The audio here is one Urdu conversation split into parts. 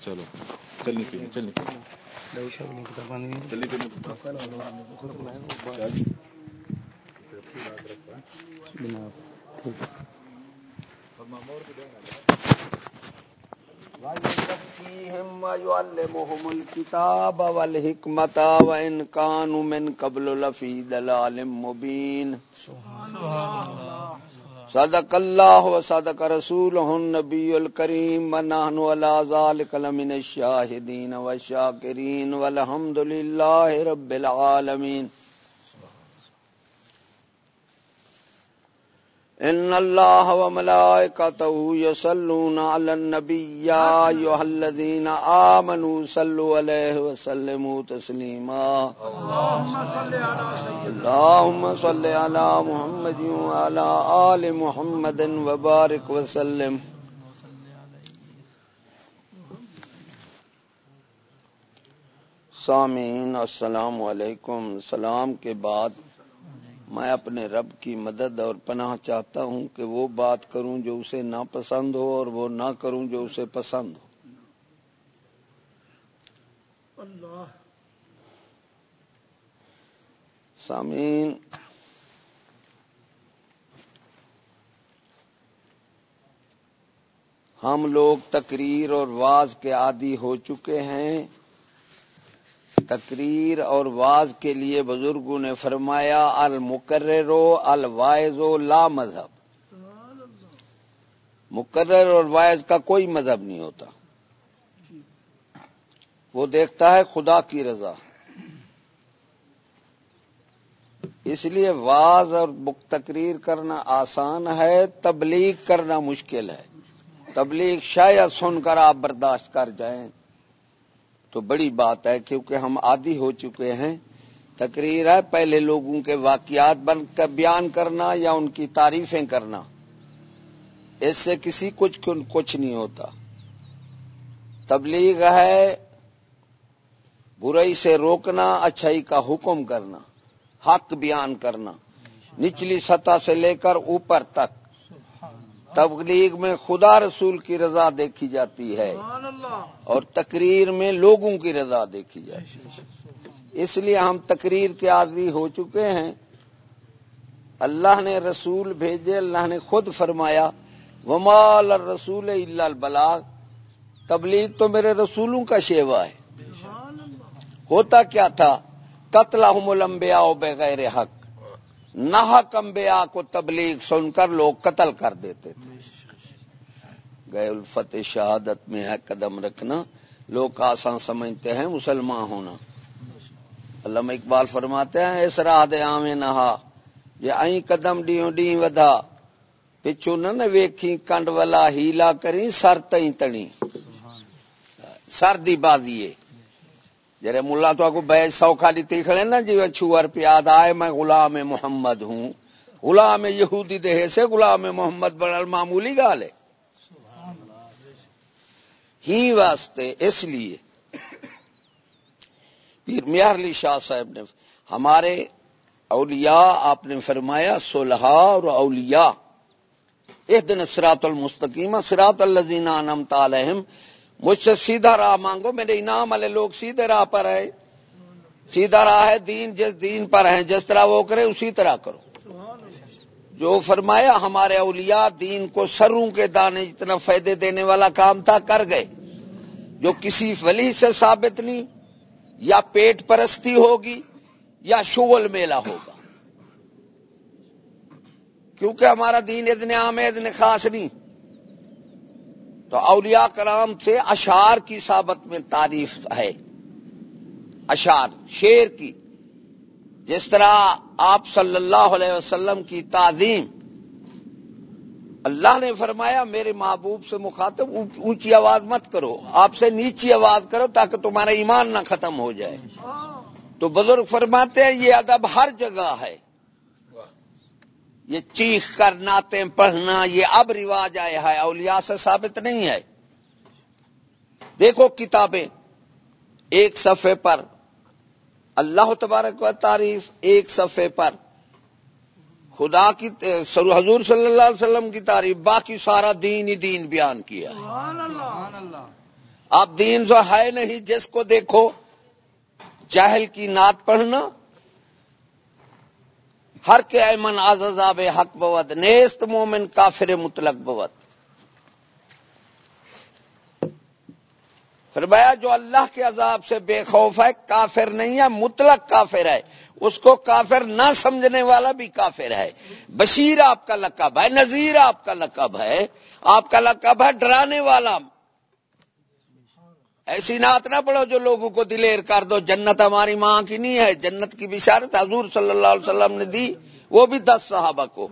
چلو، چلنی پی چلنی پی۔ ويعلمهم الكتاب والحكمة وإن كانوا من قبل لفي ضلال مبين صدق اللہ و صدق رسوله النبی الكریم و نحن على ذالک لمن الشاہدین والشاكرين والحمد لله رب العالمین ان الله وملائكته يصلون على النبي يا ايها الذين امنوا صلوا عليه وسلموا تسليما. اللهم صل على محمد وعلى ال محمد وبارك وسلم. سامعین السلام علیکم. سلام کے بعد میں اپنے رب کی مدد اور پناہ چاہتا ہوں کہ وہ بات کروں جو اسے نہ پسند ہو اور وہ نہ کروں جو اسے پسند ہو۔ اللہ۔ سامعین۔ ہم لوگ تقریر اور واز کے عادی ہو چکے ہیں۔ تقریر اور واز کے لیے بزرگوں نے فرمایا المقرر الوائز و لا مذہب۔ مقرر اور وائز کا کوئی مذہب نہیں ہوتا۔ وہ دیکھتا ہے خدا کی رضا۔ اس لیے واز اور تقریر کرنا آسان ہے، تبلیغ کرنا مشکل ہے۔ تبلیغ شاید سن کر آپ برداشت کر جائیں۔ تو بڑی بات ہے کیونکہ ہم عادی ہو چکے ہیں۔ تقریر ہے پہلے لوگوں کے واقعات بن کر بیان کرنا یا ان کی تعریفیں کرنا۔ اس سے کسی کچھ کچھ نہیں ہوتا۔ تبلیغ ہے، برائی سے روکنا، اچھائی کا حکم کرنا، حق بیان کرنا۔ نچلی سطح سے لے کر اوپر تک۔ تبلیغ میں خدا رسول کی رضا دیکھی جاتی ہے۔ اور تقریر میں لوگوں کی رضا دیکھی جاتی ہے۔ اس لیے ہم تقریر کے عادی ہو چکے ہیں۔ اللہ نے رسول بھیجے اللہ نے خود فرمایا ومال رسول اللہ البلاغ۔ تبلیغ تو میرے رسولوں کا شیوا ہے۔ ہوتا کیا تھا؟ قتل لمبیا بغیر حق۔ نہ کمبیا کو تبلیغ سن کر لوگ قتل کر دیتے تھے۔ گئے الفت شہادت میں ہے قدم رکھنا۔ لوگ آسان سمجھتے ہیں، مسلمان ہونا۔ علامہ اقبال فرماتے ہیں، اس راہ دے نہا یہ آئی قدم ڈیوں ڈی ودا۔ پچھو نہ ویکھی کنڈ والا ہیلا کری سر تئی تنی سر دی بازیے۔ جرے ملا تو کو بیج سو خالی کھڑے نا جی چھوار پیاد آئے میں غلام محمد ہوں۔ غلام یہودی دہے سے غلام محمد بڑا معمولی گال ہے۔ ہی واسطے اس لیے پیر میار علی شاہ صاحب نے ہمارے اولیاء آپ نے فرمایا سولہا اور اولیاء۔ ایک دن سراط المستقیم سراط الزین انم تعلیم مجھ سے سیدھا راہ مانگو، میرے انعام والے لوگ سیدھے راہ پر آئے سیدھا راہ ہے، دین جس دین پر ہیں، جس طرح وہ کرے اسی طرح کرو۔ جو فرمایا، ہمارے اولیاء دین کو سروں کے دانے جتنا فائدے دینے والا کام تھا، کر گئے۔ جو کسی ولی سے ثابت نہیں، یا پیٹ پرستی ہوگی، یا شغل میلہ ہوگا۔ کیونکہ ہمارا دین اتنے عام ہے، اتنے خاص نہیں۔ تو اولیاء کرام سے اشار کی ثابت میں تعریف ہے۔ اشار شیر کی۔ جس طرح آپ صلی اللہ علیہ وسلم کی تعظیم۔ اللہ نے فرمایا میرے محبوب سے مخاطب اونچی آواز مت کرو۔ آپ سے نیچی آواز کرو تاکہ تمہارا ایمان نہ ختم ہو جائے۔ تو بزرگ فرماتے ہیں یہ ادب ہر جگہ ہے۔ یہ چیخ کر نعتیں پڑھنا، یہ اب رواج آیا ہے اولیاء سے ثابت نہیں ہے۔ دیکھو کتابیں، ایک صفحے پر اللہ تبارک و تعریف ایک صفحے پر خدا کی حضور صلی اللہ علیہ وسلم کی تعریف، باقی سارا دین ہی دین بیان کیا آپ دین جو ہے نہیں، جس کو دیکھو جاہل کی نعت پڑھنا ہر کے ایمن آزاب حق بوت، نیست مومن کافر مطلق بوت۔ فرمایا، جو اللہ کے عذاب سے بے خوف ہے، کافر نہیں ہے، مطلق کافر ہے۔ اس کو کافر نہ سمجھنے والا بھی کافر ہے۔ بشیر آپ کا لقب ہے، نذیر آپ کا لقب ہے۔ آپ کا لقب ہے، ڈرانے والا۔ ایسی نعت نہ پڑھو جو لوگوں کو دلیر کر دو. جنت ہماری ماں کی نہیں ہے. جنت کی بشارت حضور صلی اللہ علیہ وسلم نے دی. وہ بھی دس صحابہ کو.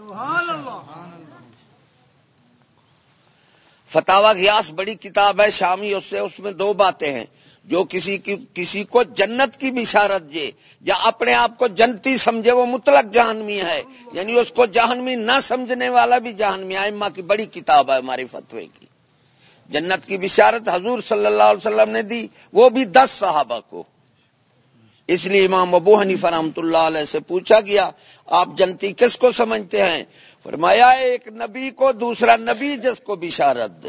فتوا گیاس بڑی کتاب ہے. شامی اس سے اس میں دو باتیں ہیں. جو کسی کی، کسی کو جنت کی بشارت دے. یا اپنے آپ کو جنتی سمجھے. وہ مطلق جہنمی ہے. یعنی اس کو جہنمی نہ سمجھنے والا بھی جہنمی ہے. ماں کی بڑی کتاب ہے ہماری فتوے کی. جنت کی بشارت حضور صلی اللہ علیہ وسلم نے دی وہ بھی دس صحابہ کو۔ اس لیے امام ابو حنی فرحمت اللہ علیہ سے پوچھا گیا آپ جنتی کس کو سمجھتے ہیں؟ فرمایا ایک نبی کو دوسرا نبی جس کو بشارت دے۔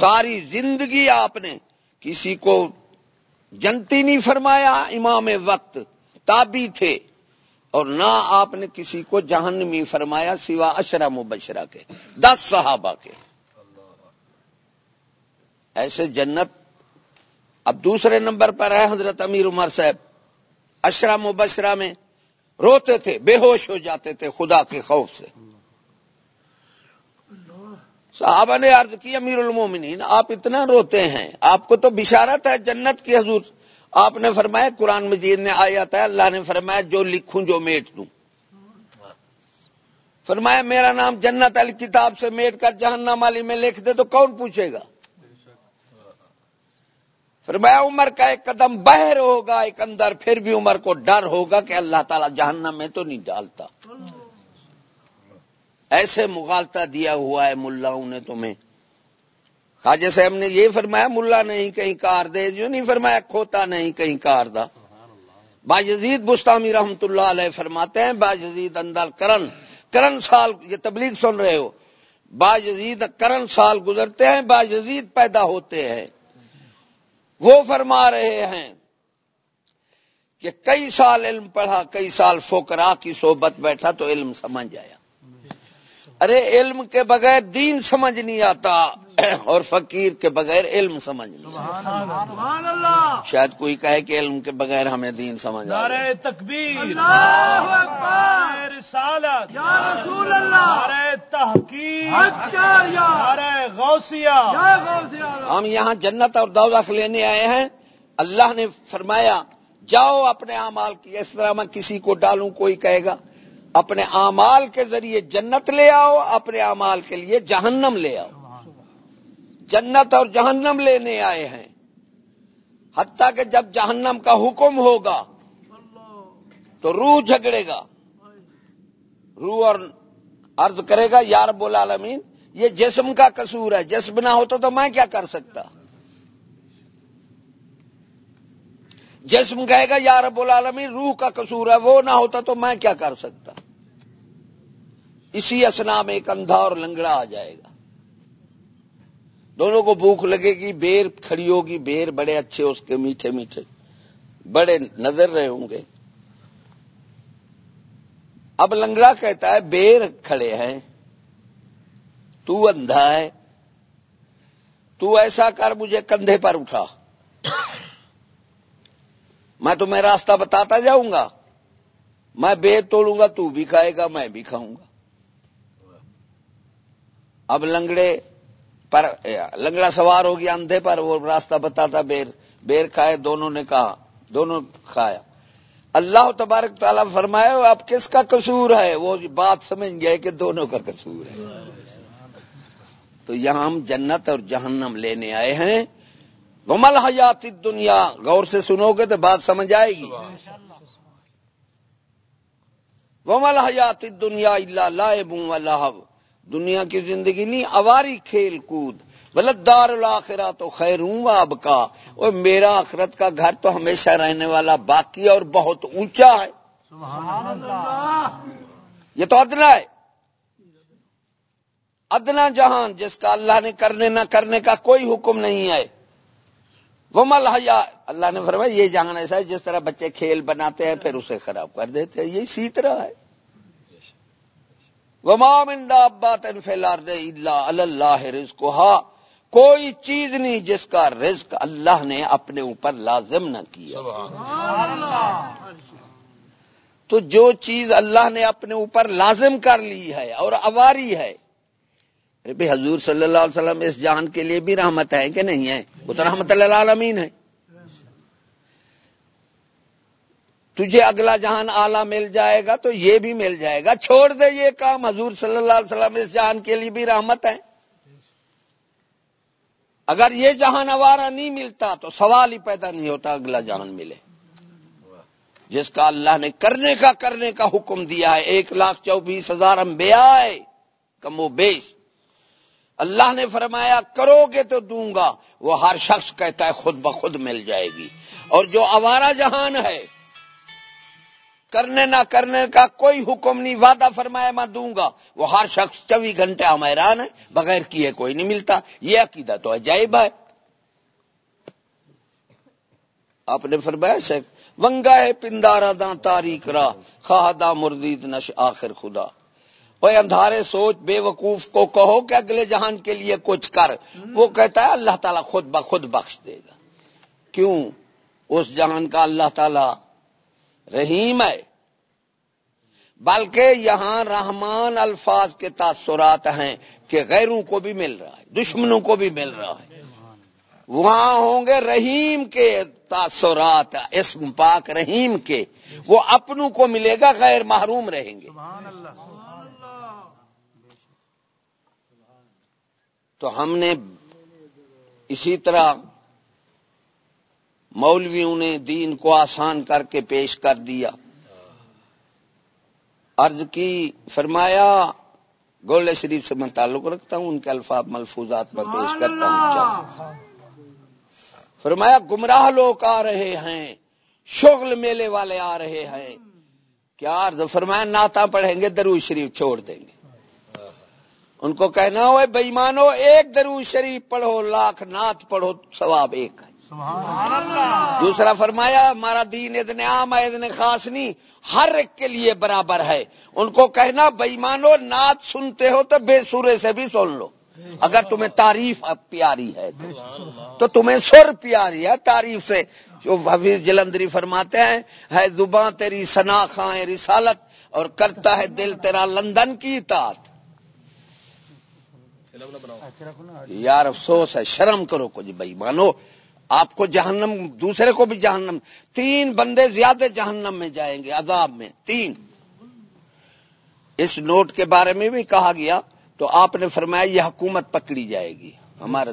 ساری زندگی آپ نے کسی کو جنتی نہیں فرمایا امام وقت تابی تھے۔ اور نہ آپ نے کسی کو جہنمی فرمایا سوا اشرا مبشرہ کے دس صحابہ کے۔ ایسے جنت اب دوسرے نمبر پر ہے حضرت امیر عمر صاحب۔ اشرا مبشرہ میں روتے تھے، بے ہوش ہو جاتے تھے خدا کے خوف سے۔ صحابہ نے عرض کی، امیر المومنین، آپ اتنا روتے ہیں، آپ کو تو بشارت ہے جنت کی حضور۔ آپ نے فرمایا، قرآن مجید نے آیا تھا اللہ نے فرمایا، جو لکھوں جو میٹ دوں۔ فرمایا، میرا نام جنت علی کتاب سے میٹ کر جہنم علی میں لکھ دے تو کون پوچھے گا؟ فرمایا عمر کا ایک قدم بہر ہوگا، ایک اندر پھر بھی عمر کو ڈر ہوگا کہ اللہ تعالی جہنم میں تو نہیں ڈالتا۔ ایسے مغالتا دیا ہوا ہے ملاؤں نے تمہیں۔ خواجہ صاحب نے یہ فرمایا، ملا نہیں کہیں کار دے، جو نہیں فرمایا، کھوتا نہیں کہیں کار دا۔ با یزید بستامی رحمت اللہ علیہ فرماتے ہیں، با یزید اندر کرن کرن سال، یہ تبلیغ سن رہے ہو۔ با یزید کرن سال گزرتے ہیں، با یزید پیدا ہوتے ہیں۔ وہ فرما رہے ہیں کہ کئی سال علم پڑھا، کئی سال فوکرا کی صحبت بیٹھا تو علم سمجھ آیا۔ ارے علم کے بغیر دین سمجھ نہیں آتا اور فقیر کے بغیر علم سمجھ نہیں آتا۔ شاید کوئی کہے کہ علم کے بغیر ہمیں دین سمجھ آتا۔ تکبیر۔ تحقیق۔ غوثیہ۔ ہم یہاں جنت اور دوزخ لینے آئے ہیں۔ اللہ نے فرمایا جاؤ اپنے اعمال کی اس طرح میں کسی کو ڈالوں کوئی کہے گا اپنے اعمال کے ذریعے جنت لے آؤ، اپنے اعمال کے لیے جہنم لے آؤ۔ جنت اور جہنم لینے آئے ہیں۔ حتیٰ کہ جب جہنم کا حکم ہوگا، تو روح جھگڑے گا۔ روح اور عرض کرے گا یار العالمین، یہ جسم کا قصور ہے۔ جسم نہ ہوتا تو میں کیا کر سکتا؟ جسم کہے گا، یا رب العالمین، روح کا قصور ہے، وہ نہ ہوتا تو میں کیا کر سکتا؟ اسی اسنا میں ایک اندھا اور لنگڑا آ جائے گا۔ دونوں کو بھوک لگے گی، بیر کھڑی ہوگی، بیر بڑے اچھے، اس کے میٹھے میٹھے۔ بڑے نظر رہے ہوں گے۔ اب لنگڑا کہتا ہے، بیر کھڑے ہیں۔ تو اندھا ہے۔ تو ایسا کر، مجھے کندھے پر اٹھا۔ میں تمہیں راستہ بتاتا جاؤں گا۔ میں بیر توڑوں گا، تو بھی کھائے گا، میں بھی کھاؤں گا۔ اب لنگڑے پر، لنگڑا سوار ہو گیا اندھے پر، وہ راستہ بتاتا بیر بیر کھائے، دونوں نے کہا، دونوں کھایا۔ اللہ تبارک تعالیٰ فرمائے، اب کس کا قصور ہے؟ وہ بات سمجھ گئے کہ دونوں کا قصور ہے۔ تو یہاں ہم جنت اور جہنم لینے آئے ہیں۔ غمل حیات دنیا غور سے سنو گے تو بات سمجھ آئے گی۔ غمل حیات دنیا اللہ لائب اللہ دنیا کی زندگی نہیں اواری کھیل کود۔ بلد دار الآخرہ تو خیر ہوں اب کا۔ اور میرا آخرت کا گھر تو ہمیشہ رہنے والا باقی اور بہت اونچا ہے۔ یہ تو ادنا ہے۔ ادنا جہان، جس کا اللہ نے کرنے نہ کرنے کا کوئی حکم نہیں ہے۔ وہ ملحیا اللہ نے فرمایا، یہ جہان ایسا ہے، جس طرح بچے کھیل بناتے ہیں، پھر اسے خراب کر دیتے ہیں۔ یہ اسی طرح ہے۔ ابات اللہ رزق ہا کوئی چیز نہیں جس کا رزق اللہ نے اپنے اوپر لازم نہ کیا۔ تو جو چیز اللہ نے اپنے اوپر لازم کر لی ہے اور اواری ہے۔ حضور صلی اللہ علیہ وسلم اس جان کے لیے بھی رحمت ہے کہ نہیں ہے؟ وہ تو رحمت اللہ عالمین ہے۔ تجھے اگلا جہان آلہ مل جائے گا تو یہ بھی مل جائے گا۔ چھوڑ دے یہ کام۔ حضور صلی اللہ علیہ وسلم اس جہان کے لیے بھی رحمت ہے اگر یہ جہان آوارہ نہیں ملتا تو سوال ہی پیدا نہیں ہوتا اگلا جہان ملے۔ جس کا اللہ نے کرنے کا کرنے کا حکم دیا ہے۔ ایک لاکھ چوبیس ہزار امبیا ہے، کم و بیش۔ اللہ نے فرمایا، کرو گے تو دوں گا۔ وہ ہر شخص کہتا ہے، خود بخود مل جائے گی۔ اور جو آوارہ جہان ہے کرنے نہ کرنے کا کوئی حکم نہیں، وعدہ فرمایا میں دوں گا۔ وہ ہر شخص چوبیس گھنٹے ہمیران ہے بغیر کیے کوئی نہیں ملتا۔ یہ عقیدہ تو عجائب ہے۔ آپ نے فرمایا شیخ، ونگا ہے پندارا دا تاریخ را، خواہ مردید نش آخر خدا۔ وہ اندھارے سوچ بے وقوف کو کہو کہ اگلے جہان کے لیے کچھ کر۔ وہ کہتا ہے اللہ تعالیٰ خود بخود بخش دے گا۔ کیوں؟ اس جہان کا اللہ تعالیٰ رحیم ہے۔ بلکہ یہاں رحمان الفاظ کے تاثرات ہیں کہ غیروں کو بھی مل رہا ہے، دشمنوں کو بھی مل رہا ہے۔ وہاں ہوں گے رحیم کے تاثرات، اسم پاک رحیم کے۔ وہ اپنوں کو ملے گا، غیر محروم رہیں گے۔ تو ہم نے اسی طرح مولویوں نے دین کو آسان کر کے پیش کر دیا۔ عرض کی فرمایا گولے شریف سے میں تعلق رکھتا ہوں ان کے الفاظ ملفوظات پر پیش کرتا ہوں فرمایا گمراہ لوگ آ رہے ہیں شغل میلے والے آ رہے ہیں۔ کیا عرض؟ فرمایا ناتا پڑھیں گے درو شریف چھوڑ دیں گے۔ ان کو کہنا ہو بےمانو ایک درو شریف پڑھو لاکھ نات پڑھو ثواب ایک۔ ہے دوسرا فرمایا، ہمارا دین اتنے عام ہے، اتنے خاص نہیں، ہر ایک کے لیے برابر ہے۔ ان کو کہنا بےمانو نعت سنتے ہو تو بے سورے سے بھی سن لو۔ اگر تمہیں تعریف پیاری ہے تو۔ تمہیں سر پیاری ہے تعریف سے۔ جو حفیظ جلندری فرماتے ہیں، ہے زباں تیری سنا خائیں رسالت اور کرتا ہے دل تیرا لندن کی اطاعت۔ یار افسوس ہے، شرم کرو کچھ، بھائی مانو۔ آپ کو جہنم، دوسرے کو بھی جہنم۔ تین بندے زیادہ جہنم میں جائیں گے، عذاب میں۔ تین۔ اس نوٹ کے بارے میں بھی کہا گیا تو آپ نے فرمایا یہ حکومت پکڑی جائے گی۔ ہمارا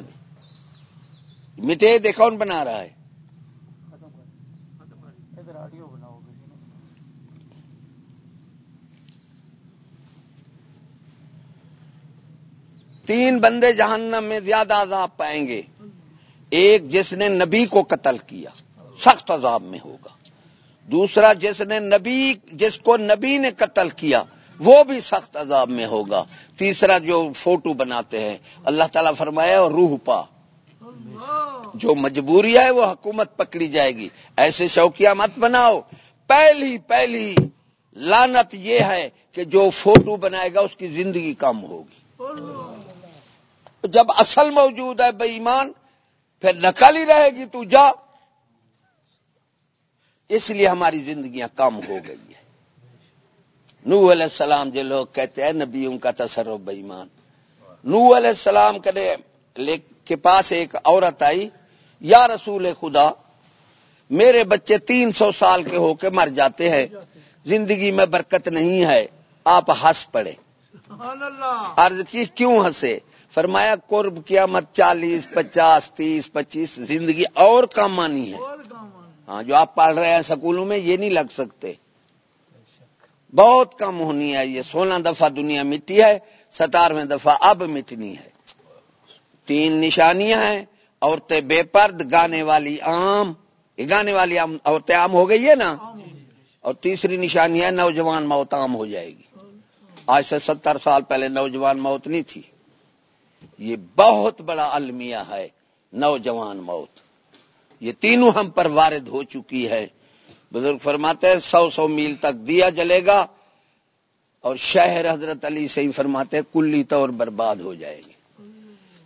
مٹے دیکھا کون بنا رہا ہے؟ تین بندے جہنم میں زیادہ عذاب پائیں گے۔ ایک جس نے نبی کو قتل کیا، سخت عذاب میں ہوگا۔ دوسرا جس نے نبی، جس کو نبی نے قتل کیا، وہ بھی سخت عذاب میں ہوگا۔ تیسرا جو فوٹو بناتے ہیں، اللہ تعالیٰ فرمایا اور روح پا۔ جو مجبوری ہے، وہ حکومت پکڑی جائے گی۔ ایسے شوقیہ مت بناؤ۔ پہلی پہلی لانت یہ ہے کہ جو فوٹو بنائے گا، اس کی زندگی کم ہوگی۔ جب اصل موجود ہے بے ایمان پھر نقل ہی رہے گی تو جا۔ اس لیے ہماری زندگیاں کم ہو گئی ہے نو علیہ السلام جو لوگ کہتے ہیں نبیوں کا تصرف بےمان نو علیہ السلام کے پاس ایک عورت آئی یا رسول خدا میرے بچے تین سو سال کے ہو کے مر جاتے ہیں زندگی میں برکت نہیں ہے آپ ہنس پڑے۔ عرض کی کیوں ہنسے؟ فرمایا قرب کیا مت چالیس پچاس تیس پچیس زندگی اور کام آنی ہے۔ ہاں جو آپ پڑھ رہے ہیں سکولوں میں یہ نہیں لگ سکتے۔ بہت کم ہونی ہے یہ سولہ دفعہ دنیا مٹی ہے ستارویں دفعہ اب مٹنی ہے۔ تین نشانیاں ہیں عورتیں بے پرد گانے والی عام۔ گانے والی عورتیں عام ہو گئی ہے نا؟ اور تیسری نشانی ہے نوجوان موت عام ہو جائے گی۔ آج سے ستر سال پہلے نوجوان موت نہیں تھی۔ یہ بہت بڑا المیہ ہے، نوجوان موت۔ یہ تینوں ہم پر وارد ہو چکی ہے۔ بزرگ فرماتے ہیں، سو سو میل تک دیا جلے گا اور شہر حضرت علی سے ہی فرماتے ہیں، کلی طور برباد ہو جائے گی۔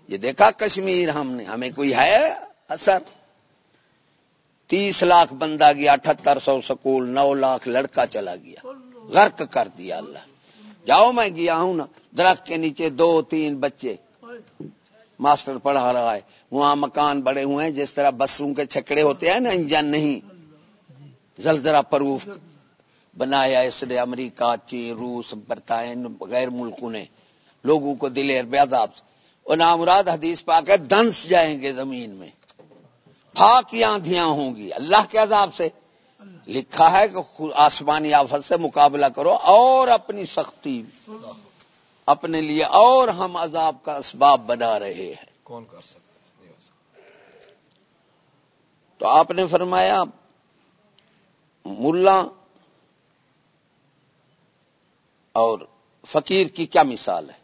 یہ دیکھا کشمیر ہم نے، ہمیں کوئی ہے اثر؟ تیس لاکھ بندہ گیا اٹھہتر سو سکول، نو لاکھ لڑکا چلا گیا۔ غرق کر دیا اللہ۔ جاؤ میں گیا ہوں نا، درخت کے نیچے دو تین بچے۔ ماسٹر پڑھا رہا ہے۔ وہاں مکان بڑے ہوئے ہیں، جس طرح بسوں کے چھکڑے ہوتے ہیں نا، انجن نہیں۔ زلزلہ پروف بنایا اس نے، امریکہ، چین، روس، برطانیہ، غیر ملکوں نے۔ لوگوں کو دلیر بیاداب اور نامراد حدیث پا کے دنس جائیں گے زمین میں۔ پھاک آندیاں ہوں گی۔ اللہ کے عذاب سے۔ لکھا ہے کہ آسمانی آفت سے مقابلہ کرو اور اپنی سختی۔ اپنے لیے اور ہم عذاب کا اسباب بنا رہے ہیں۔ کون کر سکتا تو آپ نے فرمایا ملا اور فقیر کی کیا مثال ہے؟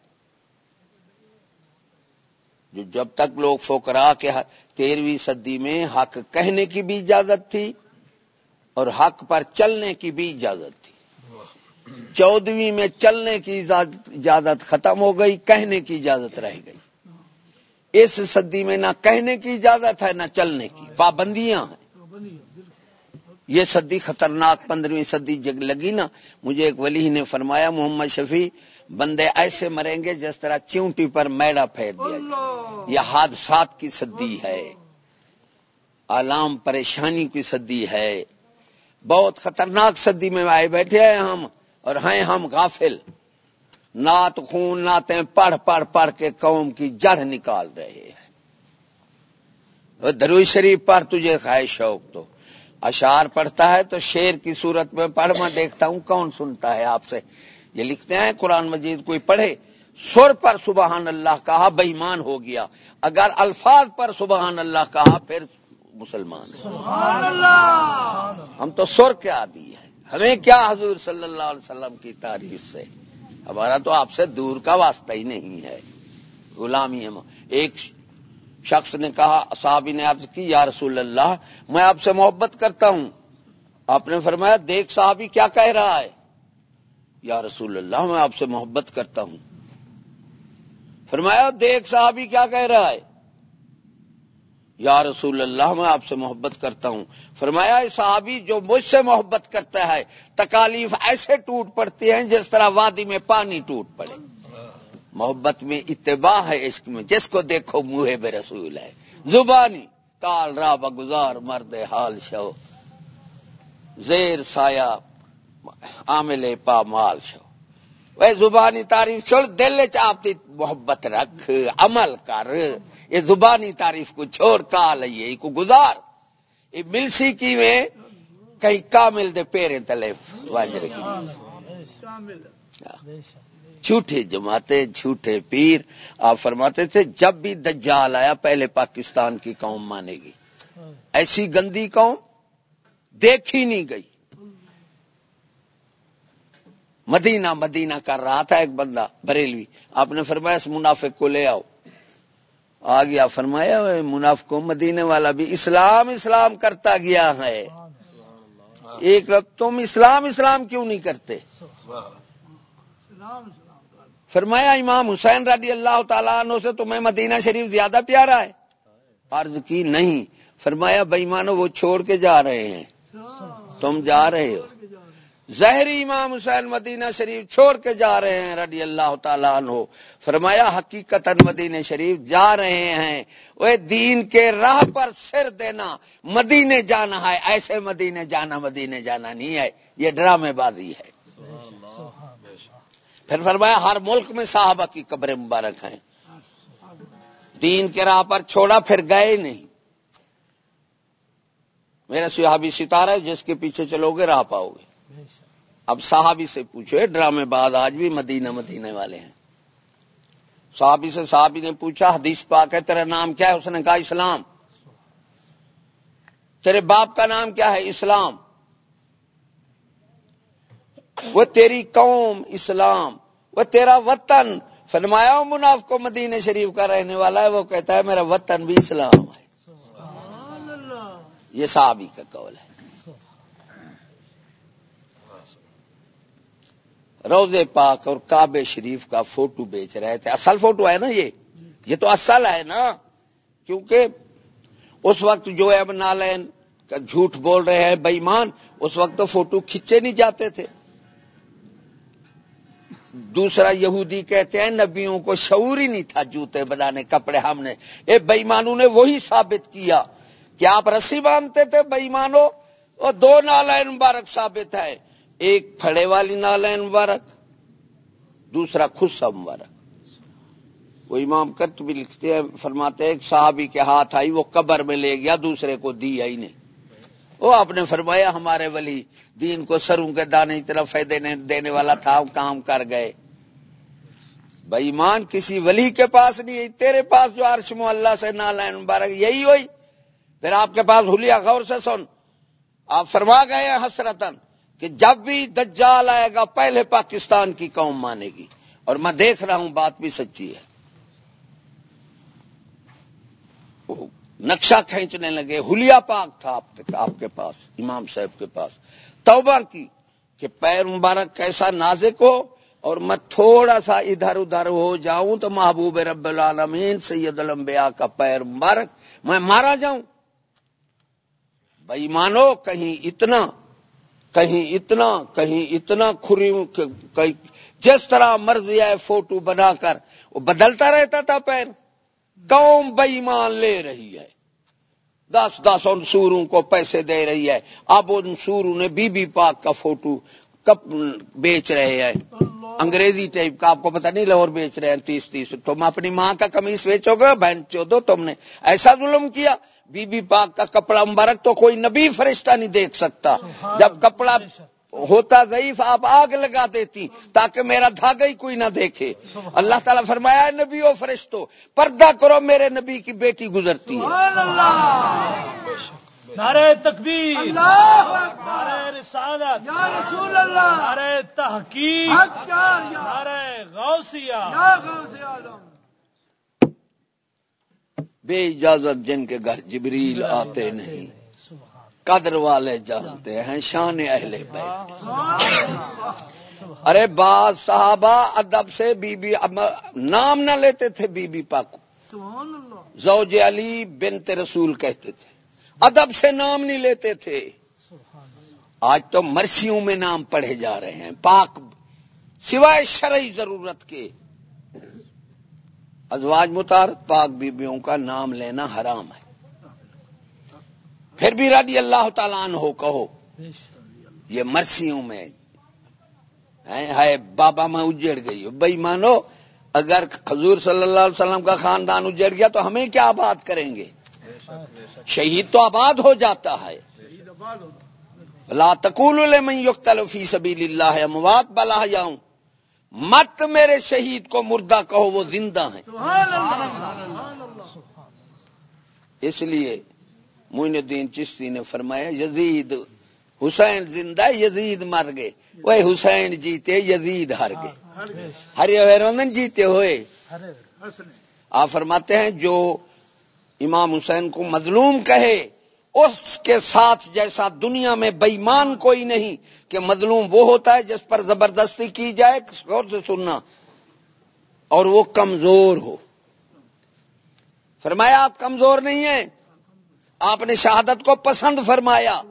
جو جب تک لوگ فوکرا کے تیرہویں صدی میں حق کہنے کی بھی اجازت تھی اور حق پر چلنے کی بھی اجازت تھی۔ چودہویں میں چلنے کی اجازت ختم ہو گئی کہنے کی اجازت رہ گئی۔ اس صدی میں نہ کہنے کی اجازت ہے نہ چلنے کی۔ پابندیاں ہیں۔ یہ صدی خطرناک پندرہویں صدی جگ لگی نا۔ مجھے ایک ولی نے فرمایا محمد شفیع بندے ایسے مریں گے جس طرح چونٹی پر میڑا پھیر دیا جائے۔ یہ حادثات کی صدی ہے۔ آلام پریشانی کی صدی ہے۔ بہت خطرناک صدی میں آئے بیٹھے ہیں ہم۔ اور ہیں ہم غافل۔ نعت خون نعتیں پڑھ پڑھ پڑھ کے قوم کی جڑ نکال رہے ہیں۔ دروئی شریف پر تجھے خواہش شوق تو۔ اشار پڑھتا ہے تو شیر کی صورت میں پڑھ میں دیکھتا ہوں کون سنتا ہے آپ سے۔ یہ لکھتے ہیں قرآن مجید کوئی پڑھے۔ سر پر سبحان اللہ کہا بےمان ہو گیا۔ اگر الفاظ پر سبحان اللہ کہا پھر مسلمان۔ سبحان اللہ! ہم تو سر کے عادی ہیں۔ ہمیں کیا حضور صلی اللہ علیہ وسلم کی تعریف سے؟ ہمارا تو آپ سے دور کا واسطہ ہی نہیں ہے۔ غلامی ہم ایک شخص نے کہا، صحابی نے عرض کی، یا رسول اللہ، میں آپ سے محبت کرتا ہوں۔ آپ نے فرمایا، دیکھ صحابی، کیا کہہ رہا ہے؟ یا رسول اللہ، میں آپ سے محبت کرتا ہوں۔ فرمایا، دیکھ صحابی، کیا کہہ رہا ہے؟ یا رسول اللہ، میں آپ سے محبت کرتا ہوں۔ فرمایا صحابی جو مجھ سے محبت کرتا ہے، تکالیف ایسے ٹوٹ پڑتی ہیں جس طرح وادی میں پانی ٹوٹ پڑے۔ محبت میں اتباع ہے عشق میں، جس کو دیکھو منہ بے رسول ہے۔ زبانی، کال را بگزار مرد حال شو۔ زیر سایہ، عامل پا مال شو۔ وہ زبانی تعریف چھوڑ دل چاپتی محبت رکھ، عمل کر۔ یہ زبانی تعریف کو چھوڑ، کال ہے کو گزار۔ یہ ملسی کی میں کہیں کامل دے پیرے تلے واجر کی۔ جھوٹے جماعتیں، جھوٹے پیر۔ آپ فرماتے تھے، جب بھی دجال آیا، پہلے پاکستان کی قوم مانے گی۔ ایسی گندی قوم دیکھی نہیں گئی۔ مدینہ مدینہ کر رہا تھا ایک بندہ، بریلوی۔ آپ نے فرمایا، اس منافق کو لے آؤ۔ آ گیا فرمایا منافق کو مدینے والا بھی اسلام اسلام کرتا گیا ہے۔ ایک وقت تم اسلام اسلام کیوں نہیں کرتے؟ فرمایا امام حسین رضی اللہ تعالیٰ عنہ سے تمہیں مدینہ شریف زیادہ پیارا ہے۔ عرض کی نہیں، فرمایا بےمانو وہ چھوڑ کے جا رہے ہیں۔ تم جا رہے ہو۔ زہری امام حسین مدینہ شریف چھوڑ کے جا رہے ہیں رضی اللہ تعالیٰ عنہ۔ فرمایا حقیقت مدینہ شریف جا رہے ہیں۔ وہ دین کے راہ پر سر دینا، مدینے جانا ہے۔ ایسے مدینے جانا مدینے جانا نہیں ہے۔ یہ ڈرامے بازی ہے۔ پھر فرمایا، ہر ملک میں صحابہ کی قبریں مبارک ہیں۔ دین کے راہ پر چھوڑا، پھر گئے نہیں۔ میرا صحابی ستارہ ہے، جس کے پیچھے چلو گے، راہ پاؤ گے۔ اب صحابی سے پوچھو ڈرامے بعد آج بھی مدینہ مدینے والے ہیں۔ صحابی سے صحابی نے پوچھا، حدیث پاک ہے، تیرا نام کیا ہے؟ اس نے کہا، اسلام۔ تیرے باپ کا نام کیا ہے؟ اسلام۔ وہ تیری قوم اسلام، وہ تیرا وطن۔ فرمایا مناف کو مدینہ شریف کا رہنے والا ہے، وہ کہتا ہے، میرا وطن بھی اسلام ہے۔ یہ صحابی کا قول ہے۔ روز پاک اور کعبے شریف کا فوٹو بیچ رہے تھے۔ اصل فوٹو ہے نا یہ؟ یہ تو اصل ہے نا۔ کیونکہ اس وقت جو ہے اب نالین کا جھوٹ بول رہے ہیں بےمان اس وقت تو فوٹو کھچے نہیں جاتے تھے۔ دوسرا یہودی کہتے ہیں، نبیوں کو شعور ہی نہیں تھا جوتے بنانے، کپڑے ہم نے۔ اے بےمانوں نے وہی ثابت کیا کہ آپ رسی باندھتے تھے بےمانو اور دو نالین مبارک ثابت ہے ایک پھڑے والی نالین مبارک، دوسرا خصا مبارک۔ وہ امام کرت بھی لکھتے ہیں، فرماتے ہیں، ایک صحابی کے ہاتھ آئی، وہ قبر میں لے گیا، دوسرے کو دی آئی نے۔ وہ آپ نے فرمایا، ہمارے ولی دین کو سروں کے دانے کی طرف دینے دینے والا تھا کام کر گئے۔ بےمان کسی ولی کے پاس نہیں ہے، تیرے پاس جو عرشم اللہ سے نالائن مبارک، یہی ہوئی۔ پھر آپ کے پاس ہولیا غور سے سن۔ آپ فرما گئے حسرتن کہ جب بھی دجال آئے گا، پہلے پاکستان کی قوم مانے گی۔ اور میں دیکھ رہا ہوں، بات بھی سچی ہے۔ نقشہ کھینچنے لگے۔ ہولیا پاک تھا آپ کے پاس، امام صاحب کے پاس۔ توبہ کی کہ پیر مبارک کیسا نازک ہو، اور میں تھوڑا سا ادھر ادھر ہو جاؤں تو محبوب رب العالمین سید الانبیاء کا پیر مبارک، میں مارا جاؤں۔ بھائی مانو، کہیں اتنا کہیں اتنا کہیں اتنا کھری جس طرح مرضی ہے فوٹو بنا کر وہ بدلتا رہتا تھا پیر۔ قوم بےمان لے رہی ہے۔ دس دس ان سوروں کو پیسے دے رہی ہے۔ اب ان سوروں نے بی بی پاک کا فوٹو کب بیچ رہے ہیں؟ انگریزی ٹائپ کا آپ کو پتہ نہیں لاہور بیچ رہے ہیں تیس تیس۔ تم اپنی ماں کا کمیز بیچو گے بہن چو دو تم نے۔ ایسا ظلم کیا۔ بی بی پاک کا کپڑا مبارک تو کوئی نبی فرشتہ نہیں دیکھ سکتا۔ جب کپڑا ہوتا ضعیف آپ آگ لگا دیتی تاکہ میرا دھاگا ہی کوئی نہ دیکھے۔ اللہ تعالیٰ فرمایا نبی و فرشتو پردہ کرو میرے نبی کی بیٹی گزرتی۔ ہے نعرہ تکبیر۔ نعرہ رسالت۔ نعرہ تحقیق۔ نعرہ غوثیہ۔ بے اجازت جن کے گھر جبریل آتے نہیں۔ قدر والے جانتے ہیں شان اہل بیت۔ ارے بعض صحابہ ادب سے بی بی نام نہ لیتے تھے بی بی پاک۔ زوج علی بنت رسول کہتے تھے۔ ادب سے نام نہیں لیتے تھے۔ آج تو مرسیوں میں نام پڑھے جا رہے ہیں۔ پاک سوائے شرعی ضرورت کے۔ ازواج متارت پاک بیبیوں کا نام لینا حرام ہے۔ پھر بھی رضی اللہ تعالیٰ عنہ ہو کہو، یہ مرسیوں میں ہے، بابا میں اجڑ گئی۔ بھائی مانو، اگر حضور صلی اللہ علیہ وسلم کا خاندان اجڑ گیا تو ہمیں کیا آباد کریں گے؟ شہید تو آباد ہو جاتا ہے۔ لا تقول من یقتل فی سبیل اللہ اموات، بلا جاؤں مت میرے شہید کو مردہ کہو وہ زندہ ہیں۔ اس لیے معین الدین چشتی نے فرمایا یزید حسین زندہ یزید مر گئے۔ وہ حسین جیتے یزید ہر گئے۔ ہر جیتے ہوئے۔ آپ فرماتے ہیں جو امام حسین کو مظلوم کہے اس کے ساتھ جیسا دنیا میں بےمان کوئی نہیں کہ مظلوم وہ ہوتا ہے جس پر زبردستی کی جائے غور سے سننا اور وہ کمزور ہو۔ فرمایا، آپ کمزور نہیں ہیں۔ آپ نے شہادت کو پسند فرمایا۔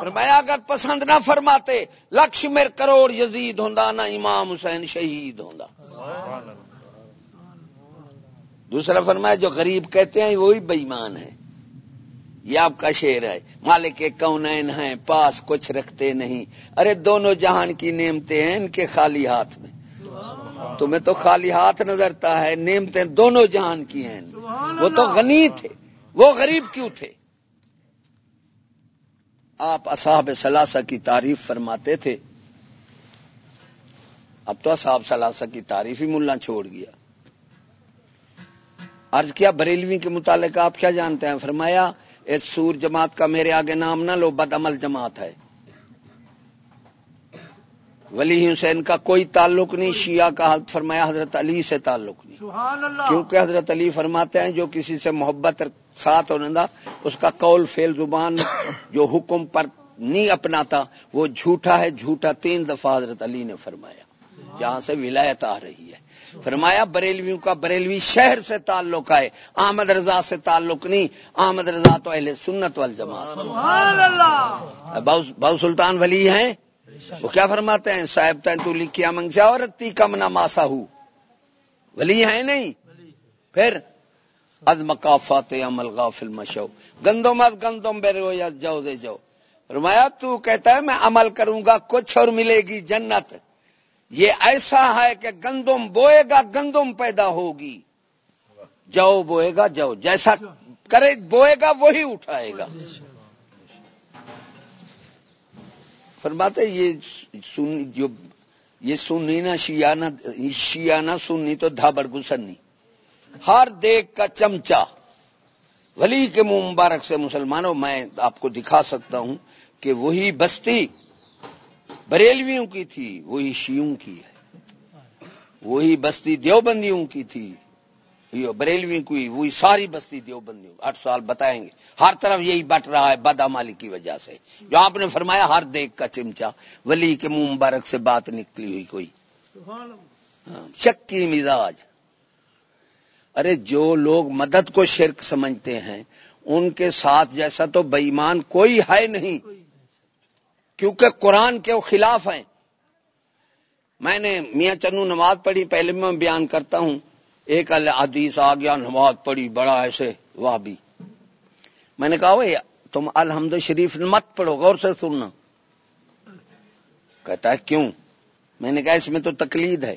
فرمایا، اگر پسند نہ فرماتے لکش میر کروڑ یزید ہوں نہ امام حسین شہید ہوں دوسرا فرمایا، جو غریب کہتے ہیں، وہی بےمان ہے یہ آپ کا شعر ہے۔ مالک کونین ہیں پاس کچھ رکھتے نہیں۔ ارے دونوں جہان کی نعمتیں ہیں ان کے خالی ہاتھ میں۔ تمہیں تو خالی ہاتھ نظرتا ہے نعمتیں دونوں جہان کی ہیں۔ وہ تو غنی تھے۔ وہ غریب کیوں تھے؟ آپ اصحاب ثلاثہ کی تعریف فرماتے تھے۔ اب تو اصحاب ثلاثہ کی تعریف ہی ملا چھوڑ گیا۔ عرض کیا بریلوی کے متعلق آپ کیا جانتے ہیں؟ فرمایا اس سور جماعت کا میرے آگے نام نہ لو بد عمل جماعت ہے۔ ولی حسین کا کوئی تعلق نہیں شیعہ کا فرمایا حضرت علی سے تعلق نہیں۔ کیونکہ حضرت علی فرماتے ہیں جو کسی سے محبت ساتھ ہونے دا اس کا قول فیل زبان جو حکم پر نہیں اپناتا وہ جھوٹا ہے جھوٹا تین دفعہ حضرت علی نے فرمایا۔ جہاں سے ولایت آ رہی ہے۔ فرمایا بریلویوں کا بریلوی شہر سے تعلق ہے احمد رضا سے تعلق نہیں احمد رضا تو اہل سنت وال جماعت بہو سلطان ولی ہیں؟ وہ کیا فرماتے ہیں؟ صاحب تین تو لکھیا منگسا اور تی کم نہ ماسا ہوں ولی ہیں نہیں؟ پھر اد مقافات عمل غافل مشو۔ گندم اد گندم بے رو یا جاؤ دے جاؤ۔ فرمایا تو کہتا ہے میں عمل کروں گا کچھ اور ملے گی جنت۔ یہ ایسا ہے کہ گندم بوئے گا، گندم پیدا ہوگی۔ جاؤ بوئے گا، جاؤ۔ جیسا کرے بوئے گا، وہی اٹھائے گا۔ فرماتے یہ سنی جو یہ سنی نا شیانہ شیانہ سنی تو دھابڑ گسنی ہر دیکھ کا چمچا۔ ولی کے منہ مبارک سے مسلمانوں، میں آپ کو دکھا سکتا ہوں کہ وہی بستی بریلویوں کی تھی، وہی شیوں کی ہے۔ وہی بستی دیوبندیوں کی تھی۔ بریلوی کی، وہی ساری بستی دیوبندیوں۔ آٹھ سال بتائیں گے۔ ہر طرف یہی بٹ رہا ہے بدامالی کی وجہ سے۔ جو آپ نے فرمایا، ہر دیکھ کا چمچا۔ ولی کے منہ مبارک سے بات نکلی ہوئی کوئی۔ ہاں، شکی مزاج۔ ارے، جو لوگ مدد کو شرک سمجھتے ہیں، ان کے ساتھ جیسا تو بےمان کوئی ہے نہیں۔ کیونکہ قرآن کے وہ خلاف ہیں۔ میں نے میاں چنو نماز پڑھی، پہلے میں بیان کرتا ہوں۔ ایک حدیث آ گیا، نماز پڑھی، بڑا ایسے وہ بھی میں نے کہا بھائی تم الحمد شریف مت پڑھو، غور سے سننا۔ کہتا ہے، کیوں؟ میں نے کہا، اس میں تو تقلید ہے۔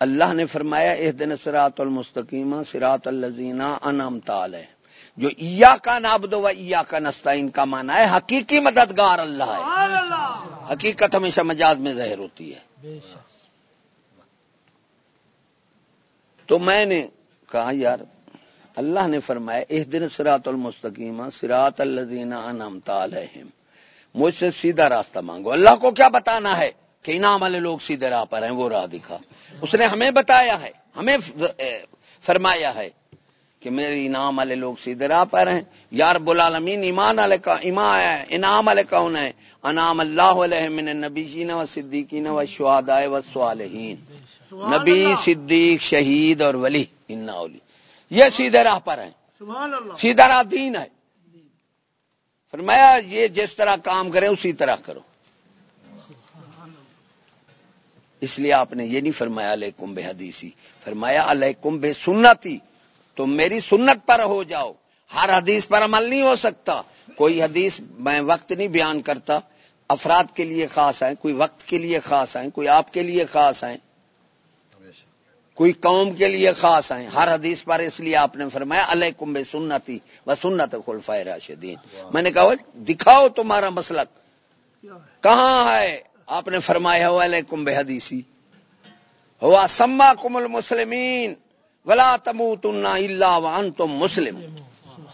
اللہ نے فرمایا اس دن سراط المستقیم سراط الزینہ انم تال ہے جو ایا کا نابد و ایا کا نستا ان کا مانا ہے حقیقی مددگار اللہ ہے۔ حقیقت ہمیشہ مجاز میں ظاہر ہوتی ہے۔ تو میں نے کہا یار اللہ نے فرمایا اس دن سراط المستقیم سراط الدین علیہم۔ مجھ سے سیدھا راستہ مانگو۔ اللہ کو کیا بتانا ہے کہ انعام والے لوگ سیدھے راہ پر ہیں وہ راہ دکھا۔ اس نے ہمیں بتایا ہے ہمیں فرمایا ہے کہ میرے انعام والے لوگ سیدھے راہ پر ہیں۔ یار بلالمین ایمان والے کا ایمان ہے انعام والے کون ہے انعام اللہ علیہ من نبی و صدیقین و شہدائے و صالحین۔ نبی صدیق شہید اور ولی ان یہ سیدھے راہ پر ہیں۔ سیدھا راہ دین ہے۔ فرمایا یہ جس طرح کام کریں اسی طرح کرو۔ اس لیے آپ نے یہ نہیں فرمایا علیہ بے حدیثی فرمایا علیہ بے سنتی تو میری سنت پر ہو جاؤ۔ ہر حدیث پر عمل نہیں ہو سکتا۔ کوئی حدیث میں وقت نہیں بیان کرتا۔ افراد کے لیے خاص ہیں، کوئی وقت کے لیے خاص ہیں، کوئی آپ کے لیے خاص ہیں۔ کوئی قوم کے لیے خاص ہیں۔ ہر حدیث پر اس لیے آپ نے فرمایا علیہ کمبے سنتی و سنت خلفۂ راشدین میں نے کہا، دکھاؤ تمہارا مسلک۔ کہاں ہے؟ آپ نے فرمایا، ہوا علیہ کمبے حدیثی ہوا سما کم المسلمین۔ ولا تمو تنا اللہ وان تم مسلم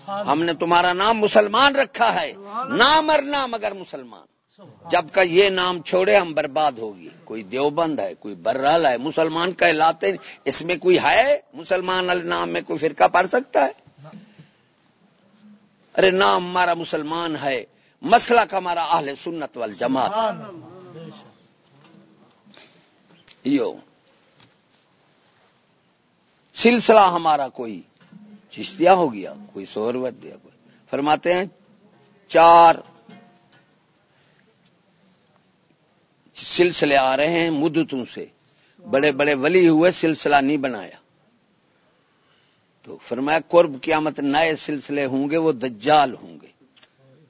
ہم نے تمہارا نام مسلمان رکھا ہے۔ نام مرنا مگر مسلمان۔ جب کا یہ نام چھوڑے ہم برباد ہوگی۔ کوئی دیوبند ہے کوئی برال ہے مسلمان کہلاتے اس میں کوئی ہے؟ مسلمان نام میں کوئی فرقہ پڑ سکتا ہے؟ ارے نام ہمارا مسلمان ہے۔ مسلک ہمارا اہل سنت وال جماعت یو۔ سلسلہ ہمارا کوئی چشتیا ہو گیا، کوئی سہروت دیا، کوئی۔ فرماتے ہیں، چار سلسلے آ رہے ہیں مدتوں سے۔ بڑے بڑے ولی ہوئے سلسلہ نہیں بنایا۔ تو فرمایا، قرب قیامت نئے سلسلے ہوں گے، وہ دجال ہوں گے۔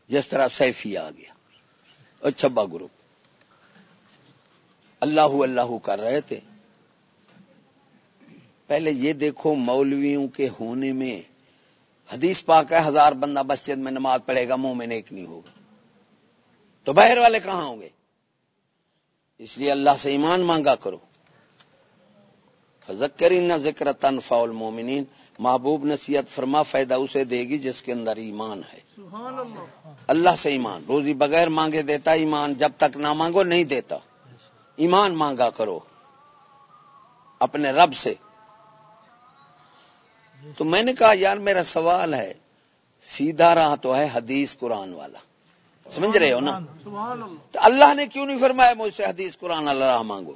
جس طرح سیفی آ گیا۔ اور چھبا گروپ۔ اللہ اللہ کر رہے تھے۔ پہلے یہ دیکھو مولویوں کے ہونے میں حدیث پاک ہے ہزار بندہ مسجد میں نماز پڑھے گا منہ میں نیک نہیں ہوگا۔ تو باہر والے کہاں ہوں گے؟ اس لیے اللہ سے ایمان مانگا کرو۔ فضکر نہ ذکر تن فاول مومنین محبوب نصیحت فرما فائدہ اسے دے گی جس کے اندر ایمان ہے۔ اللہ سے ایمان روزی بغیر مانگے دیتا ایمان جب تک نہ مانگو نہیں دیتا۔ ایمان مانگا کرو۔ اپنے رب سے۔ تو میں نے کہا یار میرا سوال ہے سیدھا رہا تو ہے حدیث قرآن والا۔ سمجھ رہے ہو نا؟ تو اللہ نے کیوں نہیں فرمایا مجھ سے حدیث قرآن اللہ راہ مانگو؟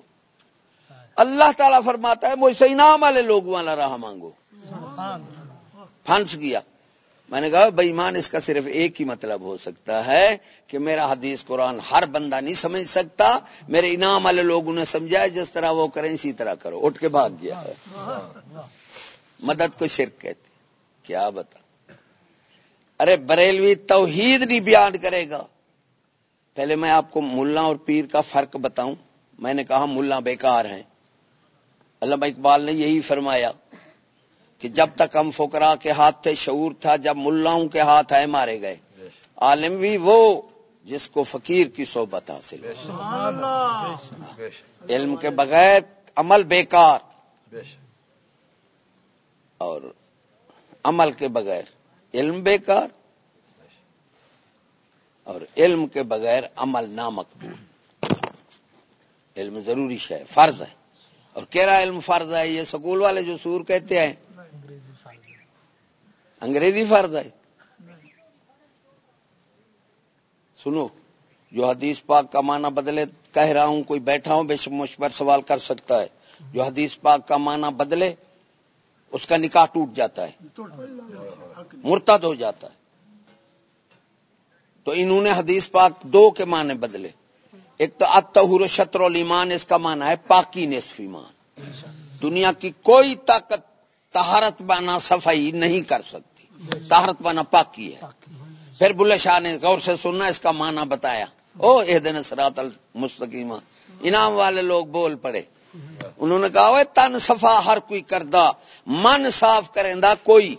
اللہ تعالیٰ فرماتا ہے مجھ سے انعام والے لوگ والا راہ مانگو۔ پھنس گیا۔ میں نے کہا بے ایمان اس کا صرف ایک ہی مطلب ہو سکتا ہے کہ میرا حدیث قرآن ہر بندہ نہیں سمجھ سکتا میرے انعام والے لوگوں نے سمجھا جس طرح وہ کریں اسی طرح کرو۔ اٹھ کے بھاگ گیا۔ ہے مدد کو شرک کہتے کیا بتا۔ ارے بریلوی توحید نہیں بیان کرے گا۔ پہلے میں آپ کو ملا اور پیر کا فرق بتاؤں۔ میں نے کہا ملا بیکار ہیں۔ علامہ اقبال نے یہی فرمایا کہ جب تک ہم فکرا کے ہاتھ تھے شعور تھا جب ملاؤں کے ہاتھ آئے مارے گئے۔ عالم بھی وہ جس کو فقیر کی صحبت حاصل علم کے بغیر عمل بیکار۔ اور عمل کے بغیر، علم بیکار اور علم کے بغیر عمل نامقبول۔ علم ضروری ہے فرض ہے۔ اور کہہ علم فرض ہے؟ یہ سکول والے جو سور کہتے ہیں۔ انگریزی فرض ہے۔ سنو، جو حدیث پاک کا معنی بدلے، کہہ رہا ہوں، کوئی بیٹھا ہوں، بے مجھ پر سوال کر سکتا ہے۔ جو حدیث پاک کا معنی بدلے اس کا نکاح ٹوٹ جاتا ہے۔ مرتد ہو جاتا ہے۔ تو انہوں نے حدیث پاک دو کے معنی بدلے۔ ایک تو اتہور شطر المان اس کا معنی ہے پاکی نصف ایمان۔ دنیا کی کوئی طاقت تہارت بانا صفائی نہیں کر سکتی۔ تہارت بانا پاکی ہے۔ پھر بلے شاہ نے غور سے سننا، اس کا معنی بتایا۔ او اے دن سرات المستقیمہ۔ انعام والے لوگ بول پڑے۔ انہوں نے کہا تن صفا ہر کوئی کردہ من صاف کریں دا کوئی؟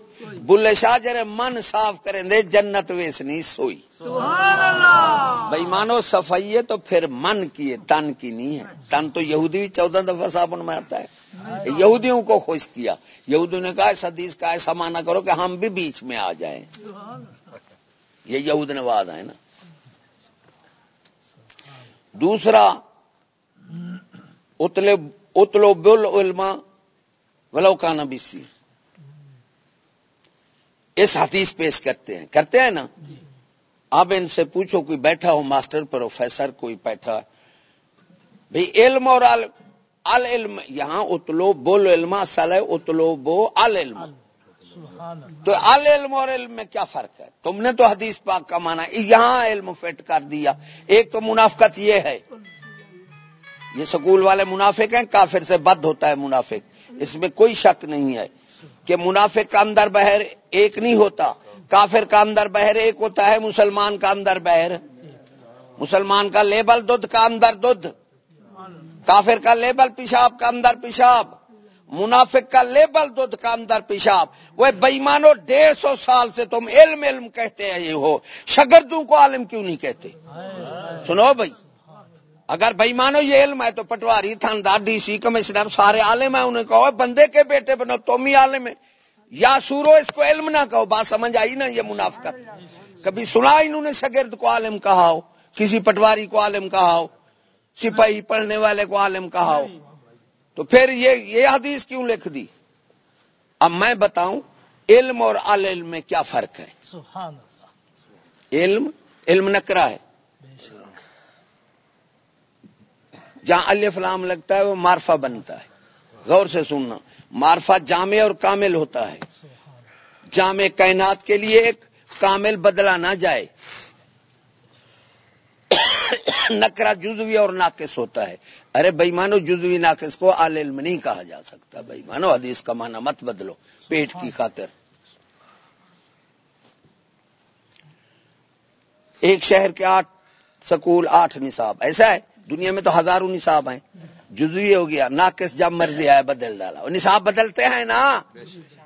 بلے شاہ جرے من صاف کریں دے جنت ویسنی سوئی۔ بھائی مانو صفائی ہے تو پھر من کی ہے تن کی نہیں ہے۔ تن تو یہودی بھی چودہ دفعہ صابن مارتا ہے۔ یہودیوں کو خوش کیا۔ یہودیوں نے کہا حدیث کا ایسا مانا کرو کہ ہم بھی بیچ میں آ جائیں۔ یہ یہود نواز ہے نا۔ دوسرا اتلو بل علما ولو کانا بیسی اس حدیث پیش کرتے ہیں۔ کرتے ہیں نا؟ اب ان سے پوچھو کوئی بیٹھا ہو ماسٹر پروفیسر کوئی بیٹھا۔ بھائی علم اور ال علم یہاں اتلو بول علما سل ہے اتلو بو ال علم تو ال علم اور علم میں کیا فرق ہے؟ تم نے تو حدیث پاک کا مانا یہاں علم فٹ کر دیا۔ ایک تو منافقت یہ ہے۔ یہ سکول والے منافق ہیں، کافر سے بد ہوتا ہے منافق۔ اس میں کوئی شک نہیں ہے کہ منافق کا اندر بہر ایک نہیں ہوتا۔ کافر کا اندر بہر ایک ہوتا ہے، مسلمان کا اندر بہر۔ مسلمان کا لیبل دودھ کا اندر دودھ۔ کافر کا لیبل پیشاب کا اندر پیشاب۔ منافق کا لیبل دودھ کا اندر پیشاب۔ وہ بےمانو ڈیڑھ سو سال سے تم علم علم کہتے ہیں یہ ہو۔ شگردوں کو عالم کیوں نہیں کہتے؟ سنو بھائی۔ اگر بھائی مانو یہ علم ہے تو پٹواری تھاندار ڈی سی کمشنر سارے عالم ہیں انہیں کہو بندے کے بیٹے بنو تم ہی عالم ہے یا سورو اس کو علم نہ کہو بات سمجھ آئی نا یہ منافقت۔ کبھی سنا انہوں نے شگرد کو عالم کہا ہو کسی پٹواری کو عالم کہا ہو سپاہی پڑھنے والے کو عالم کہا ہو۔ تو پھر یہ یہ حدیث کیوں لکھ دی؟ اب میں بتاؤں علم اور علم میں کیا فرق ہے؟ علم علم نکرا ہے۔ جہاں الفلام لگتا ہے وہ مارفا بنتا ہے۔ غور سے سننا مارفا جامع اور کامل ہوتا ہے۔ جامع کائنات کے لیے ایک کامل بدلا نہ جائے۔ نکرا جزوی اور ناقص ہوتا ہے۔ ارے بھائی مانو جزوی ناقص کو آل علم نہیں کہا جا سکتا۔ بھائی مانو حدیث کا مانا مت بدلو۔ پیٹ کی خاطر۔ ایک شہر کے آٹھ سکول، آٹھ نصاب۔ ایسا ہے۔ دنیا میں تو ہزاروں نصاب ہیں۔ جزوی ہو گیا، ناقص جب مرضی آئے بدل ڈالا۔ نصاب بدلتے ہیں نا۔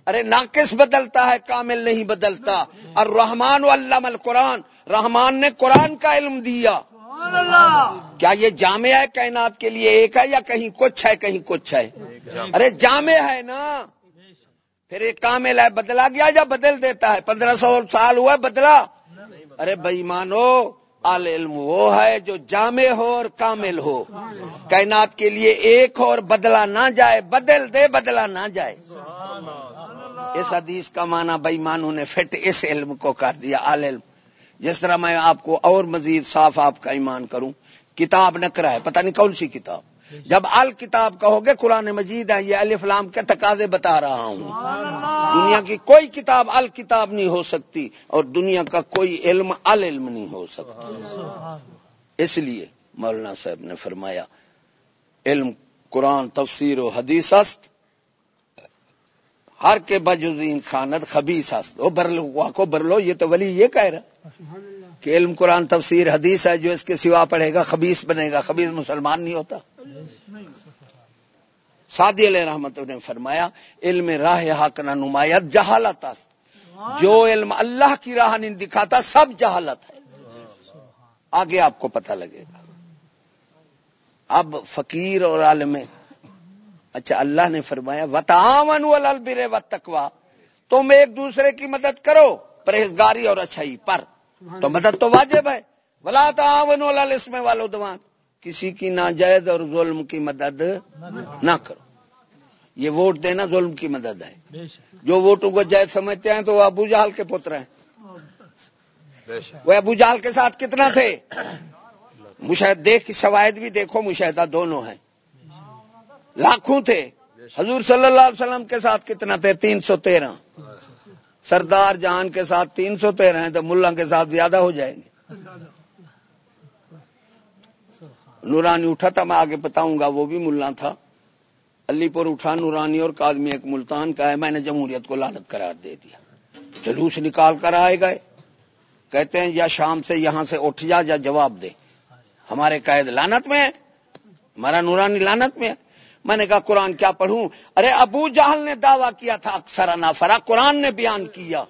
ارے ناقص بدلتا ہے، کامل نہیں بدلتا۔ اور رحمان و علام القرآن۔ رحمان نے قرآن کا علم دیا۔ کیا یہ جامع ہے کائنات کے لیے ایک ہے یا کہیں کچھ ہے، کہیں کچھ ہے؟ ارے جامع ہے نا۔ پھر ایک کامل ہے، بدلا گیا یا بدل دیتا ہے؟ پندرہ سو سال ہوا، بدلا۔ ارے بھائی العلم علم وہ ہے جو جامع ہو اور کامل ہو۔ کائنات کے لیے ایک ہو اور بدلا نہ جائے، بدل دے بدلا نہ جائے۔ اس حدیث کا معنی بھائی نے فٹ اس علم کو کر دیا آل علم جس طرح میں آپ کو اور مزید صاف آپ کا ایمان کروں، کتاب نکرا ہے، پتہ نہیں کون سی کتاب۔ جب ال کتاب کہو گے قرآن مجید ہے یہ الفلام کے تقاضے بتا رہا ہوں۔ دنیا کی کوئی کتاب ال کتاب نہیں ہو سکتی اور دنیا کا کوئی علم ال علم نہیں ہو سکتا۔ اس لیے مولانا صاحب نے فرمایا علم قرآن تفسیر و حدیث است۔ ہر کے بجدین خانت خبیص است۔ وہ برلو کو برلو یہ تو ولی یہ کہہ رہا۔ کہ علم قرآن تفسیر حدیث ہے جو اس کے سوا پڑھے گا خبیص بنے گا۔ خبیص مسلمان نہیں ہوتا۔ سادی علیہ رحمت نے فرمایا، علم راہ حق نہ نمایت جہالت جو علم اللہ کی راہ نہیں دکھاتا، سب جہالت ہے۔ آگے آپ کو پتہ لگے گا۔ اب فقیر اور عالم اچھا اللہ نے فرمایا، وتعاون البر و تکوا تم ایک دوسرے کی مدد کرو، پرہیزگاری اور اچھائی پر۔ تو مدد تو واجب ہے۔ ولا تعاون الاسم والعدوان۔ کسی کی ناجائز اور ظلم کی مدد نہ کرو۔ یہ ووٹ دینا ظلم کی مدد ہے۔ جو ووٹوں کو جائز سمجھتے ہیں تو وہ ابو جہال کے پتر ہیں۔ وہ ابو جہال کے ساتھ کتنا تھے؟ مشاہد دیکھ شواہد بھی دیکھو مشاہدہ دونوں ہیں۔ لاکھوں تھے۔ حضور صلی اللہ علیہ وسلم کے ساتھ کتنا تھے؟ تین سو تیرہ۔ سردار جہان کے ساتھ تین سو تیرہ ہیں تو ملا کے ساتھ زیادہ ہو جائیں گے۔ نورانی اٹھا تھا، میں آگے بتاؤں گا، وہ بھی ملا تھا۔ علی پور اٹھا، نورانی اور کادمی ایک ملتان کا ہے، میں نے جمہوریت کو لانت قرار دے دیا۔ جلوس نکال کر آئے گئے۔ کہتے ہیں، یا شام سے یہاں سے اٹھ جا، یا جواب دے۔ ہمارے قائد لانت میں ہے ہمارا نورانی لانت میں ہے میں نے کہا، قرآن کیا پڑھوں؟ ارے، ابو جہل نے دعویٰ کیا تھا اکثر نافرا، قرآن نے بیان کیا۔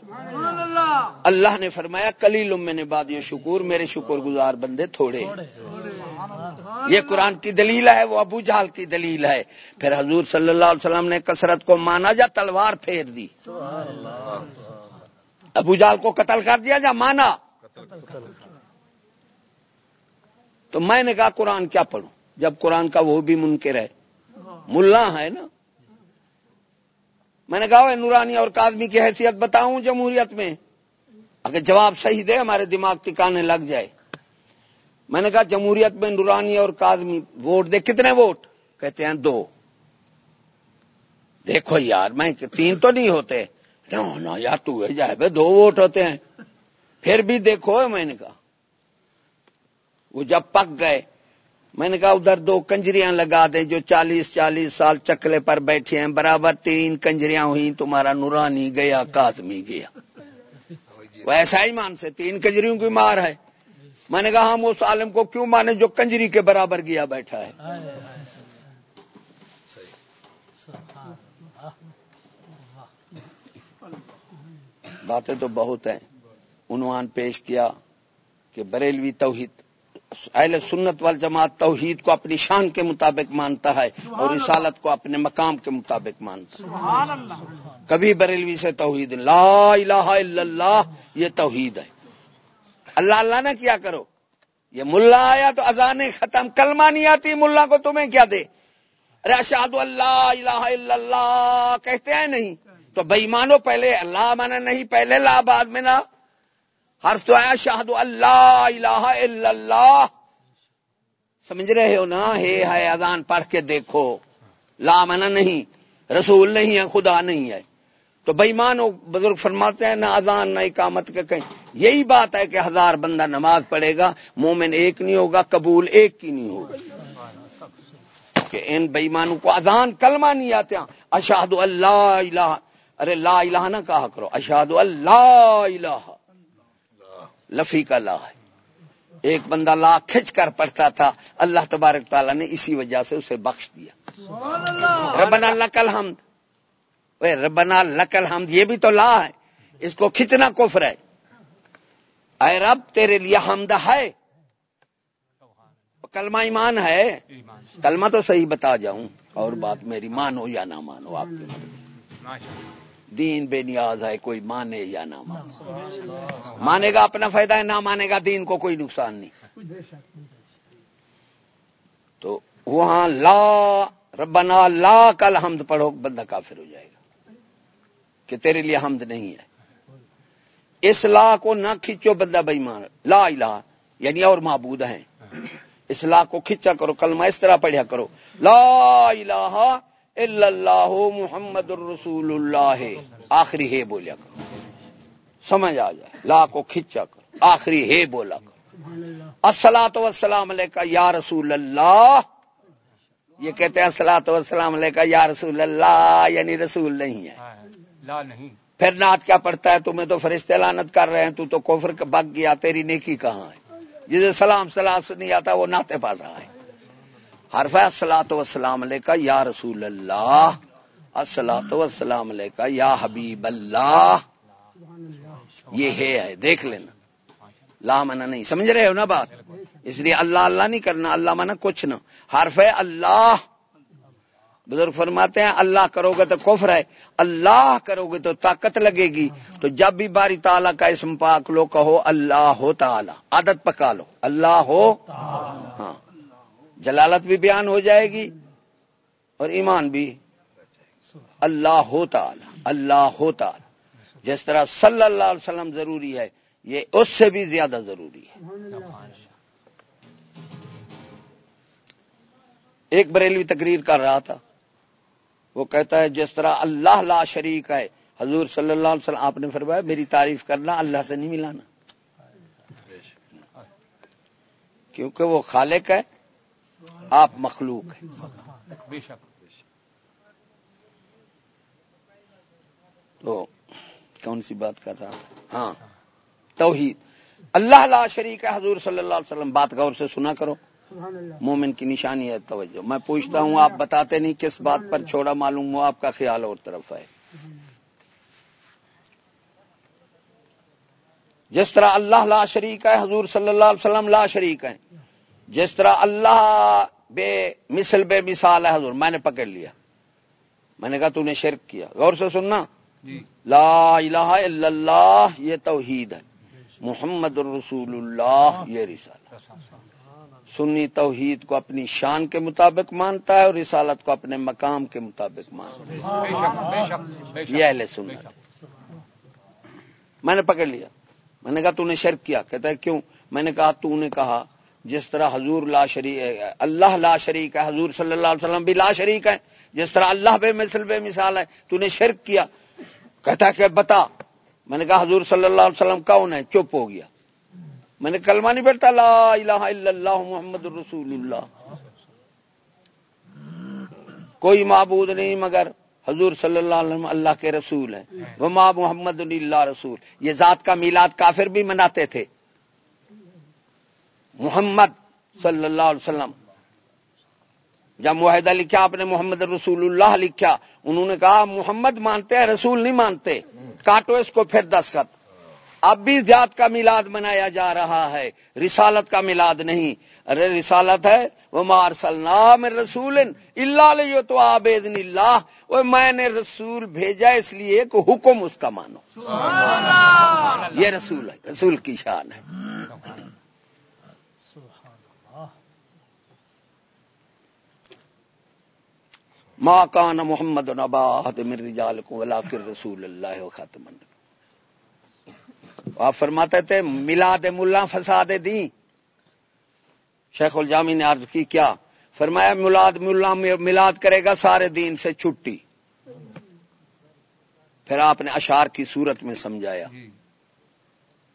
اللہ نے فرمایا کلیل میں نے بادی شکور، میرے شکر گزار بندے تھوڑے یہ قرآن کی دلیل ہے، وہ ابو جہل کی دلیل ہے۔ پھر حضور صلی اللہ علیہ وسلم نے کثرت کو مانا جا، تلوار پھیر دی۔ ابو جہل کو قتل کر دیا جا، مانا۔ تو میں نے کہا، قرآن کیا پڑھوں؟ جب قرآن کا وہ بھی منکر ہے۔ ملا ہے نا۔ میں نے کہا نورانی اور کادمی کی حیثیت بتاؤں جمہوریت میں۔ اگر جواب صحیح دے، ہمارے دماغ ٹکانے لگ جائے۔ میں نے کہا جمہوریت میں نورانی اور کادمی ووٹ دے کتنے ووٹ؟ کہتے ہیں دو۔ دیکھو یار، میں تین تو نہیں ہوتے۔ نا یار تو جائے دو ووٹ ہوتے ہیں۔ پھر بھی دیکھو میں نے کہا۔ وہ جب پک گئے، میں نے کہا ادھر دو کنجریاں لگا دیں، جو چالیس چالیس سال چکلے پر بیٹھے ہیں۔ برابر تین کنجریاں ہوئی تمہارا نورانی گیا کادمی گیا۔ وہ ایسا ہی مان سے، تین کنجریوں کی مار ہے۔ میں نے کہا ہم اس عالم کو کیوں مانے جو کنجری کے برابر گیا بیٹھا ہے؟ باتیں تو بہت ہیں۔ عنوان پیش کیا کہ بریلوی توحید اہل سنت وال جماعت توحید کو اپنی شان کے مطابق مانتا ہے اور رسالت کو اپنے مقام کے مطابق مانتا ہے۔ کبھی بریلوی سے توحید لا الہ الا اللہ یہ توحید ہے۔ اللہ اللہ نہ کیا کرو۔ یہ ملا آیا تو اذان ختم، کلمہ نہیں آتی، ملا کو تمہیں کیا دے؟ ارے اشاد اللہ الہ الا اللہ، کہتے ہیں نہیں۔ تو بھائی مانو، پہلے اللہ مانا نہیں، پہلے لا بعد میں نہ حرف تو آیا شاہد اللہ الہ الا اللہ۔ سمجھ رہے ہو نا؟ ہے ہے اذان پڑھ کے دیکھو۔ لا منا نہیں، رسول نہیں ہے، خدا نہیں ہے۔ تو بھائی مانو، بزرگ فرماتے ہیں، نہ اذان، نہ اقامت کے کہیں۔ یہی بات ہے کہ ہزار بندہ نماز پڑھے گا، مومن ایک نہیں ہوگا، قبول ایک کی نہیں ہوگا۔ کہ ان بےمانوں کو اذان کلمہ نہیں آتے اشاد اللہ الہ، ارے لا الہ نہ کہا کرو اشاد اللہ الہ۔ لفی کا لا ہے۔ ایک بندہ لا کھچ کر پڑھتا تھا، اللہ تبارک تعالیٰ نے اسی وجہ سے اسے بخش دیا۔ ربنا لکل حمد ربنا لکل حمد یہ بھی تو لا ہے۔ اس کو کھچنا کفر ہے۔ اے رب، تیرے لیے حمد ہے۔ کلمہ ایمان ہے۔ کلمہ تو صحیح بتا جاؤں۔ اور بات میری مانو یا نہ مانو، آپ دین بے نیاز ہے، کوئی مانے یا نہ مانے۔ مانے گا اپنا فائدہ ہے، نہ مانے گا دین کو کوئی نقصان نہیں۔ تو وہاں لا، ربنا لا، کل حمد پڑھو، بندہ کافر ہو جائے گا۔ کہ تیرے لیے حمد نہیں ہے۔ اس کو نہ کھینچو، بندہ بےمان لا الہ یعنی اور معبود ہیں۔ اس لا کو کھینچا کرو، کلمہ اس طرح پڑھیا کرو۔ لا الہ الا اللہ محمد الرسول اللہ۔ آخری ہے بولیا کرو۔ سمجھ آ جائے۔ لا کو کھینچا کرو۔ آخری ہے بولا کرو۔ السلاۃ وسلام علیہ کا یا رسول اللہ۔ یہ کہتے ہیں السلاۃ وسلام علیہ کا یا رسول اللہ یعنی رسول نہیں ہے۔ ہاں، لا نہیں۔ پھر نعت کیا پڑھتا ہے؟ تمہیں تو فرشتے لانت کر رہے ہیں، تو تو کوفر بگ گیا، تیری نیکی کہاں ہے؟ جسے سلام سلام سے نہیں آتا، وہ نعتیں پڑھ رہا ہے۔ حرف السلاۃ وسلام علیہ کا یا رسول اللہ۔ السلاۃ وسلام علیہ کا یا حبیب اللہ۔ یہ ہے دیکھ لینا۔ لا منا نہیں، سمجھ رہے ہو نا بات؟ اس لیے اللہ اللہ نہیں کرنا، اللہ منا کچھ نہ۔ حرف ہے اللہ بزرگ فرماتے ہیں، اللہ کرو گے تو کفر ہے، اللہ کرو گے تو طاقت لگے گی۔ تو جب بھی باری تعالیٰ کا اسم پاک لو، کہو اللہ ہو تعالی۔ عادت پکا لو۔ اللہ ہو۔ ہاں۔ جلالت بھی بیان ہو جائے گی اور ایمان بھی۔ اللہ ہو تعالی۔ اللہ ہو تعالی۔ جس طرح صلی اللہ علیہ وسلم ضروری ہے، یہ اس سے بھی زیادہ ضروری ہے۔ ایک بریلوی تقریر کر رہا تھا۔ وہ کہتا ہے جس طرح اللہ لا شریک ہے، حضور صلی اللہ علیہ وسلم، آپ نے فرمایا میری تعریف کرنا اللہ سے نہیں ملانا۔ کیونکہ وہ خالق ہے، آپ مخلوق ہیں۔ تو کون سی بات کر رہا ہاں توحید۔ اللہ لا شریک ہے، حضور صلی اللہ علیہ وسلم، بات غور سے سنا کرو۔ مومن کی نشانی ہے توجہ. میں پوچھتا ہوں آپ بتاتے نہیں کس بات پر چھوڑا معلوم ہو آپ کا خیال اور طرف ہے جس طرح اللہ لا شریک ہے حضور صلی اللہ علیہ وسلم لا شریک ہے جس طرح اللہ بے مثل بے مثال ہے حضور. میں نے پکڑ لیا. میں نے کہا تو نے شرک کیا. غور سے سننا. لا الہ الا اللہ یہ توحید ہے. محمد الرسول اللہ یہ رسالہ. سنی توحید کو اپنی شان کے مطابق مانتا ہے اور رسالت کو اپنے مقام کے مطابق مانتا ہے۔ یہ اہل سنت۔ میں نے پکڑ لیا۔ میں نے کہا تو نے شرک کیا؟ کہتا ہے کیوں؟ میں نے کہا تو نے کہا جس طرح حضور لا شریک اللہ لا شریک ہے حضور صلی اللہ علیہ وسلم بھی لا شریک ہے جس طرح اللہ بے مثل بے مثال ہے تو نے شرک کیا؟ کہتا ہے کہ بتا۔ میں نے کہا حضور صلی اللہ علیہ وسلم کون ہے؟ چپ ہو گیا۔ میں نے کلمہ نہیں پڑھتا، لا الہ الا اللہ محمد الرسول اللہ کوئی معبود نہیں، مگر حضور صلی اللہ علیہ وسلم اللہ کے رسول ہیں۔ وہ ماں محمد اللہ رسول۔ یہ ذات کا میلاد کافر بھی مناتے تھے۔ محمد صلی اللہ علیہ وسلم۔ جب معاہدہ لکھا، آپ نے محمد رسول اللہ لکھا، انہوں نے کہا، محمد مانتے ہیں، رسول نہیں مانتے۔ کاٹو اس کو پھر دستخط اب بھی ذات کا میلاد منایا جا رہا ہے رسالت کا میلاد نہیں ارے رسالت ہے وہ مار سلام رسول اللہ تو آبید اللہ وہ میں نے رسول بھیجا اس لیے کہ حکم اس کا مانو۔ یہ رسول ہے رسول کی شان ہے۔ ماں کان محمد نبا من رجالکم ولکن رسول اللہ و خاتم آپ فرماتے تھے ملاد ملا فساد دی شیخ الجامی نے عرض کی کیا؟ فرمایا ملاد ملا ملاد کرے گا سارے دین سے چھٹی۔ پھر آپ نے اشار کی صورت میں سمجھایا۔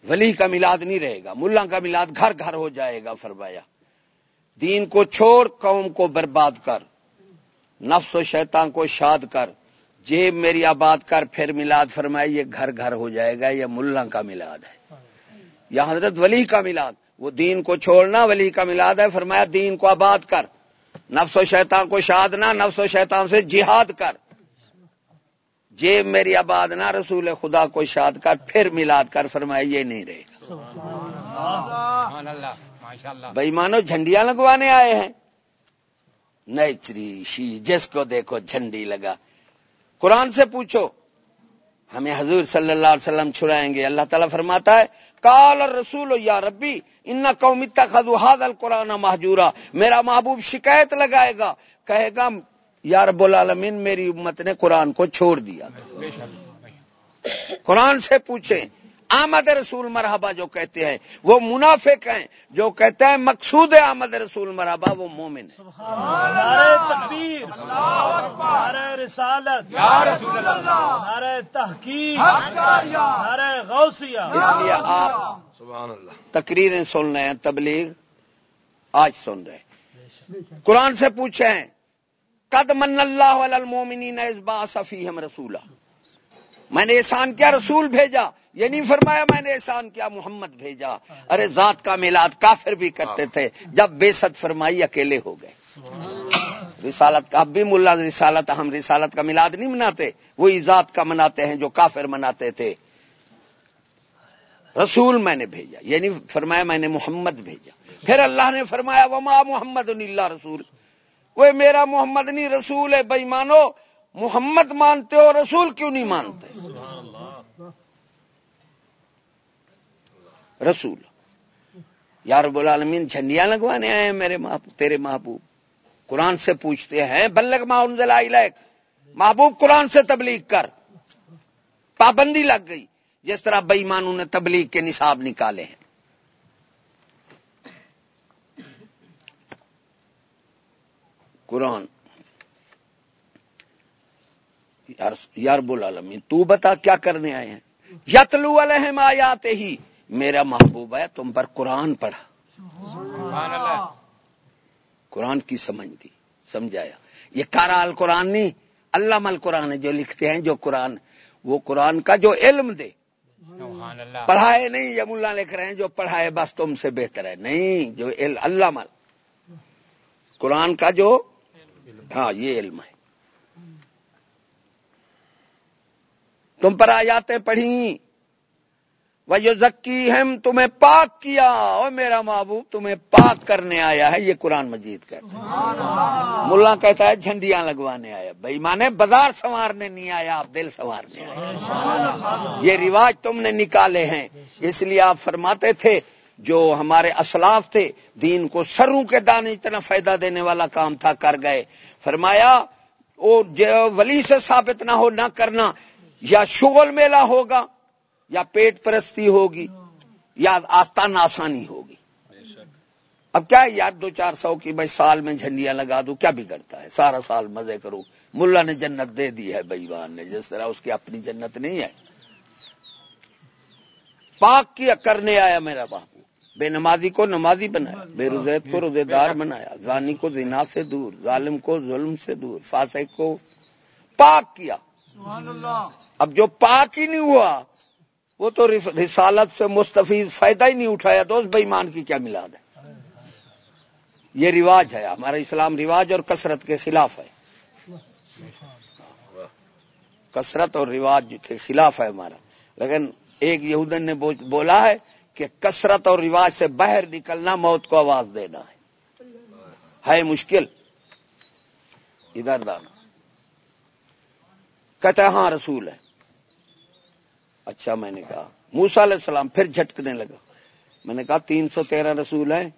ولی کا ملاد نہیں رہے گا ملا کا ملاد گھر گھر ہو جائے گا فرمایا۔ دین کو چھوڑ قوم کو برباد کر۔ نفس و شیطان کو شاد کر۔ جیب میری آباد کر پھر میلاد فرمائے یہ گھر گھر ہو جائے گا یہ ملا کا میلاد ہے۔ یا حضرت ولی کا میلاد وہ دین کو چھوڑنا ولی کا میلاد ہے فرمایا دین کو آباد کر۔ نفس و شیطان کو شاد نہ نفس و شیطان سے جہاد کر۔ جیب میری آباد نہ رسول خدا کو شاد کر پھر میلاد کر فرمایا یہ نہیں رہے۔ بھائی مانو جھنڈیاں لگوانے آئے ہیں۔ نیچری شی جس کو دیکھو جھنڈی لگا۔ قرآن سے پوچھو۔ ہمیں حضور صلی اللہ علیہ وسلم چھڑائیں گے۔ اللہ تعالیٰ فرماتا ہے کال اور رسول یا ربی، ان قومی تخد حاد القرآن محجورہ میرا محبوب شکایت لگائے گا۔ کہے گا، یا رب العالمین، میری امت نے قرآن کو چھوڑ دیا قرآن سے پوچھیں۔ آمد رسول مرحبا جو کہتے ہیں وہ منافق ہیں جو کہتے ہیں مقصود آمد رسول مرحبا وہ مومن ہے اس لیے آپ تقریریں سن رہے ہیں تبلیغ آج سن رہے ہیں۔ قرآن سے پوچھے ہیں قد من اللہ المومنین اس با صفی ہم رسولہ میں نے احسان کیا رسول بھیجا۔ یہ نہیں فرمایا میں نے احسان کیا محمد بھیجا۔ ارے ذات کا میلاد کافر بھی کرتے تھے۔ جب بے ست فرمائی اکیلے ہو گئے۔ رسالت کا اب بھی ملا رسالت ہم رسالت کا میلاد نہیں مناتے۔ وہی ذات کا مناتے ہیں جو کافر مناتے تھے۔ رسول میں نے بھیجا۔ یعنی فرمایا میں نے محمد بھیجا۔ پھر اللہ نے فرمایا، وما محمد اللہ رسول۔ وہ میرا محمد نہیں، رسول ہے بھائی مانو محمد مانتے ہو، رسول کیوں نہیں مانتے؟ رسول۔ یار العالمین، جھنڈیاں لگوانے آئے ہیں میرے محبوب تیرے محبوب۔ قرآن سے پوچھتے ہیں بلک لائق محبوب، قرآن سے تبلیغ کر۔ پابندی لگ گئی۔ جس طرح بئیمانوں نے تبلیغ کے نصاب نکالے ہیں۔ قرآن۔ یار العالمین، تو بتا کیا کرنے آئے ہیں؟ یتلو علیہم آیات ہی میرا محبوب ہے تم پر قرآن پڑھا۔ قرآن کی سمجھ دی سمجھایا۔ یہ کارا قرآن نہیں اللہ مل قرآن ہے جو لکھتے ہیں جو قرآن وہ قرآن کا جو علم دے۔ پڑھائے نہیں یہ ملا لکھ رہے ہیں جو پڑھائے بس تم سے بہتر ہے۔ نہیں جو اللہ مل قرآن کا جو ہاں یہ علم ہے۔ تم پر آیاتیں پڑھی وہ ذکی ہم تمہیں پاک کیا۔ اور میرا محبوب تمہیں پاک کرنے آیا ہے۔ یہ قرآن مجید کا ملا کہتا ہے جھنڈیاں لگوانے آیا۔ بھائی مانے بازار سنوارنے نہیں آیا آپ دل سنوارنے آئے۔ یہ رواج تم نے نکالے ہیں۔ اس لیے آپ فرماتے تھے جو ہمارے اسلاف تھے دین کو سروں کے دانے اتنا فائدہ دینے والا کام تھا کر گئے۔ فرمایا وہ ولی سے ثابت نہ ہو نہ کرنا یا شغل میلہ ہوگا یا پیٹ پرستی ہوگی یا آستان آسانی ہوگی۔ اب کیا یار دو چار سو کی بھائی سال میں جھنڈیاں لگا دوں کیا بگڑتا ہے؟ سارا سال مزے کروں۔ ملا نے جنت دے دی ہے بئیوان نے جس طرح اس کی اپنی جنت نہیں ہے۔ پاک کیا کرنے آیا میرا باپو بے نمازی کو نمازی بنایا بے روزیت کو روزے دار بنایا زانی کو زنا سے دور ظالم کو ظلم سے دور فاسق کو پاک کیا۔ اب جو پاک ہی نہیں ہوا وہ تو رسالت سے مستفید فائدہ ہی نہیں اٹھایا تو اس بےمان کی کیا ملاد ہے؟ یہ رواج ہے، ہمارا اسلام رواج اور کثرت کے خلاف ہے۔ کثرت اور رواج کے خلاف ہے ہمارا۔ لیکن ایک یہودن نے بولا ہے کہ کثرت اور رواج سے باہر نکلنا، موت کو آواز دینا ہے۔ ہے مشکل۔ ادھر دانا۔ کہتا ہاں رسول ہے۔ اچھا میں نے کہا۔ موسا علیہ السلام پھر جھٹکنے لگا۔ میں نے کہا تین سو تیرہ رسول ہیں۔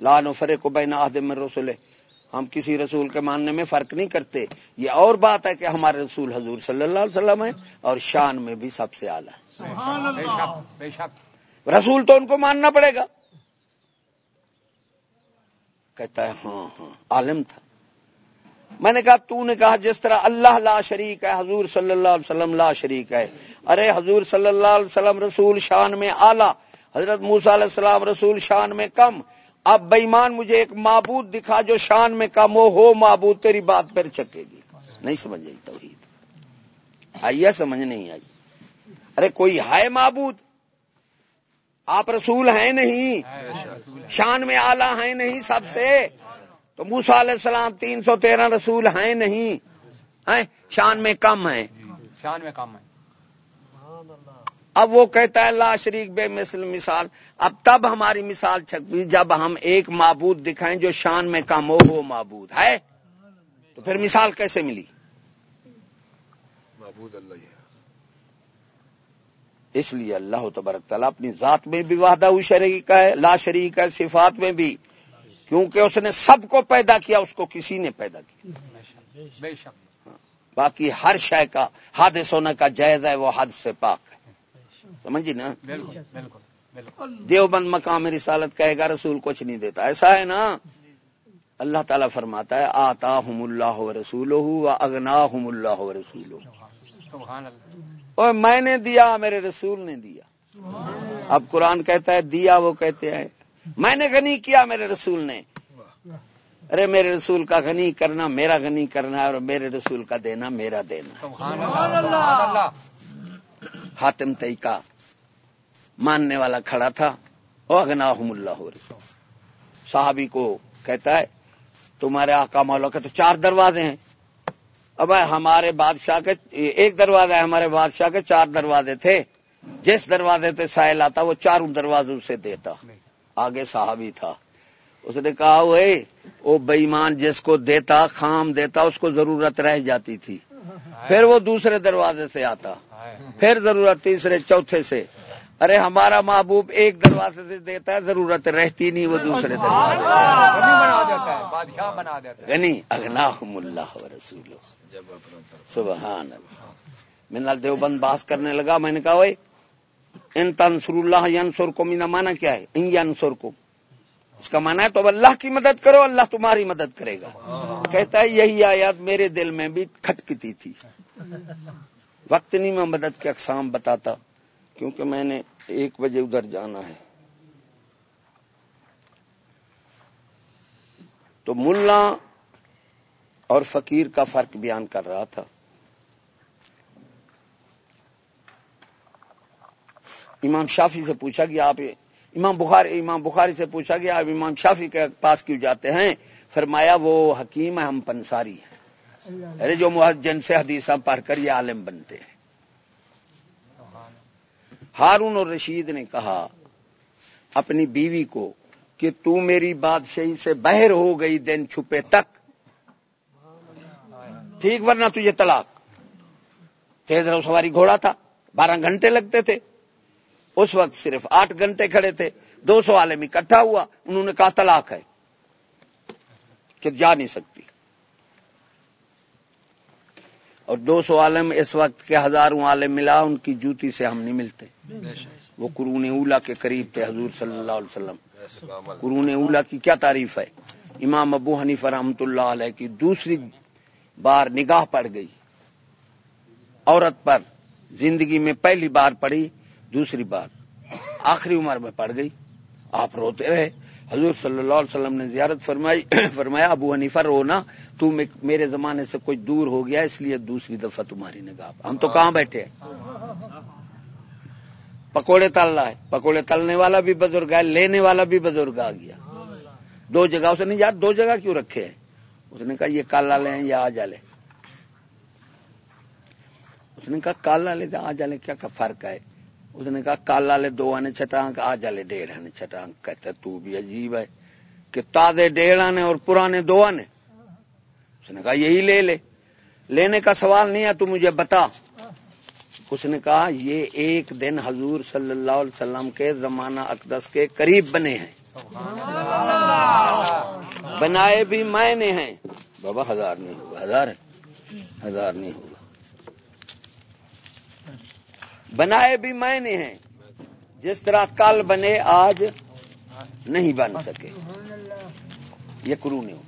لان و فرے کو بین آدم میں رسول ہے ہم کسی رسول کے ماننے میں فرق نہیں کرتے۔ یہ اور بات ہے کہ ہمارے رسول حضور صلی اللہ علیہ وسلم ہے اور شان میں بھی سب سے اعلیٰ ہے رسول تو ان کو ماننا پڑے گا۔ کہتا ہے ہاں ہاں عالم تھا۔ میں نے کہا تو نے کہا جس طرح اللہ لا شریک ہے حضور صلی اللہ علیہ وسلم لا شریک ہے۔ ارے حضور صلی اللہ علیہ وسلم رسول شان میں آلہ حضرت موسا علیہ السلام رسول شان میں کم۔ اب بےمان مجھے ایک معبود دکھا جو شان میں کم ہو ہو معبود تیری بات پھر چکے گی۔ نہیں سمجھ آئی توحید۔ آئیے سمجھ نہیں آئی۔ ارے کوئی ہے معبود؟ آپ رسول ہیں نہیں۔ شان میں آلہ ہیں نہیں سب سے۔ تو موسا علیہ السلام تین سو تیرہ رسول ہیں نہیں۔ شان میں کم ہیں۔ شان میں کم ہے اب وہ کہتا ہے لا شریک بے مثل مثال۔ اب تب ہماری مثال چھپی جب ہم ایک معبود دکھائیں جو شان میں کم ہو وہ معبود ہے۔ تو پھر مثال کیسے ملی؟ معبود اللہ اس لیے اللہ تبارک تعالیٰ اپنی ذات میں بھی وحدہ شریک ہے لا شریک ہے صفات میں بھی۔ کیونکہ اس نے سب کو پیدا کیا اس کو کسی نے پیدا کیا۔ باقی ہر شے کا حادث ہونے کا جائز ہے وہ حد سے پاک ہے۔ سمجھی نا؟ دیوبند مقام رسالت کہے گا رسول کچھ نہیں دیتا۔ ایسا ہے نا؟ اللہ تعالیٰ فرماتا ہے آتا ہم اللہ رسول اگنا ہم اللہ۔ رسول میں نے دیا میرے رسول نے دیا۔ اب قرآن کہتا ہے دیا وہ کہتے ہیں۔ میں نے غنی کیا میرے رسول نے۔ ارے میرے رسول کا غنی کرنا میرا غنی کرنا ہے اور میرے رسول کا دینا میرا دینا۔ حاتم تئی کا ماننے والا کھڑا تھا۔ وہ اگنا اللہ صحابی کو کہتا ہے تمہارے آقا مولا کے تو چار دروازے ہیں۔ اب ہمارے بادشاہ کے ایک دروازہ ہے ہمارے بادشاہ کے چار دروازے تھے۔ جس دروازے سے سائل آتا وہ چاروں دروازوں سے دیتا۔ آگے صحابی تھا۔ اس نے کہا وہ بےمان جس کو دیتا، خام دیتا، اس کو ضرورت رہ جاتی تھی۔ پھر وہ دوسرے دروازے سے آتا۔ پھر ضرورت تیسرے، چوتھے سے۔ ارے، ہمارا محبوب ایک دروازے سے دیتا ہے، ضرورت رہتی نہیں وہ دوسرے دروازے غنی یعنی، اگنا اللہ رسول سبحان اللہ۔ دیوبند باس کرنے لگا، میں نے کہا وہ ان تنسر اللہ ینسر کو مینا مانا کیا ہے؟ ان ینسر کو اس کا مانا ہے تو اب اللہ کی مدد کرو، اللہ تمہاری مدد کرے گا۔ کہتا ہے یہی آیات میرے دل میں بھی کھٹکتی تھی۔ وقت نہیں میں مدد کے اقسام بتاتا، کیونکہ میں نے ایک بجے ادھر جانا ہے۔ تو ملا اور فقیر کا فرق بیان کر رہا تھا۔ امام شافی سے پوچھا کہ آپ امام بخاری امام بخاری سے پوچھا کہ آپ امام شافی کے پاس کیوں جاتے ہیں؟ فرمایا وہ حکیم ہے ہم پنساری ہیں۔ ارے جو محجن سے حدیثہ پڑھ کر یہ عالم بنتے ہیں۔ ہارون اور رشید نے کہا اپنی بیوی کو کہ تو میری بادشاہی سے بہر ہو گئی، دن چھپے تک۔ ٹھیک، ورنہ تجھے طلاق۔ تیز رو سواری گھوڑا تھا، بارہ گھنٹے لگتے تھے۔ اس وقت صرف آٹھ گھنٹے کھڑے تھے، دو سو عالم اکٹھا ہوا، انہوں نے کہا طلاق ہے، کہ جا نہیں سکتی۔ اور دو سو عالم اس وقت کے ہزاروں عالم ملا، ان کی جوتی سے ہم نہیں ملتے۔ وہ قرون اولا کے قریب تھے حضور صلی اللہ علیہ وسلم۔ قرون اولا کی کیا تعریف ہے؟ امام ابو حنیف رحمت اللہ علیہ کی دوسری بار نگاہ پڑ گئی۔ عورت پر زندگی میں پہلی بار پڑی دوسری بار آخری عمر میں پڑ گئی، آپ روتے رہے۔ حضور صلی اللہ علیہ وسلم نے زیارت فرمائی، فرمایا، ابو حنیفہ، رونا، تو میرے زمانے سے کوئی دور ہو گیا، اس لیے دوسری دفعہ تمہاری نگاہ ہم تو کہاں بیٹھے ہیں؟ پکوڑے تل رہا ہے۔ پکوڑے تلنے والا بھی بزرگ ہے، لینے والا بھی بزرگ آ گیا۔ دو جگہ اسے نہیں یار دو جگہ کیوں رکھے ہیں؟ اس نے کہا، یہ کالا لیں یا آ جالے اس نے کہا کالا لے آ جالے کیا فرق ہے؟ اس نے کہا کالا لے دو آنے چھٹانک آ جالے ڈیڑھ آنے چھٹانک۔ کہتے تو بھی عجیب ہے کہ تازے ڈیڑھ آنے اور پرانے دو آنے۔ اس نے کہا، یہی لے لے۔ لینے کا سوال نہیں ہے، تو مجھے بتا۔ اس نے کہا، یہ ایک دن حضور صلی اللہ علیہ وسلم کے زمانہ اقدس کے قریب بنے ہیں۔ بنائے بھی میں نے ہیں۔ بابا، ہزار نہیں ہوگا ہزار ہزار نہیں ہوگا بنائے بھی میں نے ہیں۔ جس طرح کل بنے، آج نہیں بن سکے۔ یہ کرو نہیں۔ ہو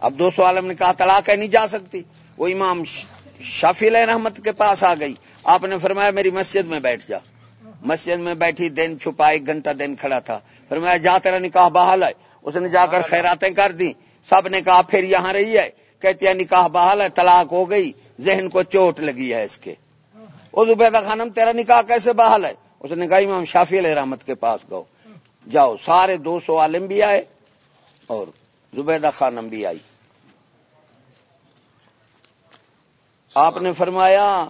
اب دو سو عالم نے کہا، طلاق ہے نہیں جا سکتی۔ وہ امام شافی علیہ رحمت کے پاس آ گئی۔ آپ نے فرمایا، میری مسجد میں بیٹھ جا۔ مسجد میں بیٹھی، دن چھپا ایک گھنٹہ دن کھڑا تھا۔ فرمایا، جا تیرا نکاح بحال ہے۔ اس نے جا کر خیراتیں کر دی سب نے کہا، پھر یہاں رہی ہے۔ کہتی ہے، نکاح بحال ہے، طلاق ہو گئی۔ ذہن کو چوٹ لگی ہے اس کے۔ وہ زبیدہ خانم تیرا نکاح کیسے بحال ہے؟ اس نے کہا امام شافی علیہ رحمت کے پاس گو جاؤ سارے دو سو عالم بھی آئے اور زبیدہ خانم بھی آئی۔ آپ نے فرمایا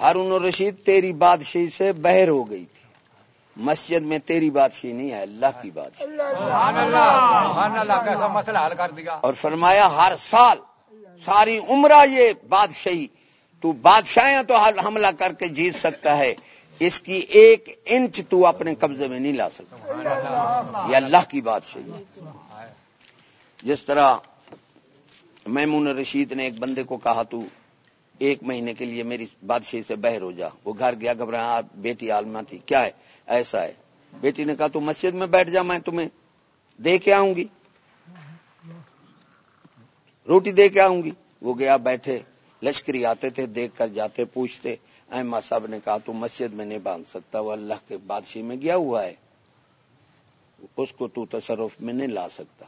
ہارون رشید تیری بادشاہی سے بہر ہو گئی تھی۔ مسجد میں تیری بادشاہی نہیں ہے اللہ کی دیا۔ اور فرمایا ہر سال ساری عمرہ یہ بادشاہی، تو بادشاہ تو حملہ کر کے جیت سکتا ہے۔ اس کی ایک انچ تو اپنے قبضے میں نہیں لا سکتا۔ یہ اللہ کی بات ہے۔ جس طرح میمون رشید نے ایک بندے کو کہا، تو ایک مہینے کے لیے میری بادشاہی سے بہر ہو جا۔ وہ گھر گیا گھبراہ بیٹی عالمہ تھی۔ کیا ہے؟ ایسا ہے۔ بیٹی نے کہا، تو مسجد میں بیٹھ جا، میں تمہیں دے کے آؤں گی۔ روٹی دے کے آؤں گی۔ وہ گیا بیٹھے لشکری آتے تھے دیکھ کر جاتے پوچھتے احمد صاحب نے کہا تو مسجد میں نہیں باندھ سکتا وہ اللہ کے بادشاہ میں گیا ہوا ہے۔ اس کو تو تصرف میں نہیں لا سکتا۔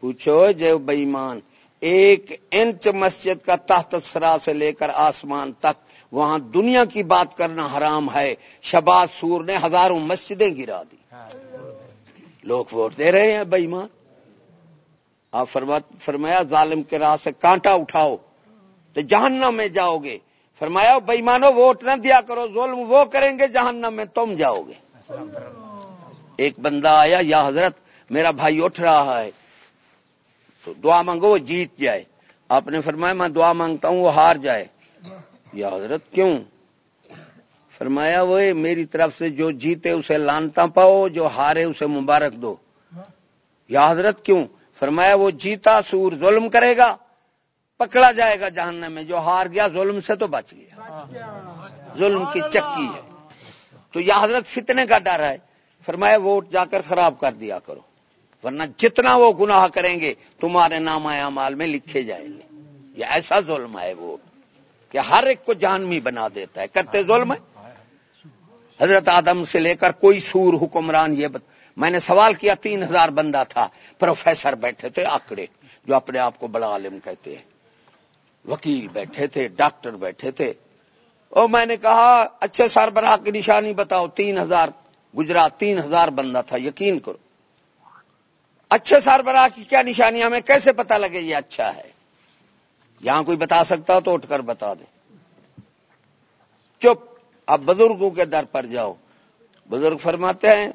پوچھو جو بےمان ایک انچ مسجد کا تحت سرا سے لے کر آسمان تک وہاں دنیا کی بات کرنا حرام ہے۔ شباز سور نے ہزاروں مسجدیں گرا دی۔ لوگ ووٹ دے رہے ہیں بےمان آپ فرمایا، ظالم کے راہ سے کانٹا اٹھاؤ تو جہنم میں جاؤ گے۔ فرمایا، بےمانو ووٹ نہ دیا کرو، ظلم وہ کریں گے جہنم میں تم جاؤ گے۔ ایک بندہ آیا، یا حضرت، میرا بھائی اٹھ رہا ہے۔ تو دعا مانگو، وہ جیت جائے۔ آپ نے فرمایا، میں دعا مانگتا ہوں، وہ ہار جائے۔ یا حضرت، کیوں؟ فرمایا، وہ میری طرف سے جو جیتے، اسے لانتا پاؤ، جو ہارے، اسے مبارک دو۔ یا حضرت، کیوں؟ فرمایا وہ جیتا سور ظلم کرے گا، پکڑا جائے گا جہنم میں، جو ہار گیا ظلم سے تو بچ گیا۔ ظلم کی چکی ہے۔ تو یا حضرت فتنے کا ڈر ہے۔ فرمایا ووٹ جا کر خراب کر دیا کرو، ورنہ جتنا وہ گناہ کریں گے، تمہارے نام مال میں لکھے جائیں گے۔ یہ ایسا ظلم ہے وہ، کہ ہر ایک کو جانمی بنا دیتا ہے۔ کرتے ظلم ہے؟ حضرت آدم سے لے کر کوئی سور حکمران یہ بت... میں نے سوال کیا، تین ہزار بندہ تھا، پروفیسر بیٹھے تھے آکڑے، جو اپنے آپ کو بڑا عالم کہتے ہیں۔ وکیل بیٹھے تھے، ڈاکٹر بیٹھے تھے۔ اور میں نے کہا، اچھے سربراہ کی نشانی بتاؤ، تین ہزار گجرات، تین ہزار بندہ تھا، یقین کرو۔ اچھے سربراہ کی کیا نشانی، ہمیں کیسے پتا لگے یہ اچھا ہے؟ یہاں کوئی بتا سکتا تو اٹھ کر بتا دے۔ چپ، اب بزرگوں کے در پر جاؤ۔ بزرگ فرماتے ہیں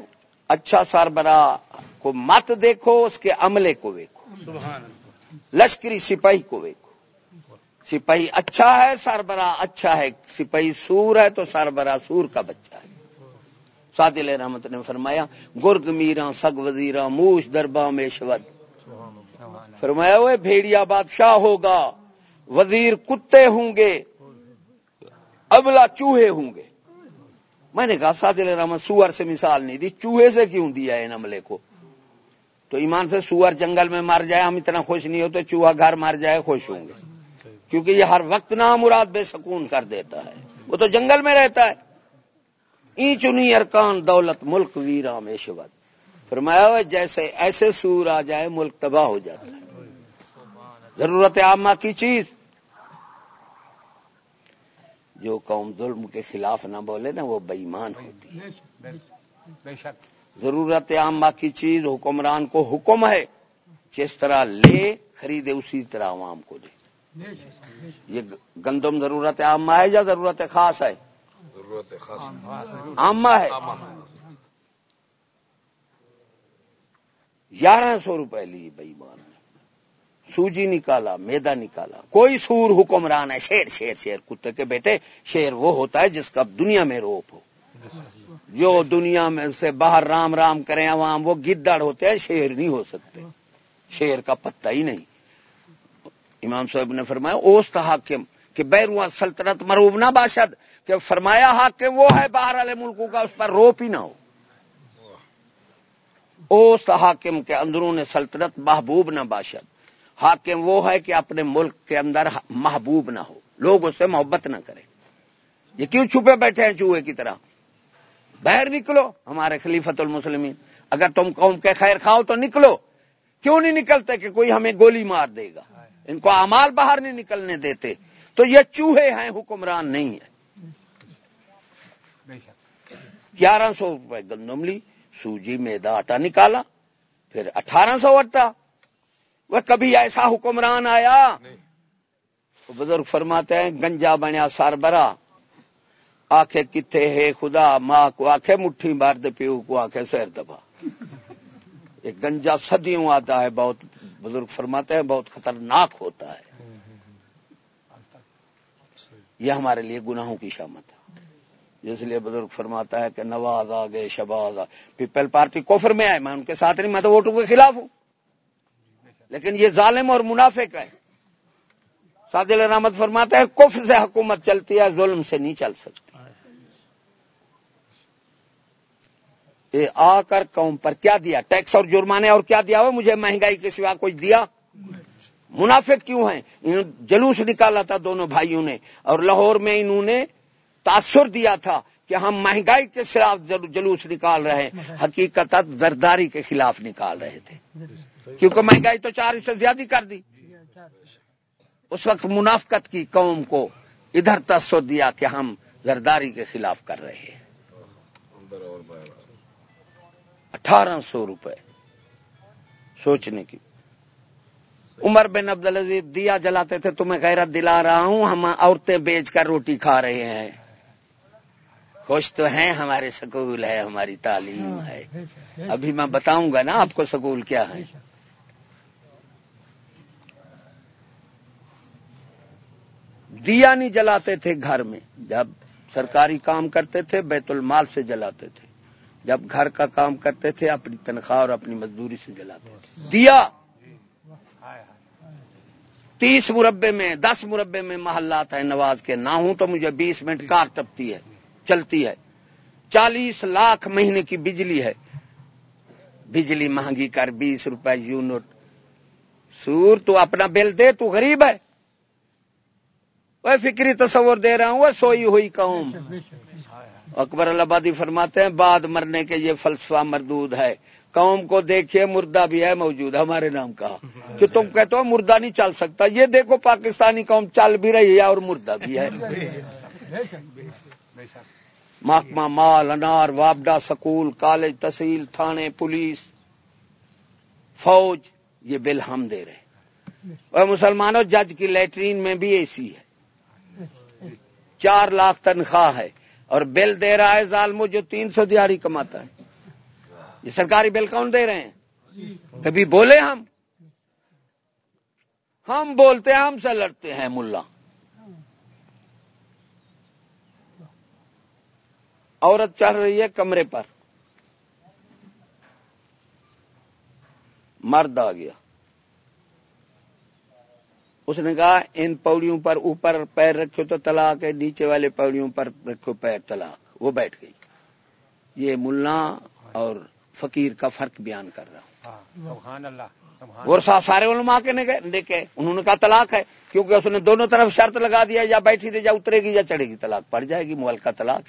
اچھا سربراہ کو مت دیکھو اس کے عملے کو دیکھو لشکری سپاہی کو دیکھو سپاہی اچھا ہے سربراہ اچھا ہے۔ سپاہی سور ہے تو سربراہ سور کا بچہ ہے۔ سادل رحمت نے فرمایا گرگ میرا سگ وزیرا موش دربا میں شود۔ فرمایا وہ بھیڑیا بادشاہ ہوگا۔ وزیر کتے ہوں گے ابلا چوہے ہوں گے۔ میں نے کہا سادل رحمت سور سے مثال نہیں دی۔ چوہے سے کیوں دیا ان عملے کو؟ تو ایمان سے سور جنگل میں مر جائے، ہم اتنا خوش نہیں ہوتے، چوہا گھر مر جائے، خوش ہوں گے۔ کیونکہ یہ ہر وقت نامراد بے سکون کر دیتا ہے۔ وہ تو جنگل میں رہتا ہے۔ چنی ارکان دولت، ملک ویرا میشوت فرمایا جیسے ایسے سور آ جائے، ملک تباہ ہو جاتا ہے۔ ضرورت عامہ کی چیز۔ جو قوم ظلم کے خلاف نہ بولے نا وہ بےمان ہوتی ہے۔ ضرورت عامہ کی چیز حکمران کو حکم ہے جس طرح لے خریدے اسی طرح عوام کو دے۔ یہ گندم ضرورت عامہ ہے یا ضرورت خاص ہے؟ عامہ ہے۔ گیارہ سو روپئے لی بئی بان سوجی نکالا میدا نکالا۔ کوئی سور حکمران ہے شیر شیر شیر۔ کتے کے بیٹے شیر وہ ہوتا ہے جس کا دنیا میں روپ ہو۔ جو دنیا میں سے باہر رام رام کریں عوام وہ گدڑ ہوتے ہیں شیر نہیں ہو سکتے۔ شیر کا پتہ ہی نہیں۔ امام صاحب نے فرمایا اوست حاکم کہ بیرواں سلطنت مروب نہ باشد کہ فرمایا حاکم وہ ہے باہر والے ملکوں کا اس پر روپ ہی نہ ہو۔ اس حاکم کے اندرون سلطنت محبوب نہ باشد۔ حاکم وہ ہے کہ اپنے ملک کے اندر محبوب نہ ہو۔ لوگ اس سے محبت نہ کریں۔ یہ کیوں چھپے بیٹھے ہیں چوہے کی طرح؟ باہر نکلو، ہمارے خلیفت المسلمین۔ اگر تم قوم کے خیر کھاؤ تو نکلو۔ کیوں نہیں نکلتے کہ کوئی ہمیں گولی مار دے گا؟ ان کو امال باہر نہیں نکلنے دیتے۔ تو یہ چوہے ہیں، حکمران نہیں ہے گیارہ سو روپئے گندم لی، سوجی میدا آٹا نکالا، پھر اٹھارہ سو اٹا وہ کبھی ایسا حکمران آیا بزرگ فرماتے ہیں گنجا بنیا سار برا۔ آخے کتنے ہے خدا؟ ماں کو آخے مٹھی مار دے پیو کو آخے سیر دبا۔ ایک گنجا صدیوں آتا ہے بہت بزرگ فرماتے ہیں بہت خطرناک ہوتا ہے۔ یہ ہمارے لیے گناہوں کی شامت ہے۔ جس لیے بزرگ فرماتا ہے کہ نواز آ گئے شباز آ پیپل پارٹی کوفر میں آئے میں ان کے ساتھ نہیں میں تو ووٹوں کے خلاف ہوں۔ لیکن یہ ظالم اور منافق ہے۔ سادل رحمت فرماتا ہے، کفر سے حکومت چلتی ہے، ظلم سے نہیں چل سکتی۔ یہ آ کر قوم پر کیا دیا؟ ٹیکس اور جرمانے اور کیا دیا؟ ہوا مجھے مہنگائی کے سوا کچھ دیا؟ منافق کیوں ہیں؟ جلوس نکالا تھا دونوں بھائیوں نے اور لاہور میں انہوں نے تاثر دیا تھا۔ کہ ہم مہنگائی کے خلاف جلوس نکال رہے ہیں۔ حقیقت زرداری کے خلاف نکال رہے تھے۔ کیونکہ مہنگائی تو چار سے زیادہ کر دی۔ اس وقت منافقت کی قوم کو ادھر تصور دیا کہ ہم زرداری کے خلاف کر رہے ہیں۔ اٹھارہ سو روپے۔ سوچنے کی۔ عمر بن عبد العزیز دیا جلاتے تھے تمہیں غیرت دلا رہا ہوں ہم عورتیں بیچ کر روٹی کھا رہے ہیں۔ خوش تو ہیں ہمارے سکول ہے ہماری تعلیم ہے۔ ابھی میں بتاؤں گا نا آپ کو سکول کیا ہے۔ دیا نہیں جلاتے تھے گھر میں جب سرکاری کام کرتے تھے بیت المال سے جلاتے تھے۔ جب گھر کا کام کرتے تھے اپنی تنخواہ اور اپنی مزدوری سے جلاتے تھے۔ دیا۔ تیس مربے میں دس مربے میں محلات ہیں نواز کے۔ نہ ہوں تو مجھے بیس منٹ کار ٹپتی ہے۔ چلتی ہے۔ چالیس لاکھ مہینے کی بجلی ہے۔ بجلی مہنگی کر بیس روپے یونٹ۔ سور تو اپنا بل دے تو غریب ہے۔ وہ فکری تصور دے رہا ہوں وہ سوئی ہوئی قوم۔ اکبر البادی فرماتے ہیں بعد مرنے کے یہ فلسفہ مردود ہے۔ قوم کو دیکھیے مردہ بھی ہے موجود ہمارے نام کا۔ کہ تم کہتے ہو مردہ نہیں چل سکتا۔ یہ دیکھو پاکستانی قوم چل بھی رہی ہے اور مردہ بھی ہے۔ محکمہ مال، انار، وابڈا، سکول، کالج، تحصیل، تھانے، پولیس، فوج، یہ بل ہم دے رہے اور مسلمانوں، جج کی لیٹرین میں بھی اے سی ہے۔ چار لاکھ تنخواہ ہے اور بل دے رہا ہے ظالمو جو تین سو دیاری کماتا ہے۔ یہ سرکاری بل کون دے رہے ہیں؟ کبھی بولے ہم؟ ہم بولتے ہیں، ہم سے لڑتے ہیں، ملا۔ عورت چڑھ رہی ہے کمرے پر۔ مرد آ گیا۔ اس نے کہا ان پوڑیوں پر اوپر پیر رکھو تو طلاق ہے نیچے والے پوڑیوں پر رکھو پیر طلاق۔ وہ بیٹھ گئی۔ یہ ملا اور فقیر کا فرق بیان کر رہا ہوں۔ اور سارے علماء کے دیکھے انہوں نے کہا طلاق ہے کیونکہ اس نے دونوں طرف شرط لگا دیا یا بیٹھی دے یا اترے گی یا چڑھے گی۔ طلاق پڑ جائے گی کا طلاق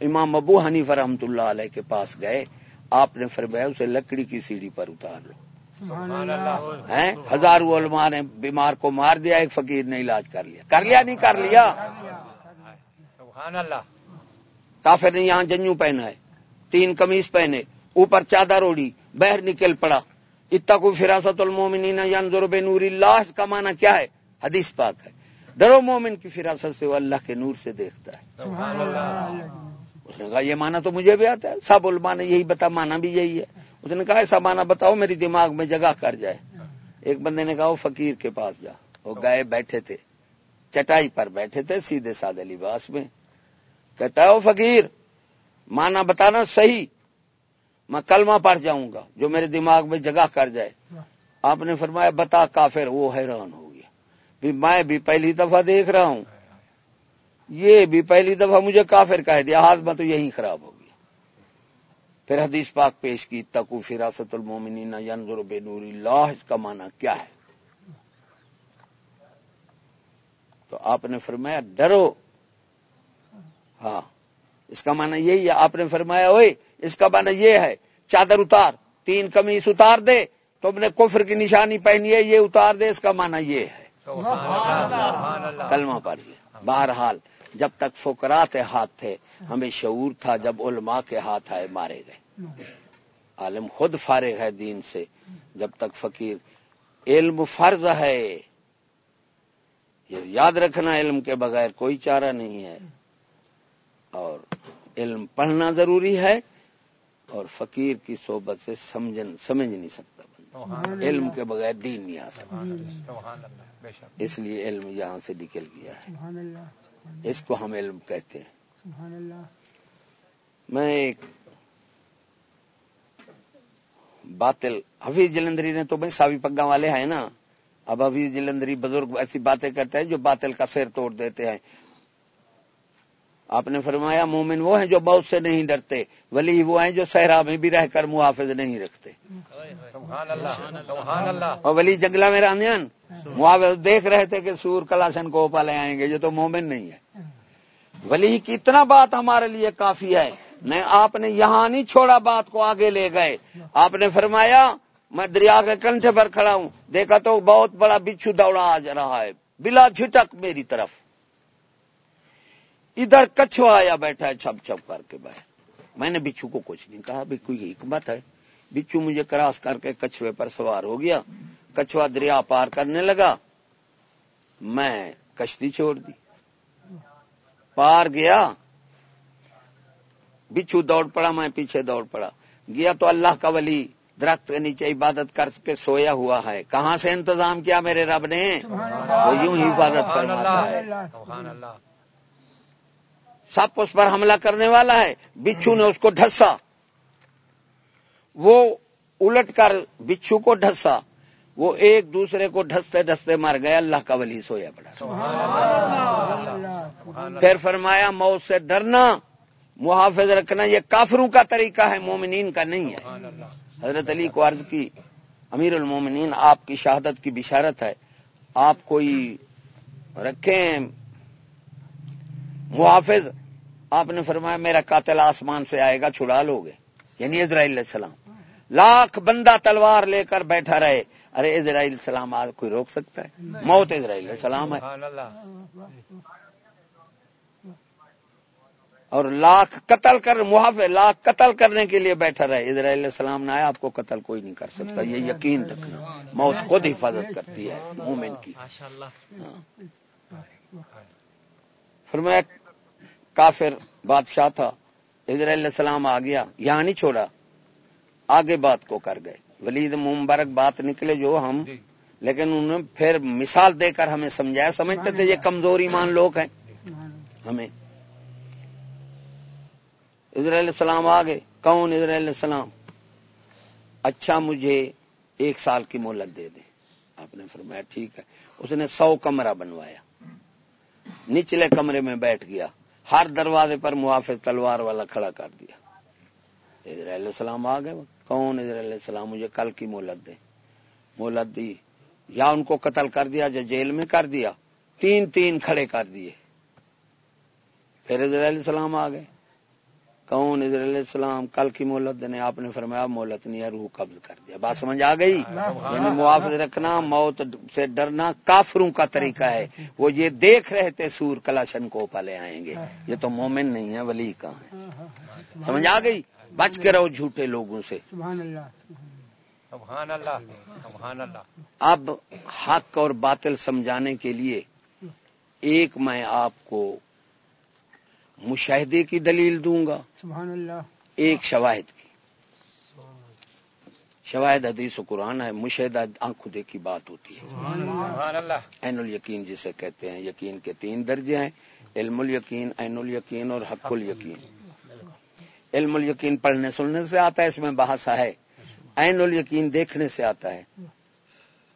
امام ابو حنیف رحمت اللہ علیہ کے پاس گئے آپ نے فرمایا اسے لکڑی کی سیڑھی پر اتار لو۔ ہزاروں علماء نے بیمار کو مار دیا ایک فقیر نے علاج کر لیا۔ کر لیا نہیں کر لیا؟ کافر نے یہاں جنو پہنا ہے تین کمیز پہنے اوپر چادر اوڑی بہر نکل پڑا۔ اتنا کو فراست المومنین ینظر بنور اللہ کا معنی کیا ہے؟ حدیث پاک ہے۔ ڈرو مومن کی فراست سے وہ اللہ کے نور سے دیکھتا ہے۔ اس نے کہا، یہ مانا تو مجھے بھی آتا ہے. سب علماء نے یہی بتا مانا بھی یہی ہے۔ اس نے کہا، ایسا مانا بتاؤ، میری دماغ میں جگہ کر جائے۔ ایک بندے نے کہا، وہ فقیر کے پاس جا۔ وہ گئے بیٹھے تھے۔ چٹائی پر بیٹھے تھے، سیدھے سادے لباس میں۔ کہتا ہے، وہ فقیر مانا بتانا صحیح۔ میں کلمہ پڑھ جاؤں گا، جو میرے دماغ میں جگہ کر جائے۔ آپ نے فرمایا، بتا کافر، وہ حیران ہو گیا۔ بھی میں بھی پہلی دفعہ دیکھ رہا ہوں۔ یہ بھی پہلی دفعہ مجھے کافر کہہ دیا ہاتھ میں تو یہی خراب ہو گیا۔ پھر حدیث پاک پیش کی تکو فراست المومنین ینظر بے نور اللہ اس کا معنی کیا ہے؟ تو آپ نے فرمایا ڈرو۔ ہاں اس کا معنی یہی ہے آپ نے فرمایا اوئے اس کا معنی یہ ہے چادر اتار تین کمیز اتار دے تم نے کفر کی نشانی پہنی ہے یہ اتار دے اس کا معنی یہ ہے۔ کلمہ پڑھیے بہرحال جب تک فکرات ہاتھ تھے ہمیں شعور تھا جب علماء کے ہاتھ آئے مارے گئے۔ عالم خود فارغ ہے دین سے جب تک فقیر علم فرض ہے۔ یہ یاد رکھنا علم کے بغیر کوئی چارہ نہیں ہے۔ اور علم پڑھنا ضروری ہے اور فقیر کی صحبت سے سمجھ نہیں سکتا بندہ۔ علم کے بغیر دین نہیں آ سکتا۔ اس لیے علم یہاں سے نکل گیا ہے۔ اس کو ہم علم کہتے ہیں۔ میں ایک باطل حفیظ جلندری نے تو بھائی ساوی پگا والے ہیں نا۔ اب حفیظ جلندری بزرگ ایسی باتیں کرتے ہیں جو باطل کا سیر توڑ دیتے ہیں۔ آپ نے فرمایا مومن وہ ہیں جو بہت سے نہیں ڈرتے ولی وہ ہیں جو صحرا میں بھی رہ کر محافظ نہیں رکھتے۔ اور ولی جنگلہ میں راندیان محافظ دیکھ رہے تھے کہ سور کلاشن کو پالے آئیں گے یہ تو مومن نہیں ہے۔ ولی کی اتنا بات ہمارے لیے کافی ہے۔ نہیں آپ نے یہاں نہیں چھوڑا بات کو آگے لے گئے۔ آپ نے فرمایا میں دریا کے کنٹھے پر کھڑا ہوں۔ دیکھا تو بہت بڑا بچھو دوڑا آ رہا ہے بلا جھٹک میری طرف۔ ادھر کچھوا آیا بیٹھا ہے چھپ چھپ کر کے باہر میں نے بچھو کو کچھ نہیں کہا بھی کوئی حکمت ہے۔ بچھو مجھے کراس کر کے کچھوے پر سوار ہو گیا۔ کچھوا دریا پار کرنے لگا۔ میں کشتی چھوڑ دی۔ پار گیا۔ بچھو دوڑ پڑا میں پیچھے دوڑ پڑا۔ گیا تو اللہ کا ولی درخت کے نیچے عبادت کر کے سویا ہوا ہے۔ کہاں سے انتظام کیا میرے رب نے؟ وہ یوں ہی حفاظت فرماتا ہے۔ سپ اس پر حملہ کرنے والا ہے۔ بچھو نے اس کو ڈھسا۔ وہ الٹ کر بچھو کو ڈھسا۔ وہ ایک دوسرے کو ڈھستے ڈھستے مر گئے۔ اللہ کا ولی سویا پڑا۔ پھر فرمایا، موت سے ڈرنا، محافظ رکھنا، یہ کافروں کا طریقہ ہے، مومنین کا نہیں ہے۔ حضرت علی کو عرض کی، امیر المومنین، آپ کی شہادت کی بشارت ہے۔ آپ کوئی رکھیں۔ محافظ آپ نے فرمایا میرا قاتل آسمان سے آئے گا چھڑا لو گے یعنی اسرائیل علیہ السلام۔ لاکھ بندہ تلوار لے کر بیٹھا رہے۔ ارے اسرائیل السلام آج کوئی روک سکتا ہے؟ موت اسرائیل علیہ السلام ہے۔ اور لاکھ قتل کر محافظ لاکھ قتل کرنے کے لیے بیٹھا رہے۔ اسرائیل علیہ السلام نے آیا آپ کو قتل کوئی نہیں کر سکتا۔ یہ یقین رکھنا۔ موت خود حفاظت کرتی ہے مومن کی۔ پھر میں کافر بادشاہ تھا اسرائیل علیہ السلام آ گیا یہاں نہیں چھوڑا آگے بات کو کر گئے۔ ولید مبارک بات نکلے جو ہم لیکن انہوں نے پھر مثال دے کر ہمیں سمجھایا سمجھتے تھے یہ کمزور ایمان لوگ ہیں۔ ہمیں۔ اسرائیل السلام آ گئے کون اسرائیل السلام؟ اچھا مجھے ایک سال کی مہلت دے دے۔ آپ نے فرمایا ٹھیک ہے۔ اس نے سو کمرہ بنوایا۔ نچلے کمرے میں بیٹھ گیا۔ ہر دروازے پر محافظ تلوار والا کھڑا کر دیا۔ علیہ السلام آ گئے۔ کون علیہ السلام؟ مجھے کل کی مہلت دے مہلت دی۔ یا ان کو قتل کر دیا یا جیل میں کر دیا۔ تین تین کھڑے کر دیے۔ پھر علیہ السلام آ گئے۔ کون علیہ السلام کل کی مہلت دینے آپ نے فرمایا مہلت نہیں ہے روح قبض کر دیا بات سمجھ آ گئی یعنی محافظ رکھنا موت سے ڈرنا کافروں کا طریقہ ہے وہ یہ دیکھ رہے تھے سور کلاشن کو پلے آئیں گے یہ تو مومن نہیں ہے ولی کا ہے سمجھ آ گئی بچ کے رہو جھوٹے لوگوں سے اب حق اور باطل سمجھانے کے لیے ایک میں آپ کو مشاہدے کی دلیل دوں گا۔ سبحان اللہ۔ ایک شواہد کی۔ شواہد حدیث و قرآن ہے مشاہدہ آنکھوں دیکھی بات ہوتی ہے۔ عین الیقین جسے کہتے ہیں یقین کے تین درجے ہیں۔ علم الیقین عین الیقین اور حق الیقین۔ علم الیقین پڑھنے سننے سے آتا ہے اس میں بحث ہے۔ عین الیقین دیکھنے سے آتا ہے۔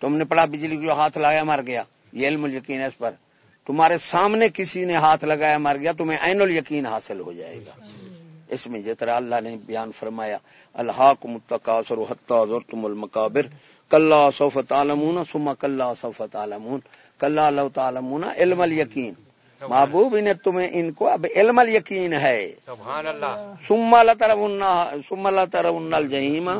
تم نے پڑھا بجلی کو ہاتھ لایا مر گیا۔ یہ علم الیقین ہے اس پر۔ تمہارے سامنے کسی نے ہاتھ لگایا مر گیا تمہیں عین الیقین حاصل ہو جائے گا۔ اس میں جترا اللہ نے بیان فرمایا اللہ کو متقاصر تم المقابر کلّا صوفت عالمون سما کلّا صوفت عالمون کلّا اللہ تعالمون علم الیقین۔ محبوب انہیں تمہیں ان کو اب علم الیقین ہے۔ سما اللہ تر سما اللہ تر الجہیم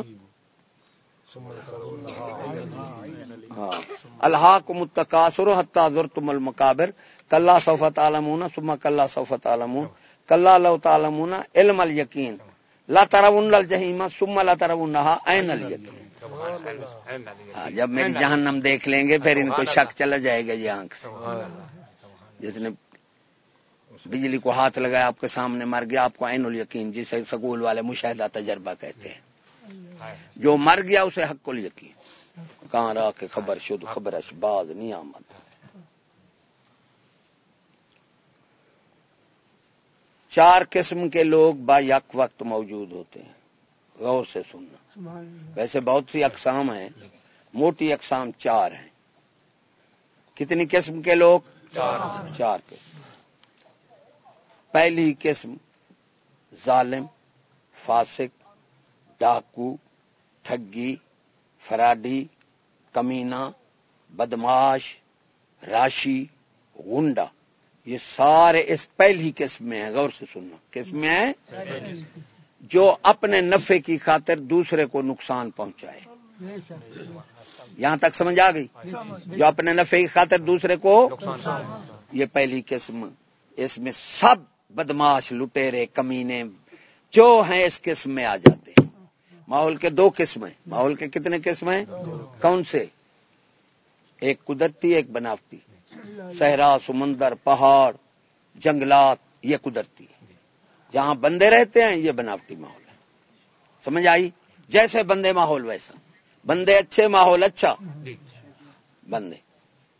ہاں۔ اللہ کو متقاصر حتہ تم المقابر کلّا صوفت عالمون سما کلّا صوفت عالمون کلّا اللہ تعالمون علم الیقین، لا ترون الجہیم سما لا ترون عین الیقین۔ ہاں، جب میری جہنم دیکھ لیں گے، پھر ان کو شک چلا جائے گا یہ آنکھ سے۔ جس نے بجلی کو ہاتھ لگایا، آپ کے سامنے مر گیا، آپ کو عین الیقین، جسے سکول والے مشاہدہ تجربہ کہتے ہیں۔ جو مر گیا، اسے حق الیقین۔ کہاں رہا کے خبر شد خبر اش باز نہیں آمد۔ چار قسم کے لوگ با یک وقت موجود ہوتے ہیں غور سے سننا۔ ویسے بہت سی اقسام ہیں موٹی اقسام چار ہیں۔ کتنی قسم کے لوگ؟ چار قسم۔ پہلی قسم ظالم فاسق ڈاکو ٹھگی فراڈی کمینا بدماش راشی گنڈا یہ سارے اس پہلی قسم میں ہیں، غور سے سننا قسم میں ہیں؟ جو اپنے نفے کی خاطر دوسرے کو نقصان پہنچائے۔ یہاں تک سمجھ آ گئی؟ جو اپنے نفے کی خاطر دوسرے کو یہ پہلی قسم۔ اس میں سب بدماش لٹیرے، کمینے جو ہیں، اس قسم میں آ جاتے ماحول کے دو قسم ہیں۔ ماحول کے کتنے قسم ہیں؟ کون سے؟ ایک قدرتی ایک بناوٹی۔ صحرا سمندر پہاڑ جنگلات یہ قدرتی ہے جہاں بندے رہتے ہیں یہ بناوٹی ماحول ہے۔ سمجھ آئی؟ جیسے بندے ماحول ویسا۔ بندے اچھے ماحول اچھا۔ بندے۔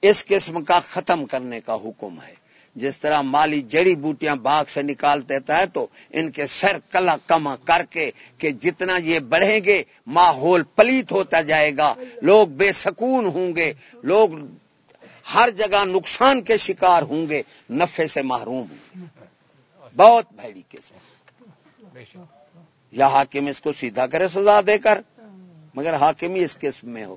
اس قسم کا ختم کرنے کا حکم ہے۔ جس طرح مالی جڑی بوٹیاں باغ سے نکال دیتا ہے تو ان کے سر کلا کما کر کے کہ جتنا یہ بڑھیں گے، ماحول پلیت ہوتا جائے گا، لوگ بے سکون ہوں گے، لوگ ہر جگہ نقصان کے شکار ہوں گے نفے سے محروم ہوں گے۔ بہت بھڑی قسم۔ یا حاکم اس کو سیدھا کرے سزا دے کر، مگر حاکم ہی اس قسم میں ہو۔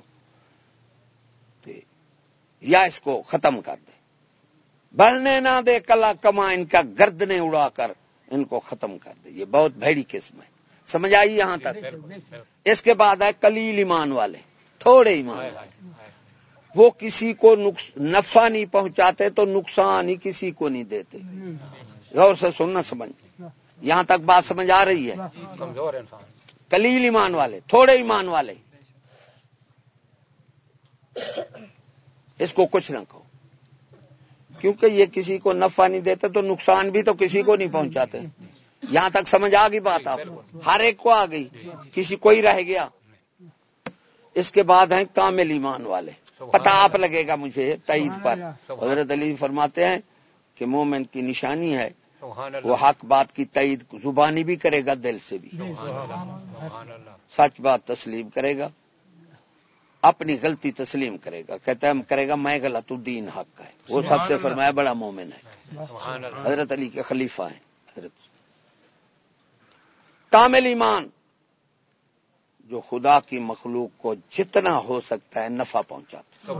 یا اس کو ختم کر دے۔ بڑھنے نہ دے کلا کما ان کا گردنے اڑا کر ان کو ختم کر دے۔ یہ بہت بھڑی قسم ہے۔ سمجھ آئی یہاں تک؟ اس کے بعد ہے کلیل ایمان والے۔ تھوڑے ایمان والے۔ وہ کسی کو نفع نہیں پہنچاتے تو نقصان ہی کسی کو نہیں دیتے۔ غور سے سننا سمجھ۔ یہاں تک بات سمجھ آ رہی ہے۔ کلیل ایمان والے تھوڑے ایمان والے۔ اس کو کچھ نہ کہو۔ کیونکہ یہ کسی کو نفع نہیں دیتے تو نقصان بھی تو کسی کو نہیں پہنچاتے۔ یہاں تک سمجھ آ گئی بات آپ ہر ایک کو آ گئی۔ کسی کوئی رہ گیا۔ اس کے بعد ہیں کامل ایمان والے۔ پتا آپ لگے گا مجھے تعید پر۔ حضرت علی فرماتے ہیں کہ مومن کی نشانی ہے۔ وہ حق بات کی تعید زبانی بھی کرے گا دل سے بھی۔ سچ بات تسلیم کرے گا۔ اپنی غلطی تسلیم کرے گا کہتا ہے کرے گا میں غلط دین حق ہے۔ وہ سب سے فرمایا بڑا مومن ہے۔ حضرت علی کے خلیفہ ہیں۔ حضرت کامل ایمان جو خدا کی مخلوق کو جتنا ہو سکتا ہے نفع پہنچاتا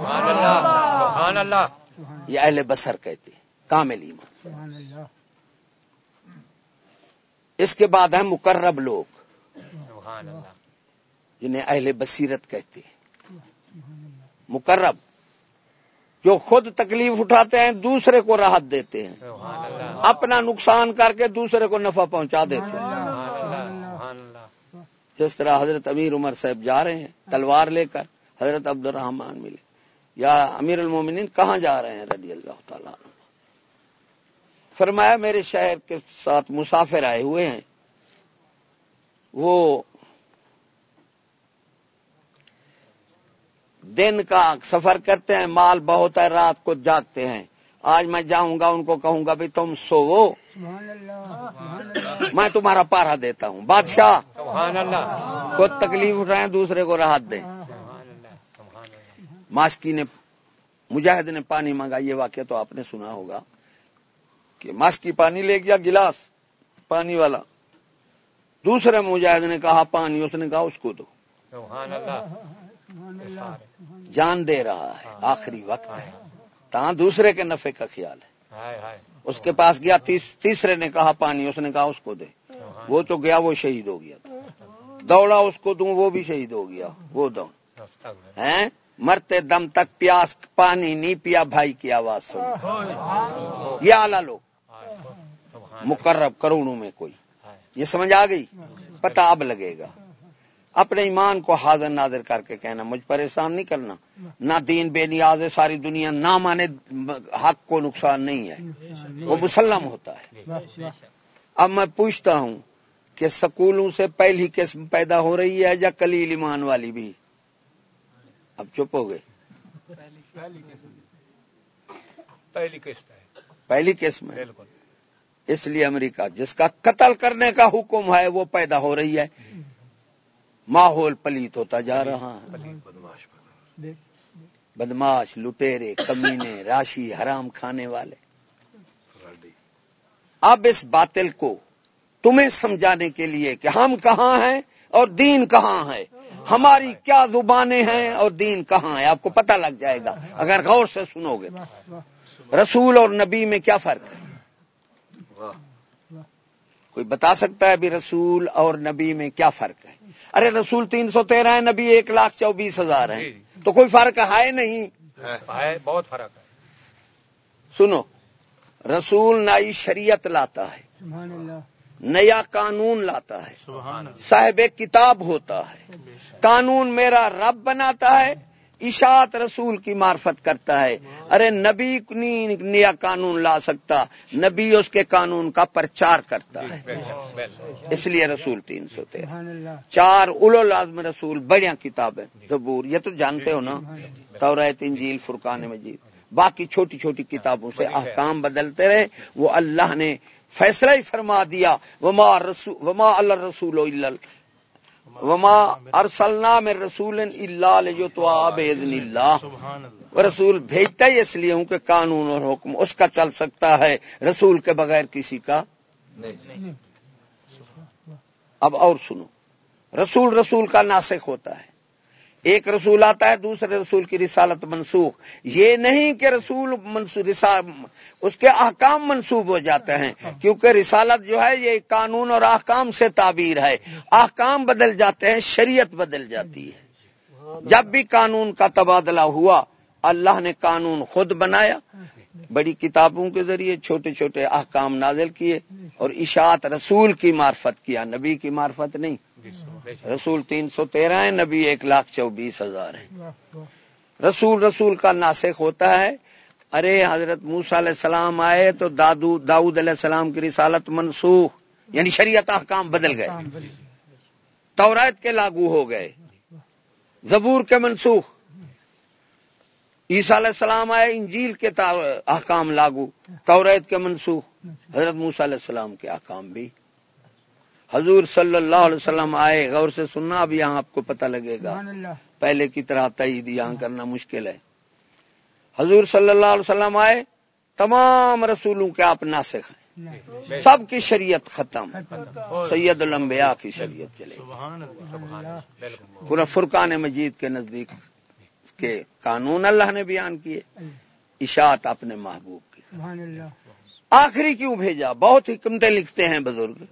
یہ اہل بسر کہتے ہیں کامل ایمان۔ اس کے بعد ہے مقرب لوگ جنہیں اہل بصیرت کہتے ہیں۔ مقرب، جو خود تکلیف اٹھاتے ہیں، دوسرے کو راحت دیتے ہیں۔ اپنا نقصان کر کے دوسرے کو نفع پہنچا دیتے ہیں۔ جس طرح حضرت امیر عمر صاحب جا رہے ہیں، تلوار لے کر حضرت عبد الرحمان ملے۔ یا امیر المومنین کہاں جا رہے ہیں؟ رضی اللہ تعالیٰ فرمایا، میرے شہر کے ساتھ مسافر آئے ہوئے ہیں۔ وہ دن کا سفر کرتے ہیں مال بہت ہے رات کو جاگتے ہیں۔ آج میں جاؤں گا ان کو کہوں گا بھائی تم سو میں تمہارا پارا دیتا ہوں۔ بادشاہ کو تکلیف اٹھائیں دوسرے کو راحت دیں۔ ماسکی نے مجاہد نے پانی مانگا یہ واقعہ تو آپ نے سنا ہوگا کہ ماسکی پانی لے گیا گلاس پانی والا۔ دوسرے مجاہد نے کہا پانی اس نے کہا اس کو دو۔ جان دے رہا ہے آخری وقت ہے۔ تاں دوسرے کے نفے کا خیال ہے۔ اس کے پاس گیا تیسرے نے کہا پانی اس نے کہا اس کو دے۔ وہ تو گیا وہ شہید ہو گیا۔ دوڑا اس کو دوں وہ بھی شہید ہو گیا۔ وہ دوڑ مرتے دم تک پیاس پانی نہیں پیا بھائی کی آواز سن یہ آلہ لو مقرب کروڑوں میں کوئی۔ یہ سمجھ آ گئی؟ پتہ اب لگے گا۔ اپنے ایمان کو حاضر ناظر کر کے کہنا مجھ پریشان نہیں کرنا۔ نہ دین بے نیاز ہے ساری دنیا نہ مانے حق کو نقصان نہیں ہے۔ وہ مسلم ہوتا ہے۔ اب میں پوچھتا ہوں کہ سکولوں سے پہلی قسم پیدا ہو رہی ہے یا کلیل ایمان والی بھی؟ اب چپ ہو گئے۔ پہلی قسط ہے۔ پہلی قسم بالکل۔ اس لیے امریکہ جس کا قتل کرنے کا حکم ہے وہ پیدا ہو رہی ہے۔ ماحول پلیت ہوتا جا رہا ہے۔ بدماش لٹیرے کمینے راشی حرام کھانے والے۔ اب اس باطل کو تمہیں سمجھانے کے لیے کہ ہم کہاں ہیں اور دین کہاں ہے۔ ہماری کیا زبانیں ہیں اور دین کہاں ہے؟ آپ کو پتہ لگ جائے گا۔ اگر غور سے سنو گے۔ رسول اور نبی میں کیا فرق ہے؟ کوئی بتا سکتا ہے ابھی رسول اور نبی میں کیا فرق ہے؟ ارے رسول تین سو تیرہ ہے نبی ایک لاکھ چوبیس ہزار ہے تو کوئی فرق ہے؟ نہیں۔ ہے بہت فرق ہے۔ سنو رسول نئی شریعت لاتا ہے۔ نیا قانون لاتا ہے۔ صاحب کتاب ہوتا ہے۔ قانون میرا رب بناتا ہے۔ اشاعت رسول کی معرفت کرتا ہے۔ ارے نبی نیا قانون لا سکتا۔ نبی اس کے قانون کا پرچار کرتا۔ ہے اس لیے رسول تین سو تیرہ۔ چار اولو لازم رسول بڑیا کتابیں۔ زبور یہ تو جانتے ہو نا؟ توریت انجیل فرقان مجید۔ باقی چھوٹی چھوٹی کتابوں سے احکام بدلتے رہے۔ وہ اللہ نے فیصلہ ہی فرما دیا۔ وما رسول وما اللہ رسول وما ارسلنا میں رسول اللہ جو تو اللہ. رسول بھیجتا ہی اس لیے ہوں کہ قانون اور حکم اس کا چل سکتا ہے رسول کے بغیر کسی کا اب اور سنو۔ رسول رسول کا ناسک ہوتا ہے۔ ایک رسول آتا ہے، دوسرے رسول کی رسالت منسوخ۔ یہ نہیں کہ رسول اس کے احکام منسوخ ہو جاتے ہیں، کیونکہ رسالت جو ہے، یہ قانون اور احکام سے تعبیر ہے۔ احکام بدل جاتے ہیں، شریعت بدل جاتی ہے۔ جب بھی قانون کا تبادلہ ہوا اللہ نے قانون خود بنایا بڑی کتابوں کے ذریعے چھوٹے چھوٹے احکام نازل کیے اور اشاعت رسول کی معرفت کیا نبی کی معرفت نہیں۔ رسول تین سو تیرہ ہے نبی ایک لاکھ چوبیس ہزار ہے رسول رسول کا ناسک ہوتا ہے ارے حضرت موسا علیہ السلام آئے تو دادو داؤد علیہ السلام کی رسالت منسوخ یعنی شریعت احکام بدل گئے۔ تورات کے لاگو ہو گئے۔ زبور کے منسوخ۔ عیسیٰ علیہ السلام آئے انجیل کے احکام لاگو توریت کے منسوخ حضرت موسیٰ علیہ السلام کے احکام بھی۔ حضور صلی اللہ علیہ وسلم آئے غور سے سننا اب یہاں آپ کو پتہ لگے گا۔ پہلے کی طرح تعید یہاں کرنا مشکل ہے۔ حضور صلی اللہ علیہ وسلم آئے تمام رسولوں کے آپ ناسک ہیں۔ سب کی شریعت ختم۔ سید الانبیاء کی شریعت چلے۔ پورا فرقان مجید کے نزدیک۔ کے قانون اللہ نے بیان کیے اشاعت اپنے محبوب کی۔ آخری کیوں بھیجا؟ بہت حکمتیں لکھتے ہیں بزرگ۔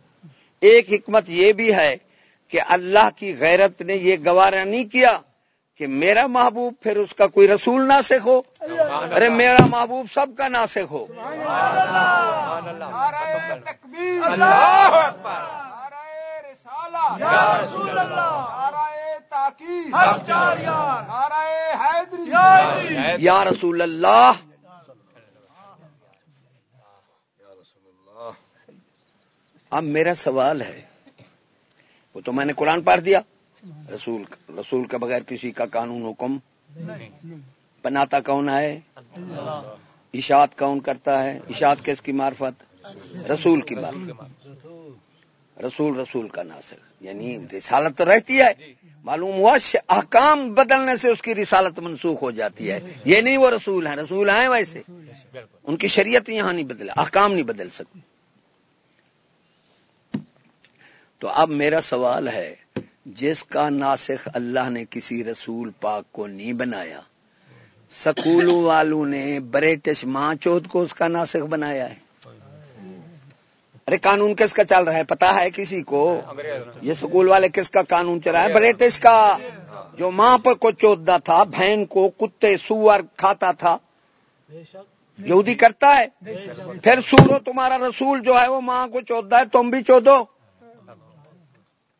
ایک حکمت یہ بھی ہے کہ اللہ کی غیرت نے یہ گوارا نہیں کیا کہ میرا محبوب پھر اس کا کوئی رسول نہ ہو ارے میرا محبوب سب کا نہ ہو۔ یا رسول اللہ۔ اب میرا سوال ہے وہ تو میں نے قرآن پڑھ دیا۔ رسول رسول کے بغیر کسی کا قانون حکم بناتا کون ہے؟ اشاعت کون کرتا ہے؟ اشاعت کس کی معرفت؟ رسول کی معرفت۔ رسول رسول کا ناصر یعنی رسالت تو رہتی ہے۔ معلوم ہوا احکام بدلنے سے اس کی رسالت منسوخ ہو جاتی ہے۔ یہ نہیں وہ رسول ہیں رسول ہیں ویسے ان کی شریعت یہاں نہیں بدلے، احکام نہیں بدل سکتی تو اب میرا سوال ہے، جس کا ناسخ اللہ نے کسی رسول پاک کو نہیں بنایا، سکولوں والوں نے بریٹش ماں چوتھ کو اس کا ناسخ بنایا ہے۔ ارے قانون کس کا چل رہا ہے؟ پتا ہے کسی کو؟ یہ سکول والے کس کا قانون چل رہا ہے؟ بریٹش کا۔ جو ماں پر کو چودہ تھا، بہن کو کتے سور کھاتا تھا۔ یہودی کرتا ہے؟ پھر سورو، تمہارا رسول جو ہے، وہ ماں کو چودہ ہے، تم بھی چودو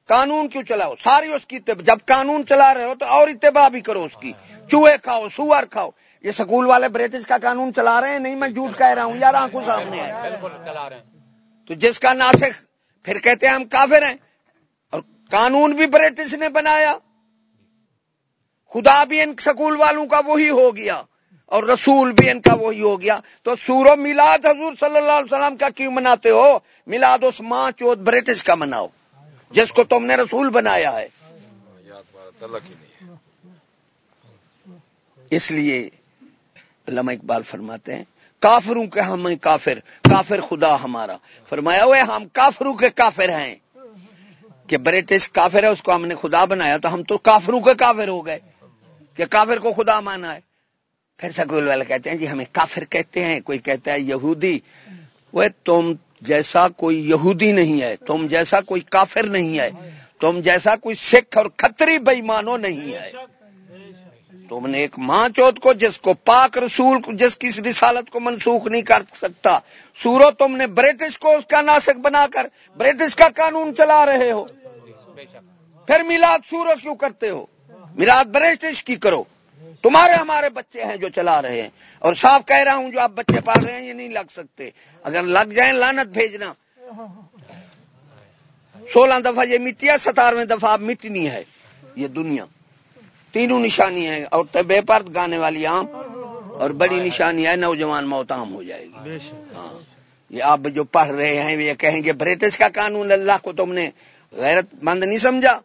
قانون کیوں چلاؤ؟ ساری اس کی جب قانون چلا رہے ہو تو اور اتباع بھی کرو اس کی۔ چوہے کھاؤ سور کھاؤ۔ یہ سکول والے برٹش کا قانون چلا رہے ہیں؟ نہیں، میں جھوٹ کہہ رہا ہوں۔ یار، آنکھوں سامنے ہے۔ تو جس کا ناسک پھر کہتے ہیں ہم کافر ہیں، اور قانون بھی برٹش نے بنایا۔ خدا بھی ان سکول والوں کا وہی ہو گیا، اور رسول بھی ان کا وہی ہو گیا۔ تو سورو میلاد حضور صلی اللہ علیہ وسلم کا کیوں مناتے ہو؟ میلاد اس ماں چوت برٹش کا مناؤ، جس کو تم نے رسول بنایا ہے۔ اس لیے علامہ اقبال فرماتے ہیں کافروں کے ہم کافر کافر خدا ہمارا۔ فرمایا ہوئے ہم کافروں کے کافر ہیں۔ کہ برٹش کافر ہے، اس کو ہم نے خدا بنایا، تو ہم تو کافروں کے کافر ہو گئے۔ کہ کافر کو خدا مانا ہے۔ پھر سکول والے کہتے ہیں جی ہمیں کافر کہتے ہیں۔ کوئی کہتا ہے، یہودی۔ وہ تم جیسا کوئی یہودی نہیں ہے، تم جیسا کوئی کافر نہیں ہے، تم جیسا کوئی سکھ اور کتری بےمانو نہیں ہے۔ تم نے ایک ماں چوت کو جس کو پاک رسول جس کی رسالت کو منسوخ نہیں کر سکتا سورو تم نے برٹش کو اس کا ناسک بنا کر برٹش کا قانون چلا رہے ہو۔ پھر میلاد سورو کیوں کرتے ہو؟ میلاد برٹش کی کرو۔ تمہارے ہمارے بچے ہیں جو چلا رہے ہیں۔ اور صاف کہہ رہا ہوں جو آپ بچے پال رہے ہیں، یہ نہیں لگ سکتے۔ اگر لگ جائیں لانت بھیجنا۔ سولہ دفعہ یہ مٹی ہے ستارویں دفعہ آپ مٹنی ہے۔ یہ دنیا۔ تینوں نشانی ہیں اور بے پرد گانے والی عام اور بڑی نشانی ہے نوجوان موت عام ہو جائے گی۔ ہاں۔ یہ آپ جو پڑھ رہے ہیں یہ کہیں گے برٹش کا قانون اللہ کو تم نے غیرت مند نہیں سمجھا۔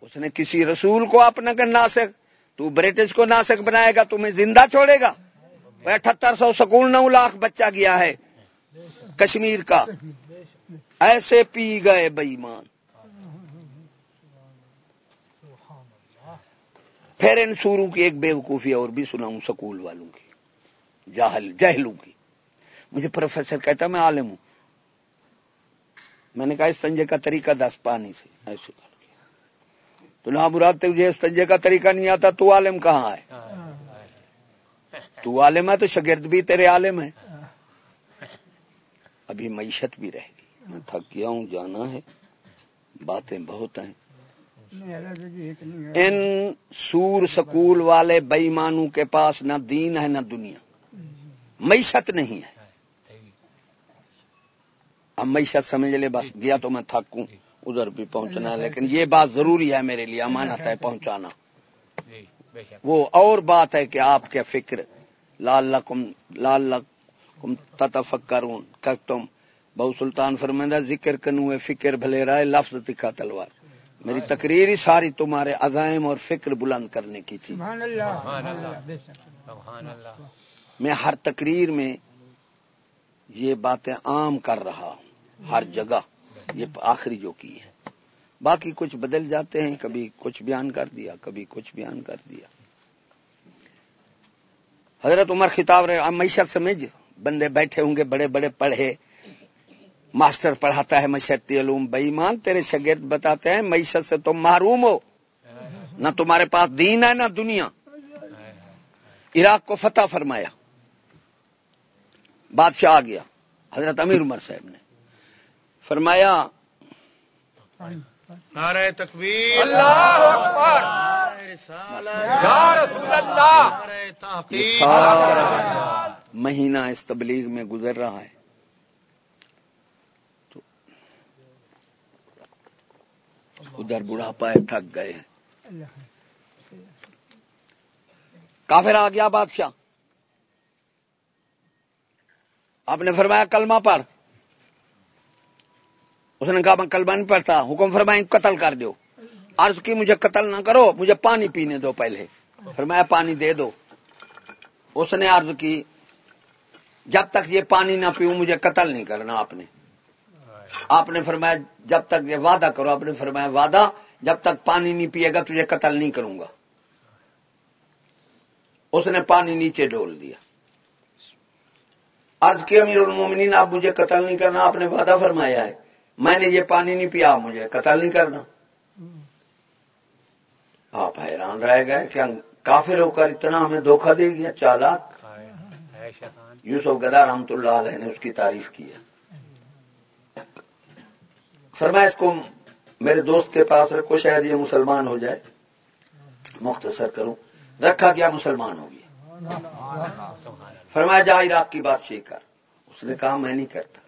اس نے کسی رسول کو اپنا کرنا سک تو برٹش کو ناسک بنائے گا تمہیں زندہ چھوڑے گا۔ اٹھہتر سو سکول نو لاکھ بچہ گیا ہے کشمیر کا۔ ایسے پی گئے بئیمان پھر ان سوروں کی ایک بے وقوفی اور بھی سناؤں، سکول والوں کی، جاہل، جہلوں کی۔ مجھے پروفیسر کہتا میں عالم ہوں۔ میں نے کہا، اس تنجے کا طریقہ دس پانی سے۔ ایسے تو نہ مراد تجھے اس تنجے کا طریقہ نہیں آتا، تو عالم کہاں ہے؟ تو عالم ہے تو شگرد بھی تیرے عالم ہے ابھی معیشت بھی رہ گئی۔ میں تھک گیا ہوں، جانا ہے۔ باتیں بہت ہیں۔ ان سور سکول والے بئیمانوں کے پاس نہ دین ہے نہ دنیا۔ معیشت نہیں ہے۔ اب معیشت سمجھ لے، بس گیا تو میں تھکوں، ادھر بھی پہنچنا ہے، لیکن یہ بات ضروری ہے میرے لیے، امانت ہے پہنچانا۔ وہ اور بات ہے کہ آپ کے فکر لال لال لکم تتفکرون تم بہو سلطان فرمندہ ذکر کنوے فکر بھلے رائے لفظ تکھا تلوار۔ میری تقریر ہی ساری تمہارے عزائم اور فکر بلند کرنے کی تھی۔ میں ہر تقریر میں یہ باتیں عام کر رہا ہوں۔ ہر جگہ یہ آخری جو کی ہے۔ باقی کچھ بدل جاتے ہیں۔ کبھی کچھ بیان کر دیا کبھی کچھ بیان کر دیا۔ حضرت عمر خطاب رہے معیشت سمجھ بندے بیٹھے ہوں گے بڑے بڑے پڑھے۔ ماسٹر پڑھاتا ہے معیشتی علوم بےمان تیرے شگرد بتاتے ہیں معیشت سے تم محروم ہو۔ نہ تمہارے پاس دین ہے نہ دنیا۔ عراق کو فتح فرمایا۔ بادشاہ آ گیا حضرت امیر عمر صاحب نے۔ فرمایا نعرہ تکبیر۔ اللہ مہینہ اس تبلیغ میں گزر رہا ہے۔ ادھر بڑھاپا ہے، تھک گئے ہیں۔ کافر آ گیا بادشاہ۔ آپ نے فرمایا کلمہ پڑھ۔ اس نے کہا میں کلمہ نہیں پڑھتا، حکم فرمائیں قتل کر دو عرض کی مجھے قتل نہ کرو، مجھے پانی پینے دو پہلے۔ فرمایا پانی دے دو۔ اس نے عرض کی، جب تک یہ پانی نہ پیوں، مجھے قتل نہیں کرنا آپ نے۔ آپ نے فرمایا جب تک یہ وعدہ کرو آپ نے فرمایا وعدہ جب تک پانی نہیں پیے گا تجھے قتل نہیں کروں گا۔ اس نے پانی نیچے ڈول دیا۔ عرض کی امیر المومنین آپ مجھے قتل نہیں کرنا آپ نے وعدہ فرمایا ہے۔ میں نے یہ پانی نہیں پیا مجھے قتل نہیں کرنا۔ آپ حیران رہ گئے کیا کافر ہو کر اتنا ہمیں دھوکہ دے گیا چالاک۔ یوسف گدا رحمت اللہ علیہ نے اس کی تعریف کی ہے۔ فرمایا اس کو میرے دوست کے پاس رکھو، شاید یہ مسلمان ہو جائے۔ مختصر کروں۔ رکھا گیا، مسلمان ہو گیا۔ فرمایا، جا، عراق کی بادشاہی کر۔ اس نے کہا، میں نہیں کرتا۔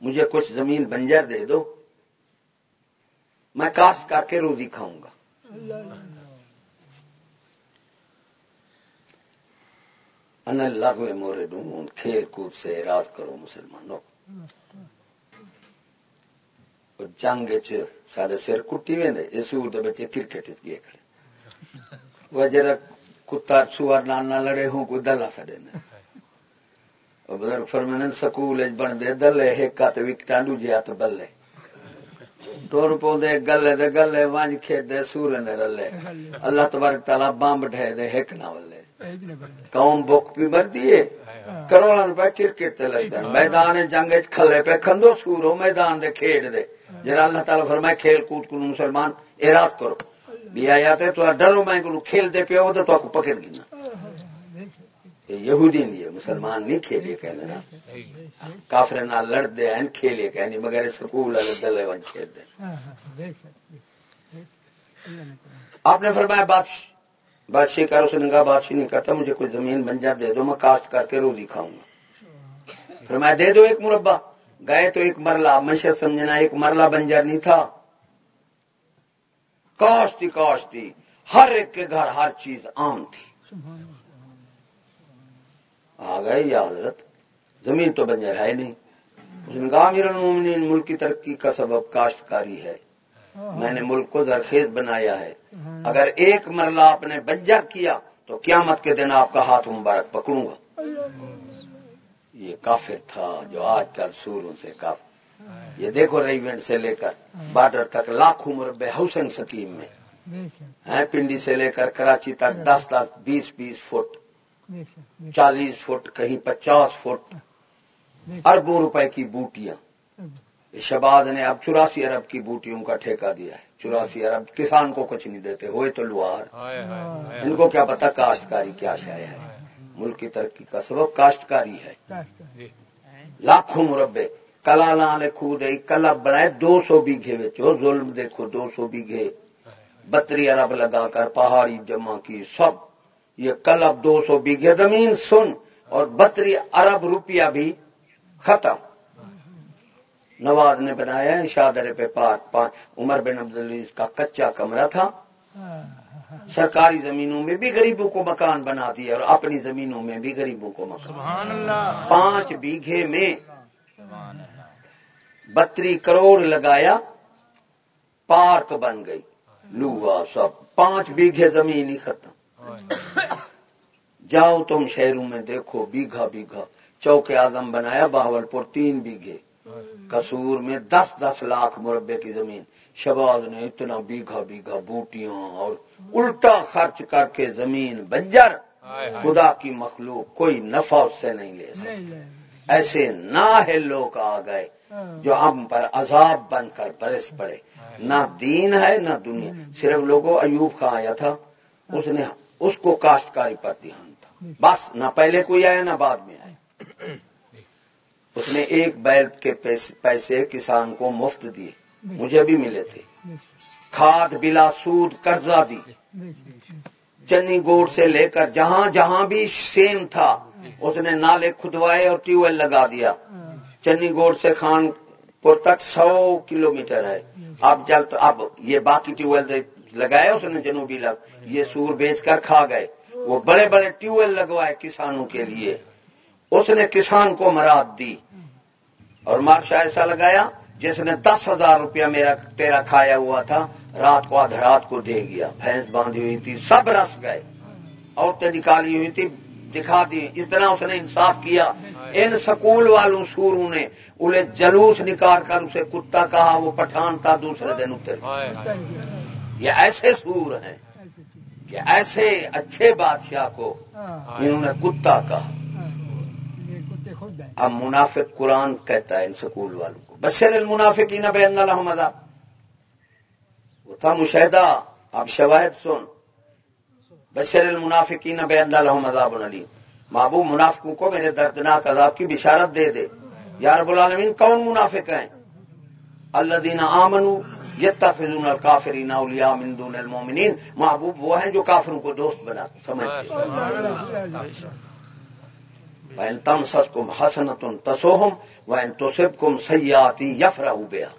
مجھے کچھ زمین بنجر دے دو۔ میں کاشت کر کے روزی کھاؤں گا۔ اللہ مورے ڈوں کھیل کود سے راز کرو مسلمانوں۔ جنگ سارے سر کٹی وے اس بچے کرکٹ گئے کھڑے وہ جرا کتا سوار نال نہ لڑے ہوں کوئی دلا سڑے بزرگ سکول بن دے دلے ایک ہاتھ وکٹاں دوجے ہاتھ بلے ٹور پوندے گلے دے گلے وانج کھیڈ دے سورے دے رلے اللہ تبارک تعالی بمب ڈھے دے ایک نہ ولے قوم بک پی مردی ہے کروڑاں روپے کرکٹ تے لگدن میدان جنگ وچ کھلے پہ کھندو سورو میدان دے کھیڈ دے جرا اللہ تعالی فرمائے، کھیل کود کو مسلمان، اعراض کرو۔ بھی آیا تے تو ڈرو، میں کو کھیل دے پیو تو تو کو پکڑ گینا یہودی نہیں مسلمان نہیں کھیلے کہنے نا کافر نہ لڑ دے ہیں کھیلے کہنے مگر سکول والے دلے ون کھیل دے۔ آپ نے فرمایا بادشاہ بادشاہ کا اس نے کہا بادشاہ نہیں کہتا مجھے کوئی زمین بنجر دے دو، میں کاشت کر کے روزی کھاؤں گا۔ فرمایا، دے دو ایک مربع۔ گئے تو ایک مرلہ مشر سمجھنا ایک مرلہ بنجر نہیں تھا۔ کاشتی کاشتی، ہر ایک کے گھر ہر چیز عام تھی۔ آ گئے یا حضرت، زمین تو بنجر ہے نہیں۔ اس نے کہا المومنین، ملک کی ترقی کا سبب کاشتکاری ہے۔ میں نے ملک کو زرخیز بنایا ہے۔ اگر ایک مرلہ آپ نے بنجر کیا تو قیامت کے دن آپ کا ہاتھ مبارک پکڑوں گا۔ یہ کافر تھا جو آج کل سوروں سے کافر۔ یہ دیکھو ریونٹ سے لے کر بارڈر تک لاکھوں مربع ہاؤسنگ سکیم میں۔ پنڈی سے لے کر کراچی تک دس دس بیس بیس فٹ۔ چالیس فٹ کہیں پچاس فٹ۔ اربوں روپے کی بوٹیاں۔ شہباز نے اب چوراسی ارب کی بوٹیوں کا ٹھیکہ دیا ہے۔ چوراسی ارب کسان کو کچھ نہیں دیتے ہوئے تو لوہار۔ ان کو کیا پتا کاشتکاری کیا شاید ہے۔ ملک کی ترقی کا سبب کاشتکاری ہے۔ لاکھوں مربے کلا لال خود کلا بنائے دو سو بیگھے ظلم دیکھو دو سو بیگھے۔ بتری ارب لگا کر پہاڑی جمع کی سب۔ یہ کل اب دو سو بیگھے زمین سن۔ اور بتری ارب روپیہ بھی ختم۔ نواز نے بنایا شادرے پہ پارک عمر بن عبدالعزیز کا کچا کمرہ تھا۔ سرکاری زمینوں میں بھی غریبوں کو مکان بنا دیا اور اپنی زمینوں میں بھی غریبوں کو مکان پانچ بیگھے میں بتری کروڑ لگایا پارک بن گئی لوہا سب۔ پانچ بیگھے زمین ہی ختم۔ جاؤ تم شہروں میں دیکھو بیگھا بیگھا۔ چوک اعظم بنایا باول پور تین بیگھے۔ کسور میں دس دس لاکھ مربے کی زمین۔ شباز نے اتنا بیگھا بیگھا بوٹیاں اور الٹا خرچ کر کے زمین بنجر۔ خدا کی مخلوق کوئی نفع اس سے نہیں لے سکتے ایسے نہ ہے لوگ آ گئے جو ہم پر عذاب بن کر برس پڑے۔ نہ دین ہے نہ دنیا۔ صرف لوگوں ایوب کا آیا تھا۔ اس نے اس کو کاشتکاری پر دھیان تھا۔ بس نہ پہلے کوئی آیا نہ بعد میں آیا۔ اس نے ایک بیل کے پیسے کسان کو مفت دیے۔ مجھے بھی ملے تھے۔ کھاد، بلا سود، قرضہ دی چنی گوڑ سے لے کر جہاں جہاں بھی سیم تھا، اس نے نالے کھدوائے اور ٹیوب ویل لگا دیا۔ چنی گوڑ سے خان پور تک سو کلو میٹر ہے۔ اب جل اب یہ باقی ٹیوب ویل لگائے، اس نے جنوبی لگ، یہ سور بیچ کر کھا گئے۔ وہ بڑے بڑے ٹیوب ویل لگوائے کسانوں کے لیے۔ اس نے کسان کو مراد دی۔ اور مارشا ایسا لگایا جس نے دس ہزار روپیہ میرا تیرا کھایا ہوا تھا رات کو آدھ رات کو دے گیا۔ بھینس باندھی ہوئی تھی سب رس گئے۔ عورتیں نکالی ہوئی تھی دکھا دی۔ اس طرح اس نے انصاف کیا۔ ان سکول والوں سوروں نے انہیں جلوس نکال کر اسے کتا کہا وہ پٹھان تھا دوسرے دن اتر۔ یہ ایسے سور ہیں کہ ایسے اچھے بادشاہ کو انہوں نے کتا کہا۔ اب منافق قرآن کہتا ہے ان سکول والوں بشر المنافق کی نہ بے اللہ وہ مشاہدہ اب شواہد سن. بشر المنافق کی نہ بے اللہ مذاب علی محبوب منافقوں کو میرے دردناک عذاب کی بشارت دے دے. یار العالمین، کون منافق ہیں؟ اللہ دینا آمنو یتخذون الکافرین اولیاء من دون المؤمنین. محبوب وہ ہیں جو کافروں کو دوست بنا سمجھتے وَإِن تَمْسَسْكُمْ حَسَنَةٌ تَسُوهُمْ وَإِن تُصِبْكُمْ سَيِّئَةٌ يَفْرَحُوا بِهَا۔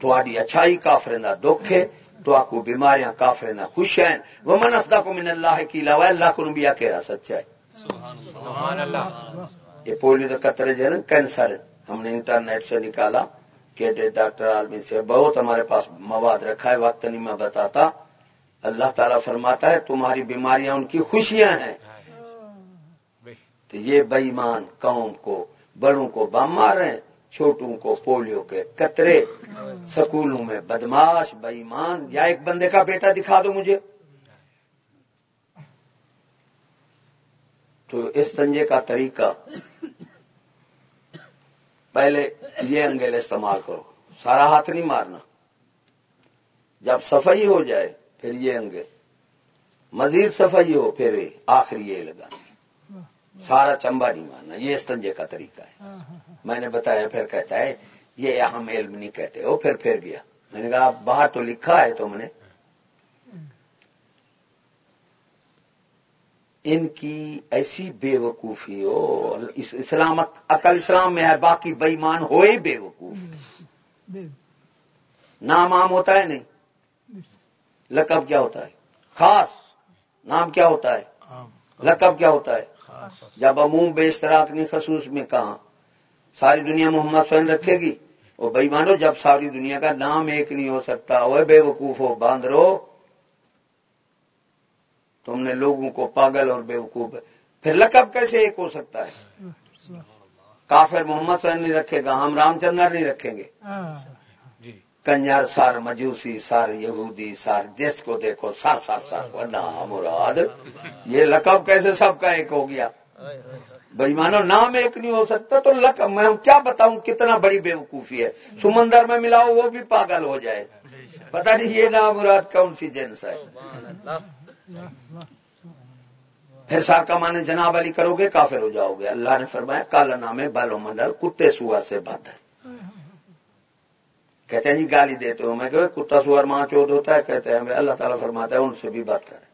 تواڈی اچھائی کافر نہ دکھ ہے تو آپ کو بیماریاں کافر نہ خوش ہیں۔ وہ منسدہ کو من اللہ کی علاوہ اللہ کو نبیا کہہ سچا ہے۔ یہ پولیو کا قطرے جو ہے نا کینسر۔ ہم نے انٹرنیٹ سے نکالا کہ ڈاکٹر عالمی سے بہت ہمارے پاس مواد رکھا ہے وقت نہیں میں بتاتا۔ اللہ تعالیٰ فرماتا ہے تمہاری بیماریاں ان کی خوشیاں ہیں۔ تو یہ بےمان قوم کو، بڑوں کو بم مار چھوٹوں کو پولیو کے قطرے۔ سکولوں میں بدماش بےمان یا ایک بندے کا بیٹا دکھا دو مجھے۔ تو اس تنجے کا طریقہ، پہلے یہ انگیل استعمال کرو، سارا ہاتھ نہیں مارنا۔ جب صفائی ہو جائے، پھر یہ انگل مزید صفائی ہو، پھر آخری یہ لگانا۔ سارا چمبا نہیں مارنا یہ استنجے کا طریقہ ہے۔ میں نے بتایا پھر کہتا ہے یہ یہاں علم نہیں کہتے۔ وہ پھر پھر گیا۔ میں نے کہا باہر تو لکھا ہے تم نے۔ ان کی ایسی بے وقوفی ہو اسلام عقل اسلام میں ہے باقی بےمان ہوئے بے وقوف نام عام ہوتا ہے نہیں؟ لقب کیا ہوتا ہے؟ خاص نام کیا ہوتا ہے؟ لقب کیا ہوتا ہے؟ جب عموم بے اشتراک نہیں خصوص میں کہاں؟ ساری دنیا محمد سوئن رکھے گی؟ وہ بھائی مانو جب ساری دنیا کا نام ایک نہیں ہو سکتا وہ بے وقوف ہو باندرو تم نے لوگوں کو پاگل اور بے وقوف پھر لقب کیسے ایک ہو سکتا ہے؟ کافر محمد سوئن نہیں رکھے گا ہم رام چندر نہیں رکھیں گے۔ کنجر سار مجوسی، سار یہودی، سار جس کو دیکھو سار سار سار مراد۔ یہ لقب کیسے سب کا ایک ہو گیا؟ بھائی مانو، نام ایک نہیں ہو سکتا تو لقب، میں کیا بتاؤں کتنا بڑی بے وقوفی ہے۔ سمندر میں ملاؤ، وہ بھی پاگل ہو جائے۔ پتا نہیں یہ نام مراد کون سی جنس ہے۔ پھر سار کا مانے جناب علی کرو گے، کافر ہو جاؤ گے۔ اللہ نے فرمایا، کالا نام بالو منڈل، کتے سوا سے بات ہے۔ کہتے ہیں جی گالی دیتے ہو۔ میں کہ کتا سور ماں چود ہوتا ہے کہتے ہیں اللہ تعالیٰ فرماتا ہے ان سے بھی بات کریں۔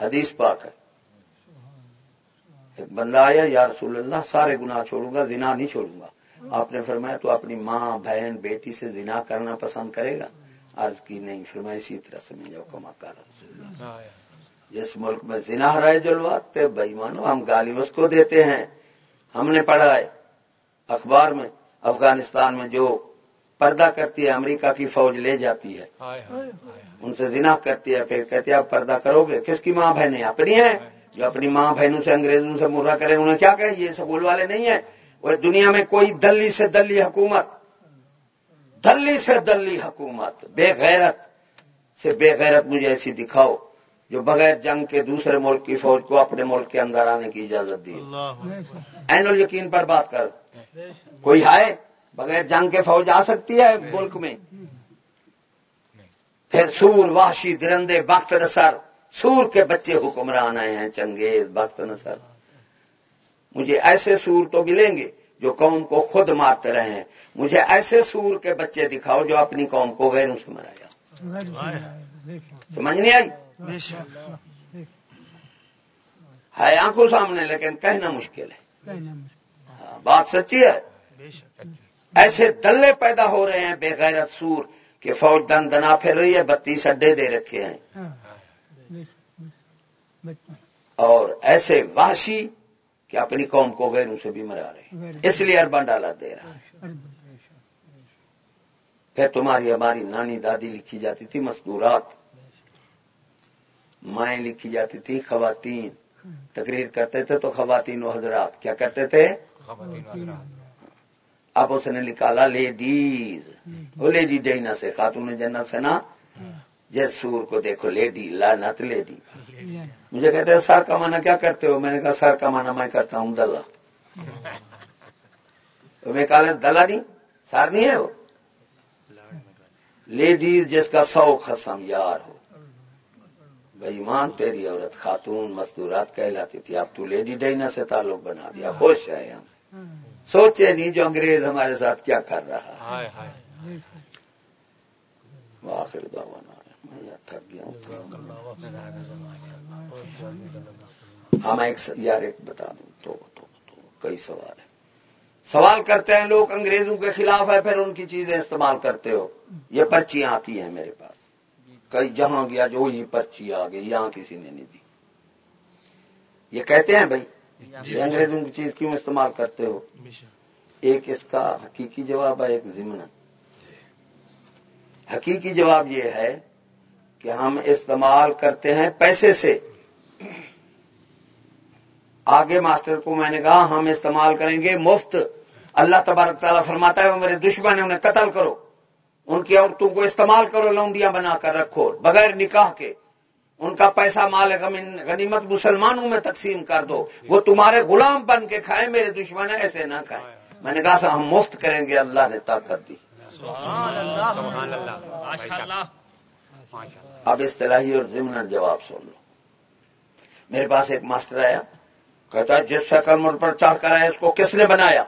حدیث پاک ہے۔ ایک بندہ آیا یا رسول اللہ سارے گناہ چھوڑوں گا زنا نہیں چھوڑوں گا۔ آپ نے فرمایا تو اپنی ماں بہن بیٹی سے زنا کرنا پسند کرے گا؟ آج کی نہیں فرمایا اسی طرح سے میں جاؤ کما کر جس ملک میں زنا رہے جلواتے بھائی مانو ہم گالی اس کو دیتے ہیں۔ ہم نے پڑھا ہے اخبار میں افغانستان میں جو پردہ کرتی ہے امریکہ کی فوج لے جاتی ہے۔ ان سے زنا کرتی ہے پھر کہتی ہے آپ پردہ کرو گے؟ کس کی ماں بہنیں؟ اپنی ہیں۔ جو اپنی ماں بہنوں سے انگریزوں سے مرا کرے انہیں کیا کہ یہ سکول والے نہیں ہیں۔ وہ دنیا میں کوئی دلی سے دلی حکومت دلی سے دلی حکومت بے غیرت سے بے غیرت مجھے ایسی دکھاؤ جو بغیر جنگ کے دوسرے ملک کی فوج کو اپنے ملک کے اندر آنے کی اجازت دی۔ این یقین پر بات کر۔ کوئی ہے؟ بغیر جنگ کے فوج آ سکتی ہے ملک میں؟ پھر سور واشی درندے، بخت نصر سور کے بچے حکمران آئے ہیں، چنگیز، بخت نصر مجھے ایسے سور تو ملیں گے جو قوم کو خود مارتے رہے ہیں۔ مجھے ایسے سور کے بچے دکھاؤ جو اپنی قوم کو غیروں سے مرایا سمجھ نہیں آئی؟ ہے آنکھوں سامنے، لیکن کہنا مشکل ہے۔ ہاں، بات سچی ہے؟ ایسے دلے پیدا ہو رہے ہیں بے غیرت سور کہ فوج دن دنا پھر رہی ہے بتیس اڈے دے رکھے ہیں۔ اور ایسے واشی کہ اپنی قوم کو غیروں سے بھی مرا رہے اس لیے اربن ڈالا دے رہا ہے۔ پھر تمہاری ہماری نانی دادی لکھی جاتی تھی مزدورات۔ مائیں لکھی جاتی تھی خواتین۔ تقریر کرتے تھے تو خواتین و حضرات۔ کیا کرتے تھے؟ اب اس نے نکالا لیڈیز۔ وہ لیڈی ڈینا سے خاتون جنت سے نا۔ جس سور کو دیکھو، لیڈی لانت لیڈی۔ مجھے کہتے ہیں سر کا مانا کیا کرتے ہو؟ میں نے کہا سر کا مانا میں کرتا ہوں، دلہ۔ تو میں کہا، دلہ نہیں سر نہیں ہے وہ؟ لیڈیز جس کا سو خسم یار ہو۔ بھائی مان تیری عورت خاتون، مزدورات کہلاتی تھی۔ اب تو لیڈی ڈینا سے تعلق بنا دیا، خوش ہے ہم۔ سوچے نہیں جو انگریز ہمارے ساتھ کیا کر رہا ہے۔ آخر تھک گیا ہاں ایک یار ایک بتا دوں۔ تو کئی سوال ہے سوال کرتے ہیں لوگ انگریزوں کے خلاف ہے پھر ان کی چیزیں استعمال کرتے ہو۔ یہ پرچیاں آتی ہیں میرے پاس۔ کئی جہاں گیا جو ہی پرچی آ گئی یہاں کسی نے نہیں دی۔ یہ کہتے ہیں بھائی یہ انگریزوں کی چیز کیوں استعمال کرتے ہو؟ ایک اس کا حقیقی جواب ہے ایک ضمن حقیقی جواب یہ ہے کہ ہم استعمال کرتے ہیں پیسے سے۔ آگے ماسٹر کو میں نے کہا ہم استعمال کریں گے مفت۔ اللہ تبارک تعالیٰ فرماتا ہے وہ میرے دشمن ہیں انہیں قتل کرو۔ ان کی عورتوں کو استعمال کرو لونڈیاں بنا کر رکھو بغیر نکاح کے۔ ان کا پیسہ مال غنیمت مسلمانوں میں تقسیم کر دو۔ وہ تمہارے غلام بن کے کھائے میرے دشمن ایسے نہ کھائے۔ میں نے کہا ہم مفت کریں گے اللہ نے طاقت دی۔ اب اصطلاحی اور ضمن جواب سن لو۔ میرے پاس ایک ماسٹر آیا کہتا ہے جس سائیکل موٹر پر چڑھ کر آیا اس کو کس نے بنایا؟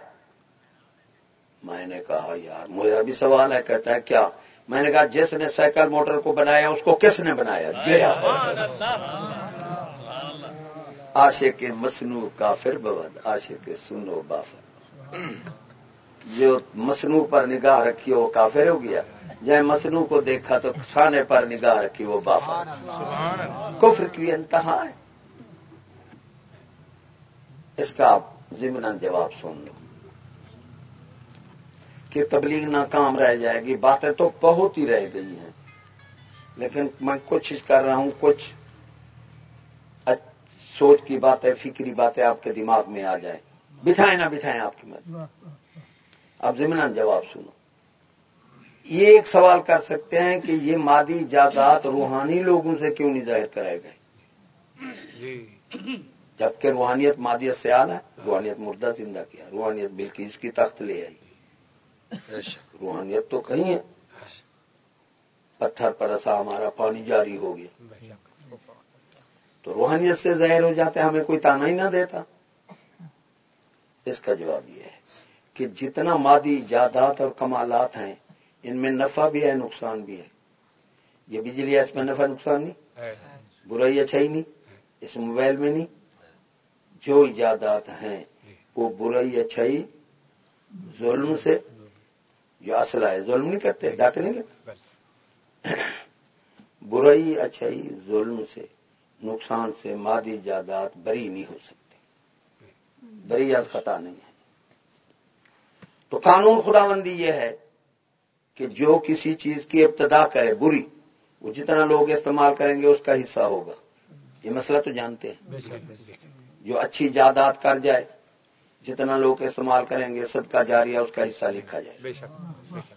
میں نے کہا یار میرا بھی سوال ہے کہتا ہے کیا؟ میں نے کہا جس نے سائیکل موٹر کو بنایا اس کو کس نے بنایا؟ جی آشے کے مصنوع کافر بود آشے کے سنو بافر۔ جو مصنوع پر نگاہ رکھی وہ کافر ہو گیا۔ جائے مصنوع کو دیکھا تو کھانے پر نگاہ رکھی وہ بافر۔ کفر کی انتہا ہے۔ اس کا آپ ضمن جواب سن لو۔ کہ تبلیغ ناکام رہ جائے گی باتیں تو بہت ہی رہ گئی ہیں۔ لیکن میں کوشش کر رہا ہوں کچھ سوچ کی باتیں فکری باتیں آپ کے دماغ میں آ جائیں۔ بٹھائیں نہ بٹھائیں آپ کی مدد۔ اب ضمن جواب سنو۔ یہ ایک سوال کر سکتے ہیں کہ یہ مادی جائیداد روحانی لوگوں سے کیوں نہیں ظاہر کرائے گئے؟ جی۔ جبکہ روحانیت مادیت سے آنا ہے روحانیت مردہ زندہ کیا روحانیت بلکی اس کی تخت لے آئی۔ روحانیت تو کہیں ہے۔ پتھر پر ایسا ہمارا پانی جاری ہو گیا۔ تو روحانیت سے ظاہر ہو جاتے ہمیں کوئی تانا ہی نہ دیتا۔ اس کا جواب یہ ہے کہ جتنا مادی جائیداد اور کمالات ہیں ان میں نفع بھی ہے نقصان بھی ہے۔ یہ بجلی ہے اس میں نفع نقصان نہیں۔ برائی اچھا ہی نہیں۔ اس موبائل میں نہیں۔ جو ایجادات ہیں وہ برائی اچھائی ظلم سے جو اصل ہے ظلم نہیں کرتے ڈاک نہیں لگتا برائی اچھائی ظلم سے نقصان سے مادی جائیداد بری نہیں ہو سکتی۔ بری یاد خطا نہیں ہے۔ تو قانون خدا بندی یہ ہے کہ جو کسی چیز کی ابتدا کرے بری وہ جتنا لوگ استعمال کریں گے اس کا حصہ ہوگا۔ یہ مسئلہ تو جانتے ہیں۔ جو اچھی جائیداد کر جائے جتنا لوگ استعمال کریں گے صدقہ جاریہ اس کا حصہ لکھا جائے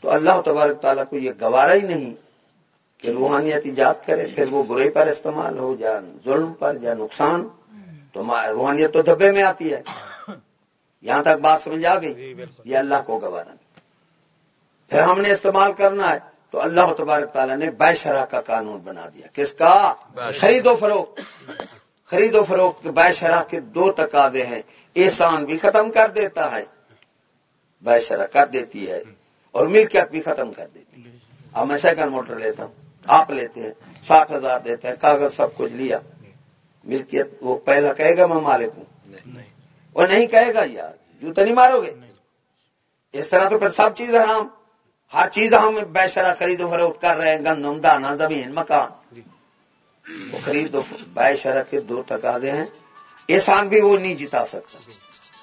تو اللہ تبارک تعالیٰ کو یہ گوارا ہی نہیں کہ روحانیت ایجاد کرے پھر وہ برے پر استعمال ہو یا ظلم پر یا نقصان۔ تو روحانیت تو دبے میں آتی ہے۔ یہاں تک بات سمجھ آ گئی؟ یہ اللہ کو گوارا نہیں۔ پھر ہم نے استعمال کرنا ہے۔ تو اللہ تبارک تعالیٰ نے بے شرح کا قانون بنا دیا۔ کس کا؟ خرید و فروخت۔ خرید و فروخت بے شرح کے دو تقاضے ہیں۔ احسان بھی ختم کر دیتا ہے شرح کر دیتی ہے اور ملکیت بھی ختم کر دیتی ہے۔ اب میں سیکنڈ موٹر لیتا ہوں۔ آپ لیتے ہیں ساٹھ ہزار دیتے ہیں کاغذ سب کچھ لیا۔ ملکیت وہ پہلا کہے گا میں مالک ہوں۔ وہ نہیں کہے گا یار جو تو نہیں مارو گے۔ اس طرح تو پھر سب چیز حرام۔ ہر چیز ہم بے شرح خرید و فروخت کر رہے ہیں گندم دانا زمین مکان۔ وہ خرید و بے شرح کے دو تقاضے ہیں۔ احسان بھی وہ نہیں جتا سکتا۔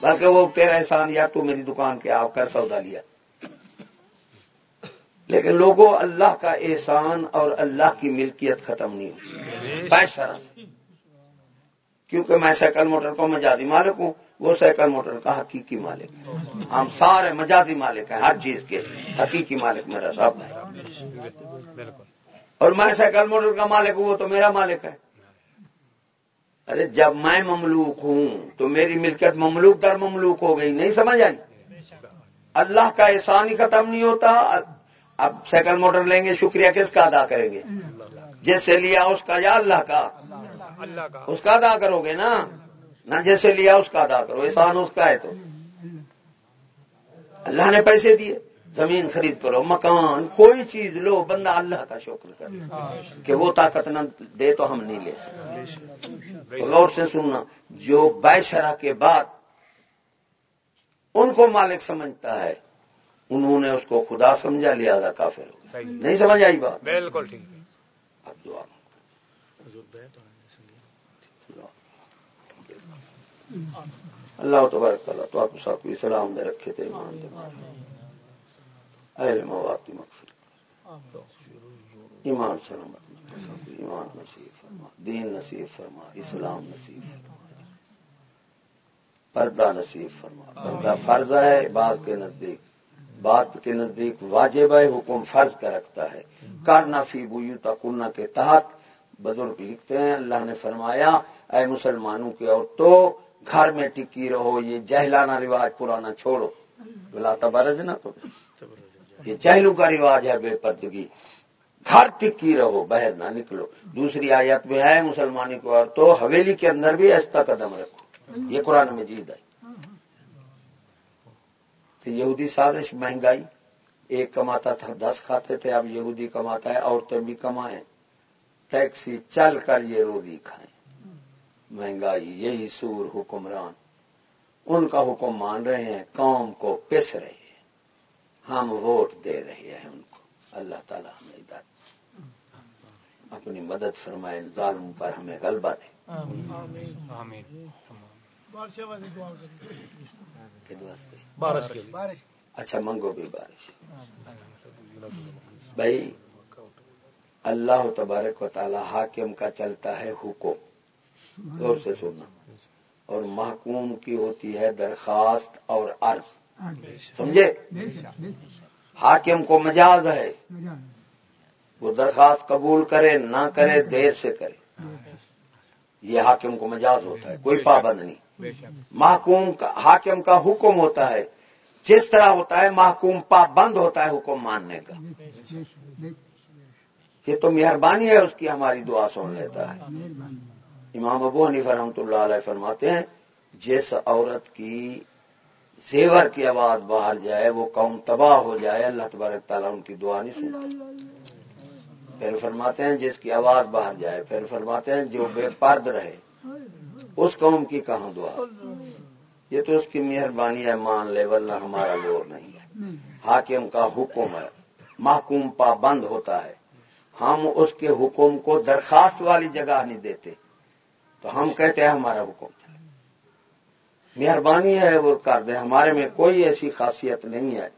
بلکہ وہ تیرا احسان، یا تو میری دکان کے آپ کر سودا لیا۔ لیکن لوگوں، اللہ کا احسان اور اللہ کی ملکیت ختم نہیں ہوئی بے کیونکہ میں سائیکل موٹر کو مجازی مالک ہوں، وہ سائیکل موٹر کا حقیقی مالک ہے۔ ہم سارے مجازی مالک ہیں، ہر چیز کے حقیقی مالک میرا رب ہے۔ اور میں سائیکل موٹر کا مالک ہوں، وہ تو میرا مالک ہے۔ ارے جب میں مملوک ہوں تو میری ملکیت مملوک در مملوک ہو گئی، نہیں سمجھ آئی؟ اللہ کا احسان ہی ختم نہیں ہوتا۔ اب سائیکل موٹر لیں گے، شکریہ کس کا ادا کریں گے؟ جیسے لیا اس کا یا اللہ کا؟ اس کا ادا کرو گے نا؟ نہ جیسے لیا اس کا ادا کرو، احسان اس کا ہے تو۔ اللہ نے پیسے دیے۔ زمین خرید کرو مکان کوئی چیز لو بندہ اللہ کا شکر کر کہ وہ طاقت نہ دے تو ہم نہیں لے سکتے۔ غور سے سننا جو بے شرح کے بعد ان کو مالک سمجھتا ہے انہوں نے اس کو خدا سمجھا لیا کافر ہو نہیں سمجھ آئی بات؟ بالکل ٹھیک۔ اب دعا۔ اللہ تبارک تعالیٰ تو آپ سب کو اسلام دے رکھے تھے ایمان دے اہل مواتی مغفر ایمان سلامت ایمان نصیب فرما، دین نصیب فرما، اسلام نصیب فرما، پردہ نصیب فرما۔ پردہ فرض ہے، بات کے نزدیک، بات کے نزدیک واجب ہے، حکم فرض کا رکھتا ہے۔ کرنا فی بویو تکنہ کے تحت، بزرگ لکھتے ہیں، اللہ نے فرمایا، اے مسلمانوں کی عورتوں، گھر میں ٹکی رہو، یہ جہلانا رواج پرانا چھوڑو۔ بلا تبرج نہ تو یہ جہلو کا رواج ہے بے پردگی۔ گھر ٹکی رہو باہر نہ نکلو۔ دوسری آیت میں ہے، مسلمانی کو عورتوں حویلی کے اندر بھی ایسا قدم رکھو۔ یہ قرآن مجید ہے۔ تو یہودی سازش مہنگائی، ایک کماتا تھا، دس کھاتے تھے، اب یہودی کماتا ہے، عورتیں بھی کمائیں۔ ٹیکسی چل کر یہ روزی کھائیں۔ مہنگائی، یہی سور، حکمران۔ ان کا حکم مان رہے ہیں، قوم کو پس رہے ہم ووٹ دے رہے ہیں ان کو۔ اللہ تعالیٰ ہمیں ادھر اپنی مدد فرمائے ظالم پر ہمیں غلبہ دے۔ اچھا منگو بھی بارش۔ بھائی اللہ تبارک و تعالی حاکم کا چلتا ہے حکم۔ غور سے سننا۔ اور محکوم کی ہوتی ہے درخواست اور عرض۔ سمجھے؟ حاکم کو مجاز ہے۔ وہ درخواست قبول کرے نہ کرے دیر سے کرے۔ یہ حاکم کو مجاز ہوتا ہے کوئی پابند نہیں۔ محکوم کا حاکم کا حکم ہوتا ہے۔ جس طرح ہوتا ہے محکوم پابند ہوتا ہے حکم ماننے کا۔ یہ تو مہربانی ہے اس کی ہماری دعا سن لیتا ہے۔ امام ابو حنیف رحمۃ اللہ علیہ فرماتے ہیں جس عورت کی زیور کی آواز باہر جائے، وہ قوم تباہ ہو جائے، اللہ تبارک تعالیٰ ان کی دعا نہیں سنتا۔ پھر فرماتے ہیں، جس کی آواز باہر جائے، پھر فرماتے ہیں، جو بے پرد رہے، اس قوم کی کہاں دعا؟ یہ تو اس کی مہربانی ہے، مان لے، ورنہ ہمارا لور نہیں ہے۔ حاکم کا حکم ہے، محکوم پابند ہوتا ہے۔ ہم اس کے حکم کو درخواست والی جگہ نہیں دیتے۔ تو ہم کہتے ہیں، ہمارا حکم مہربانی ہے وہ کر دیں ہمارے میں کوئی ایسی خاصیت نہیں ہے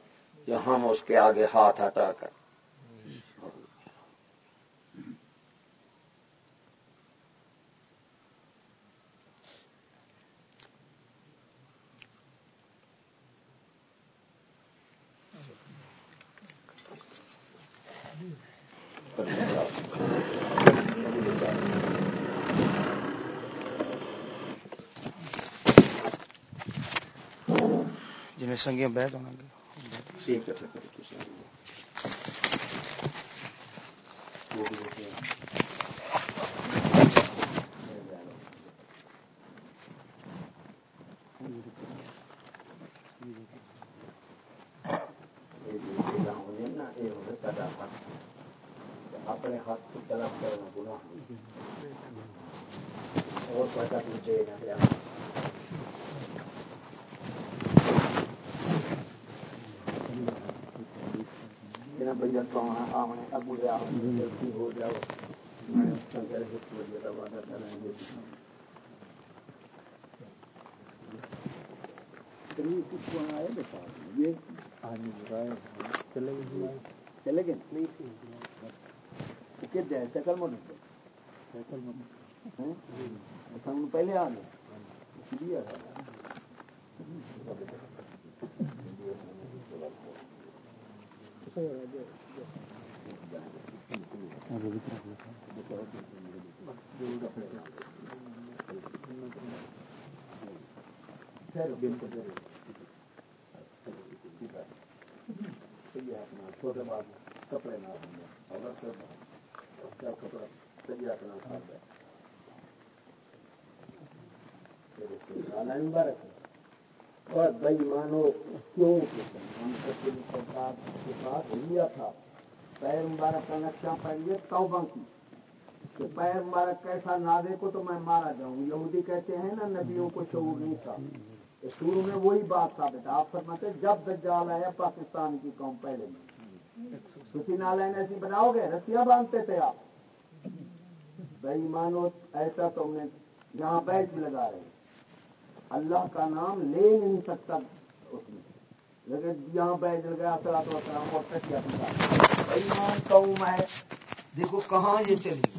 جو ہم اس کے آگے ہاتھ ہٹا کر۔ جنہیں سنگیاں بیت ہونا گے ٹھیک ہے اپنے ہاتھ کی طرف کرنا گناہ اور پتا تجھے نہ بھیا سونا آمنے ابو ہو جاؤ چلے گئے۔ سیکل موٹر سیکل موٹر پہلے آ گئے۔ چھوٹے بعد کپڑے نہ کپڑا صحیح اپنا مبارک اور بھائی مانو کیوں ہم کے ساتھ لیا تھا؟ پیر مبارک کا نقشہ پہنیے توبہ کی۔ کہ پیر مبارک کیسا نہ دیکھو تو میں مارا جاؤں۔ یہودی کہتے ہیں نا، نبیوں کو شعور نہیں تھا۔ شروع میں وہی بات ثابت ہے۔ آپ فرماتے جب دجال آیا، پاکستان کی قوم پہلے میں۔ کسی نالین ایسی بناؤ گے؟ رسیاں باندھتے تھے آپ۔ بھائی مانو ایسا تو نے جہاں بیچ لگا رہے اللہ کا نام لے نہیں سکتا اس میں۔ لیکن یہاں بیٹھ گیا سرا تو سلام اور ایمان قوم ہے دیکھو کہاں یہ چلی۔